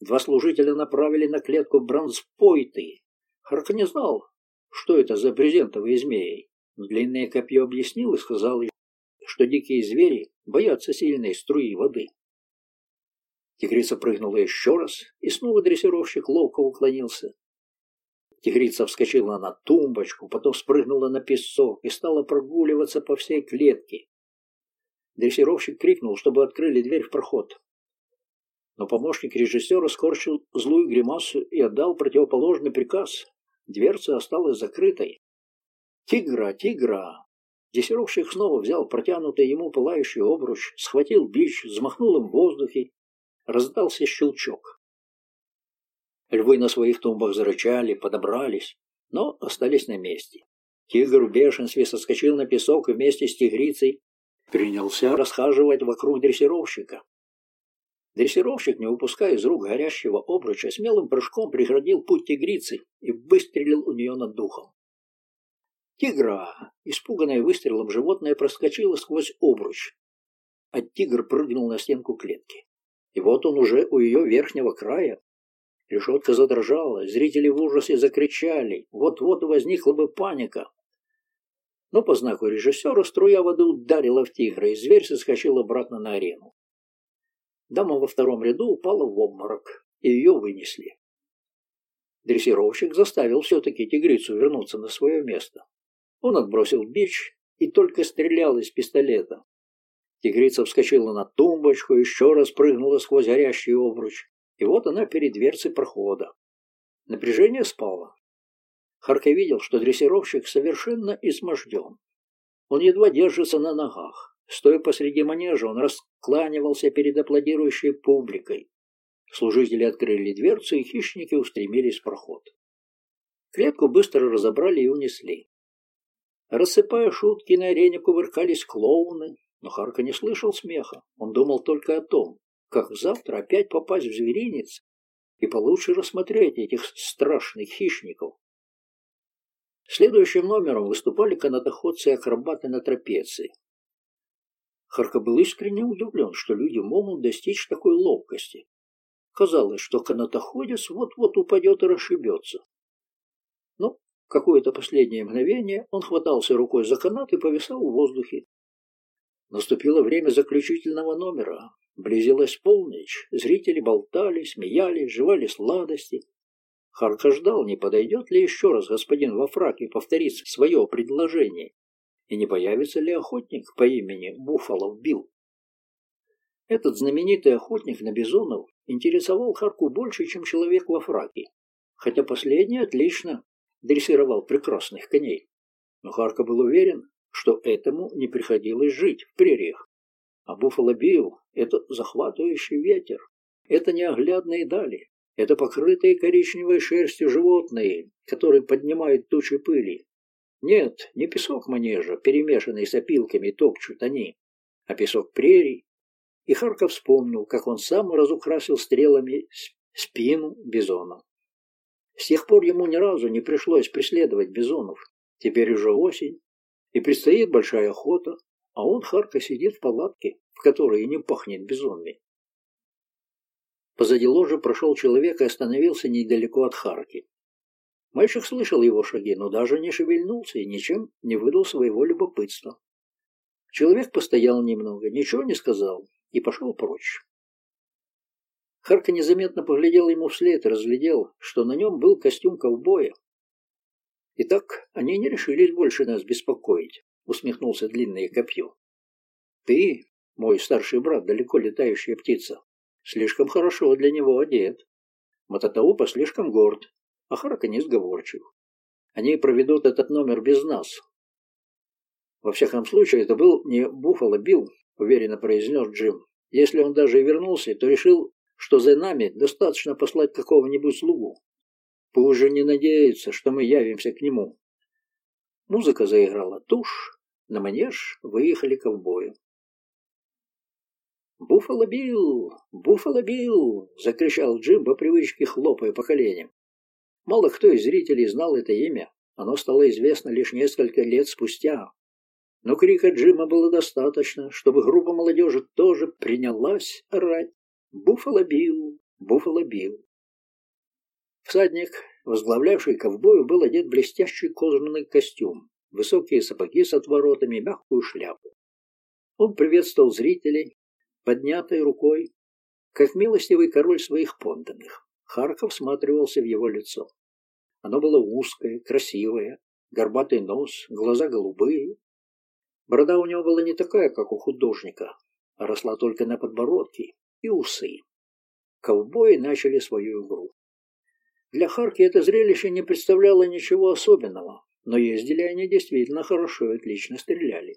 Два служителя направили на клетку бронспойты. Харк не знал, что это за брезентовые змеи. Но длинное копье объяснил и сказал, что дикие звери боятся сильной струи воды. Тигрица прыгнула еще раз, и снова дрессировщик ловко уклонился. Тигрица вскочила на тумбочку, потом спрыгнула на песок и стала прогуливаться по всей клетке. Дрессировщик крикнул, чтобы открыли дверь в проход. Но помощник режиссера скорчил злую гримасу и отдал противоположный приказ. Дверца осталась закрытой. «Тигра! Тигра!» Дрессировщик снова взял протянутый ему пылающий обруч, схватил бич, взмахнул им в воздухе. Раздался щелчок. Львы на своих тумбах зарычали, подобрались, но остались на месте. Тигр в бешенстве соскочил на песок и вместе с тигрицей принялся расхаживать вокруг дрессировщика. Дрессировщик, не выпуская из рук горящего обруча, смелым прыжком преградил путь тигрицы и выстрелил у нее над духом. Тигра! Испуганное выстрелом животное проскочило сквозь обруч, а тигр прыгнул на стенку клетки. И вот он уже у ее верхнего края. Решетка задрожала, зрители в ужасе закричали. Вот-вот возникла бы паника. Но по знаку режиссера струя воды ударила в тигра, и зверь соскочил обратно на арену. Дама во втором ряду упала в обморок, и ее вынесли. Дрессировщик заставил все-таки тигрицу вернуться на свое место. Он отбросил бич и только стрелял из пистолета. Тигрица вскочила на тумбочку, еще раз прыгнула сквозь горящий обруч, и вот она перед дверцей прохода. Напряжение спало. Харка видел, что дрессировщик совершенно изможден. Он едва держится на ногах. Стоя посреди манежа, он раскланивался перед аплодирующей публикой. Служители открыли дверцу, и хищники устремились в проход. Клетку быстро разобрали и унесли. Рассыпая шутки, на арене кувыркались клоуны, но Харка не слышал смеха. Он думал только о том, как завтра опять попасть в зверинец и получше рассмотреть этих страшных хищников. Следующим номером выступали канатоходцы и акробаты на трапеции. Харка был искренне удивлен, что люди могут достичь такой ловкости. Казалось, что канатоходец вот-вот упадет и расшибется. Но какое-то последнее мгновение он хватался рукой за канат и повисал в воздухе. Наступило время заключительного номера. Близилась полночь, зрители болтали, смеялись, жевали сладости. Харка ждал, не подойдет ли еще раз господин во фраке повторить свое предложение и не появится ли охотник по имени Буффало Билл. Этот знаменитый охотник на бизонов интересовал Харку больше, чем человек во фраке, хотя последний отлично дрессировал прекрасных коней. Но Харка был уверен, что этому не приходилось жить в прериях. А Буффало Билл — это захватывающий ветер, это неоглядные дали, это покрытые коричневой шерстью животные, которые поднимают тучи пыли, нет, не песок манежа, перемешанный с опилками, топчут они, а песок прерий. И Харков вспомнил, как он сам разукрасил стрелами спину бизона. С тех пор ему ни разу не пришлось преследовать бизонов. Теперь уже осень, и предстоит большая охота, а он, Харка, сидит в палатке, в которой не пахнет бизонами. Позади ложа прошел человек и остановился недалеко от Харки. Мальчик слышал его шаги, но даже не шевельнулся и ничем не выдал своего любопытства. Человек постоял немного, ничего не сказал и пошел прочь. Харка незаметно поглядел ему вслед и разглядел, что на нем был костюм ковбоя. «Итак, они не решились больше нас беспокоить», — усмехнулся длинное копье. «Ты, мой старший брат, далеко летающая птица, слишком хорошо для него одет. Мататаупа слишком горд, а Харка несговорчив. Они проведут этот номер без нас». «Во всяком случае, это был не Буффало Билл», — уверенно произнес Джим. «Если он даже и вернулся, то решил что за нами достаточно послать какого-нибудь слугу. Пусть же не надеется, что мы явимся к нему. Музыка заиграла тушь, на манеж выехали ковбои. «Буффало Билл! Буффало Билл!» — закричал Джим по привычке, хлопая по коленям. Мало кто из зрителей знал это имя. Оно стало известно лишь несколько лет спустя. Но крика Джима было достаточно, чтобы группа молодежи тоже принялась орать Буффало Билл, Буффало Билл. Всадник, возглавлявший ковбою, был одет в блестящий кожаный костюм, высокие сапоги с отворотами, мягкую шляпу. Он приветствовал зрителей, поднятой рукой, как милостивый король своих подданных. Харков всматривался в его лицо. Оно было узкое, красивое, горбатый нос, глаза голубые. Борода у него была не такая, как у художника, а росла только на подбородке и усы. Ковбои начали свою игру. Для Харки это зрелище не представляло ничего особенного, но ездили они действительно хорошо и отлично стреляли.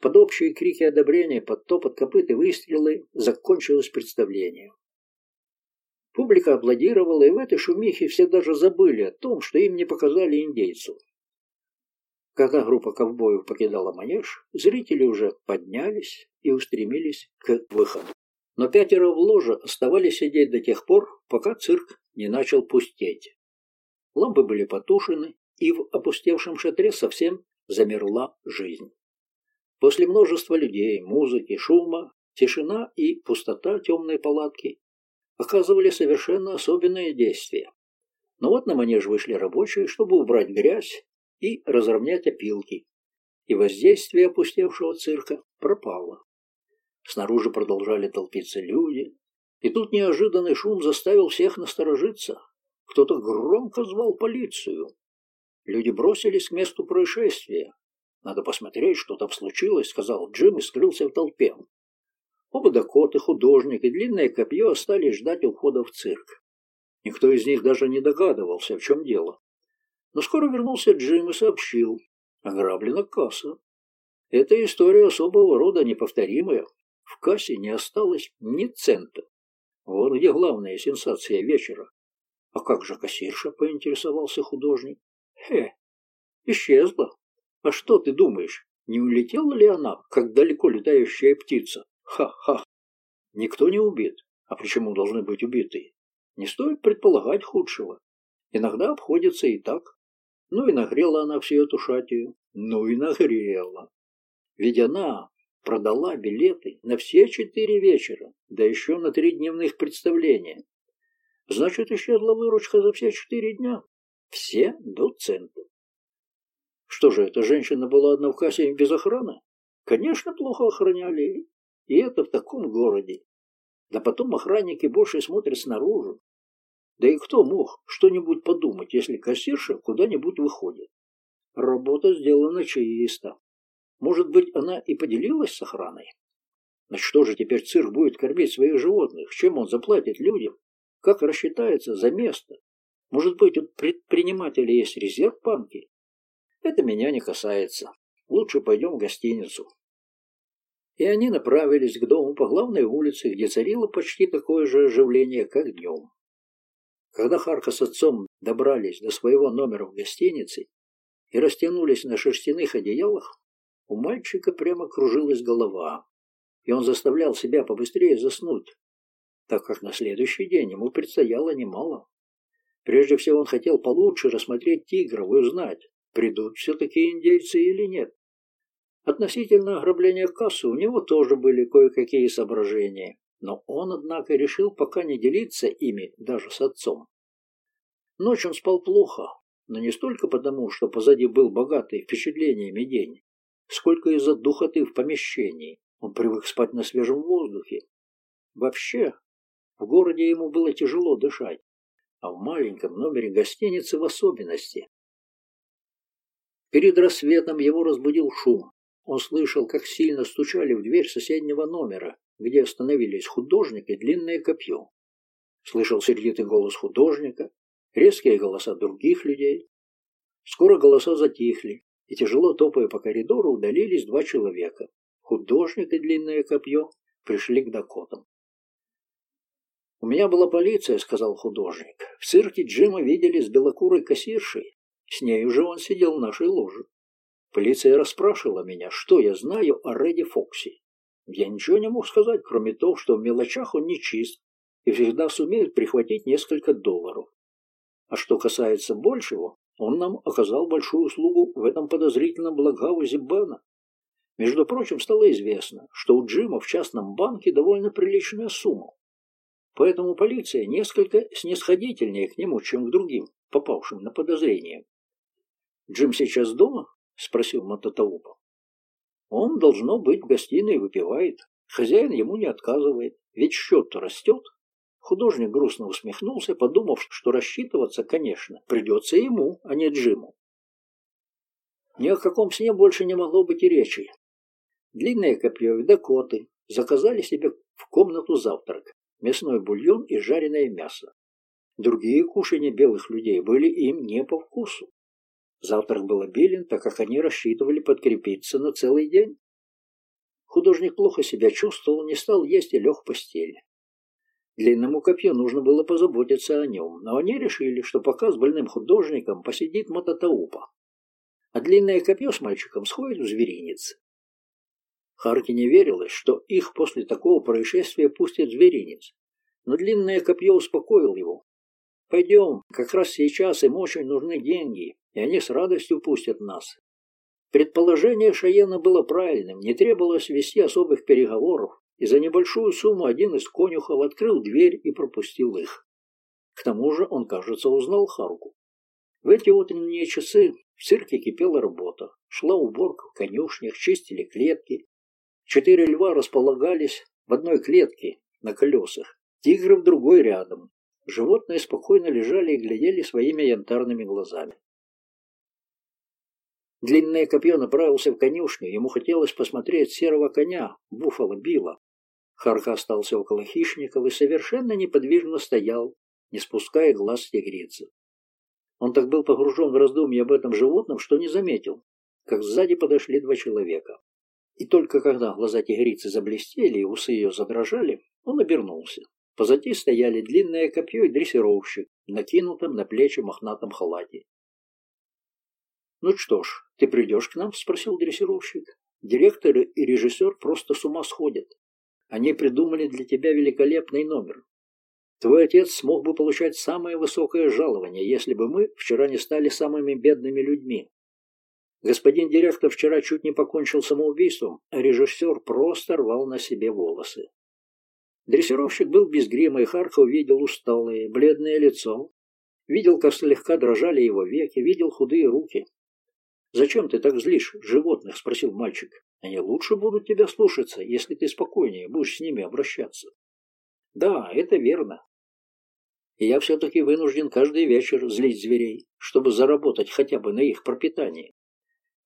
Под общие крики одобрения, под топот копыт и выстрелы закончилось представление. Публика аплодировала, и в этой шумихе все даже забыли о том, что им не показали индейцев. Когда группа ковбоев покидала манеж, зрители уже поднялись и устремились к выходу. Но пятеро в ложе оставались сидеть до тех пор, пока цирк не начал пустеть. Лампы были потушены, и в опустевшем шатре совсем замерла жизнь. После множества людей, музыки, шума, тишина и пустота темной палатки оказывали совершенно особенное действие. Но вот на манеж вышли рабочие, чтобы убрать грязь и разровнять опилки, и воздействие опустевшего цирка пропало. Снаружи продолжали толпиться люди, и тут неожиданный шум заставил всех насторожиться. Кто-то громко звал полицию. Люди бросились к месту происшествия. «Надо посмотреть, что там случилось», — сказал Джим и скрылся в толпе. Оба Дакоты, художник и длинное копье остались ждать у входа в цирк. Никто из них даже не догадывался, в чем дело. Но скоро вернулся Джим и сообщил. Ограблена касса. Эта история особого рода неповторимая. В кассе не осталось ни цента. Вот где главная сенсация вечера. А как же кассирша, поинтересовался художник. Хе, исчезла. А что ты думаешь, не улетела ли она, как далеко летающая птица? Ха-ха. Никто не убит. А почему должны быть убиты? Не стоит предполагать худшего. Иногда обходится и так. Ну и нагрела она всю эту шатию. Ну и нагрела. Ведь она продала билеты на все четыре вечера, да еще на три дневных представления. Значит, исчезла выручка за все четыре дня. Все до цента. Что же, эта женщина была одна в кассе без охраны? Конечно, плохо охраняли. И это в таком городе. Да потом охранники больше смотрят снаружи. Да и кто мог что-нибудь подумать, если кассирша куда-нибудь выходит? Работа сделана чисто. Может быть, она и поделилась с охраной? Но что же теперь цирк будет кормить своих животных? Чем он заплатит людям? Как рассчитается за место? Может быть, у предпринимателя есть резерв банки? Это меня не касается. Лучше пойдем в гостиницу. И они направились к дому по главной улице, где царило почти такое же оживление, как днем. Когда Харка с отцом добрались до своего номера в гостинице и растянулись на шерстяных одеялах, у мальчика прямо кружилась голова, и он заставлял себя побыстрее заснуть, так как на следующий день ему предстояло немало. Прежде всего он хотел получше рассмотреть тигров и узнать, придут все-таки индейцы или нет. Относительно ограбления кассы у него тоже были кое-какие соображения, но он, однако, решил пока не делиться ими даже с отцом. Ночь он спал плохо, но не столько потому, что позади был богатый впечатлениями день, сколько из-за духоты в помещении. Он привык спать на свежем воздухе. Вообще, В городе ему было тяжело дышать, а в маленьком номере гостиницы в особенности. Перед рассветом его разбудил шум. Он слышал, как сильно стучали в дверь соседнего номера, где остановились художник и длинное копье. Слышал сердитый голос художника, резкие голоса других людей. Скоро голоса затихли, и тяжело топая по коридору удалились два человека. Художник и длинное копье пришли к Дакотам. «У меня была полиция», — сказал художник. «В цирке Джима видели с белокурой кассиршей. С ней уже он сидел в нашей ложе. Полиция расспрашивала меня, что я знаю о Рэде Фокси. Я ничего не мог сказать, кроме того, что в мелочах он не чист и всегда сумеет прихватить несколько долларов. А что касается большего, он нам оказал большую услугу в этом подозрительном благовозе Бена. Между прочим, стало известно, что у Джима в частном банке довольно приличная сумма. Поэтому полиция несколько снисходительнее к нему, чем к другим, попавшим на подозрение. «Джим сейчас дома?» — спросил Мататаупа. «Он, должно быть, в гостиной выпивает. Хозяин ему не отказывает, ведь счет-то растет». Художник грустно усмехнулся, подумав, что рассчитываться, конечно, придется ему, а не Джиму. Ни о каком сне больше не могло быть и речи. Длинные копье и дакоты заказали себе в комнату завтрак мясной бульон и жареное мясо. Другие кушания белых людей были им не по вкусу. Завтрак был обилен, так как они рассчитывали подкрепиться на целый день. Художник плохо себя чувствовал, не стал есть и лег в постель. Длинному копью нужно было позаботиться о нем, но они решили, что пока с больным художником посидит Мототаупа, а длинное копье с мальчиком сходит в зверинец. Харки не верилось, что их после такого происшествия пустят в зверинец, но длинное копье успокоил его. «Пойдем, как раз сейчас им очень нужны деньги, и они с радостью пустят нас». Предположение Шаена было правильным, не требовалось вести особых переговоров, и за небольшую сумму один из конюхов открыл дверь и пропустил их. К тому же он, кажется, узнал Харку. В эти утренние часы в цирке кипела работа. Шла уборка в конюшнях, чистили клетки. Четыре льва располагались в одной клетке на колесах, тигры в другой рядом. Животные спокойно лежали и глядели своими янтарными глазами. Длинное копье направился в конюшню. Ему хотелось посмотреть серого коня, буфала Билла. Харка остался около хищников и совершенно неподвижно стоял, не спуская глаз с тигрицы. Он так был погружен в раздумья об этом животном, что не заметил, как сзади подошли два человека. И только когда глаза тигрицы заблестели и усы ее задрожали, он обернулся. Позади стояли длинное копье и дрессировщик, накинутым на плечи мохнатом халате. «Ну что ж, ты придешь к нам?» – спросил дрессировщик. «Директор и режиссер просто с ума сходят. Они придумали для тебя великолепный номер. Твой отец смог бы получать самое высокое жалование, если бы мы вчера не стали самыми бедными людьми. Господин директор вчера чуть не покончил самоубийством, а режиссер просто рвал на себе волосы. Дрессировщик был без грима, и Харков видел усталое, бледное лицо, видел, как слегка дрожали его веки, видел худые руки. «Зачем ты так злишь животных?» – спросил мальчик. Они лучше будут тебя слушаться, если ты спокойнее будешь с ними обращаться. Да, это верно. И я все-таки вынужден каждый вечер злить зверей, чтобы заработать хотя бы на их пропитание.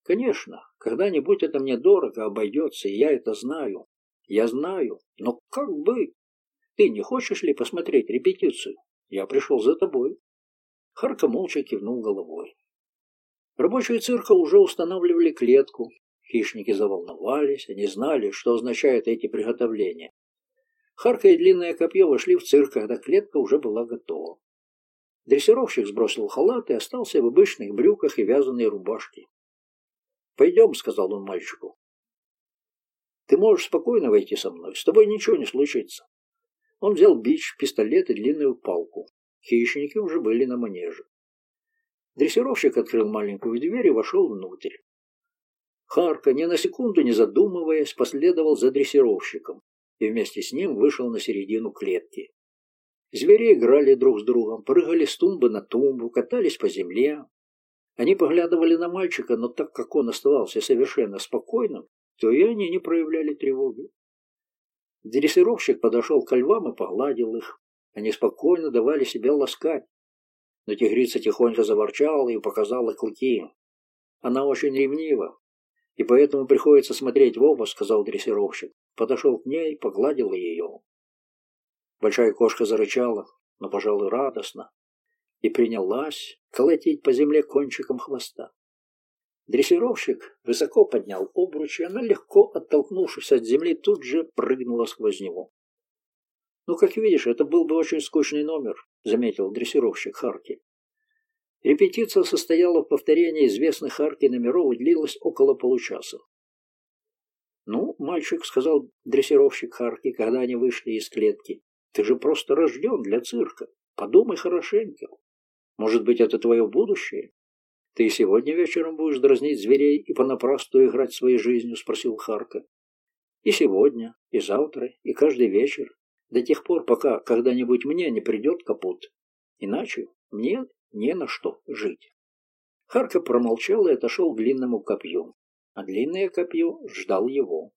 Конечно, когда-нибудь это мне дорого обойдется, и я это знаю. Я знаю, но как бы... Ты не хочешь ли посмотреть репетицию? Я пришел за тобой. Харка молча кивнул головой. Рабочие цирка уже устанавливали клетку, Хищники заволновались, они знали, что означают эти приготовления. Харка и длинное копье вошли в цирк, когда клетка уже была готова. Дрессировщик сбросил халат и остался в обычных брюках и вязаной рубашке. «Пойдем», — сказал он мальчику. «Ты можешь спокойно войти со мной, с тобой ничего не случится». Он взял бич, пистолет и длинную палку. Хищники уже были на манеже. Дрессировщик открыл маленькую дверь и вошел внутрь. Харка, ни на секунду не задумываясь, последовал за дрессировщиком и вместе с ним вышел на середину клетки. Звери играли друг с другом, прыгали с тумбы на тумбу, катались по земле. Они поглядывали на мальчика, но так как он оставался совершенно спокойным, то и они не проявляли тревоги. Дрессировщик подошел к львам и погладил их. Они спокойно давали себя ласкать. Но тигрица тихонько заворчала и показала клыки. Она очень ревнива, и поэтому приходится смотреть в оба, сказал дрессировщик. Подошел к ней, погладил ее. Большая кошка зарычала, но, пожалуй, радостно, и принялась колотить по земле кончиком хвоста. Дрессировщик высоко поднял обруч, и она, легко оттолкнувшись от земли, тут же прыгнула сквозь него. «Ну, как видишь, это был бы очень скучный номер», — заметил дрессировщик Харки. Репетиция состояла в повторении известных Харки номеров и длилась около получаса. «Ну, мальчик», — сказал дрессировщик Харки, когда они вышли из клетки, — «ты же просто рожден для цирка. Подумай хорошенько. Может быть, это твое будущее? Ты сегодня вечером будешь дразнить зверей и понапрасну играть своей жизнью?» — спросил Харка. «И сегодня, и завтра, и каждый вечер, до тех пор, пока когда-нибудь мне не придет капут. Иначе мне не на что жить. Харка промолчал и отошел к длинному копью, а длинное копье ждал его.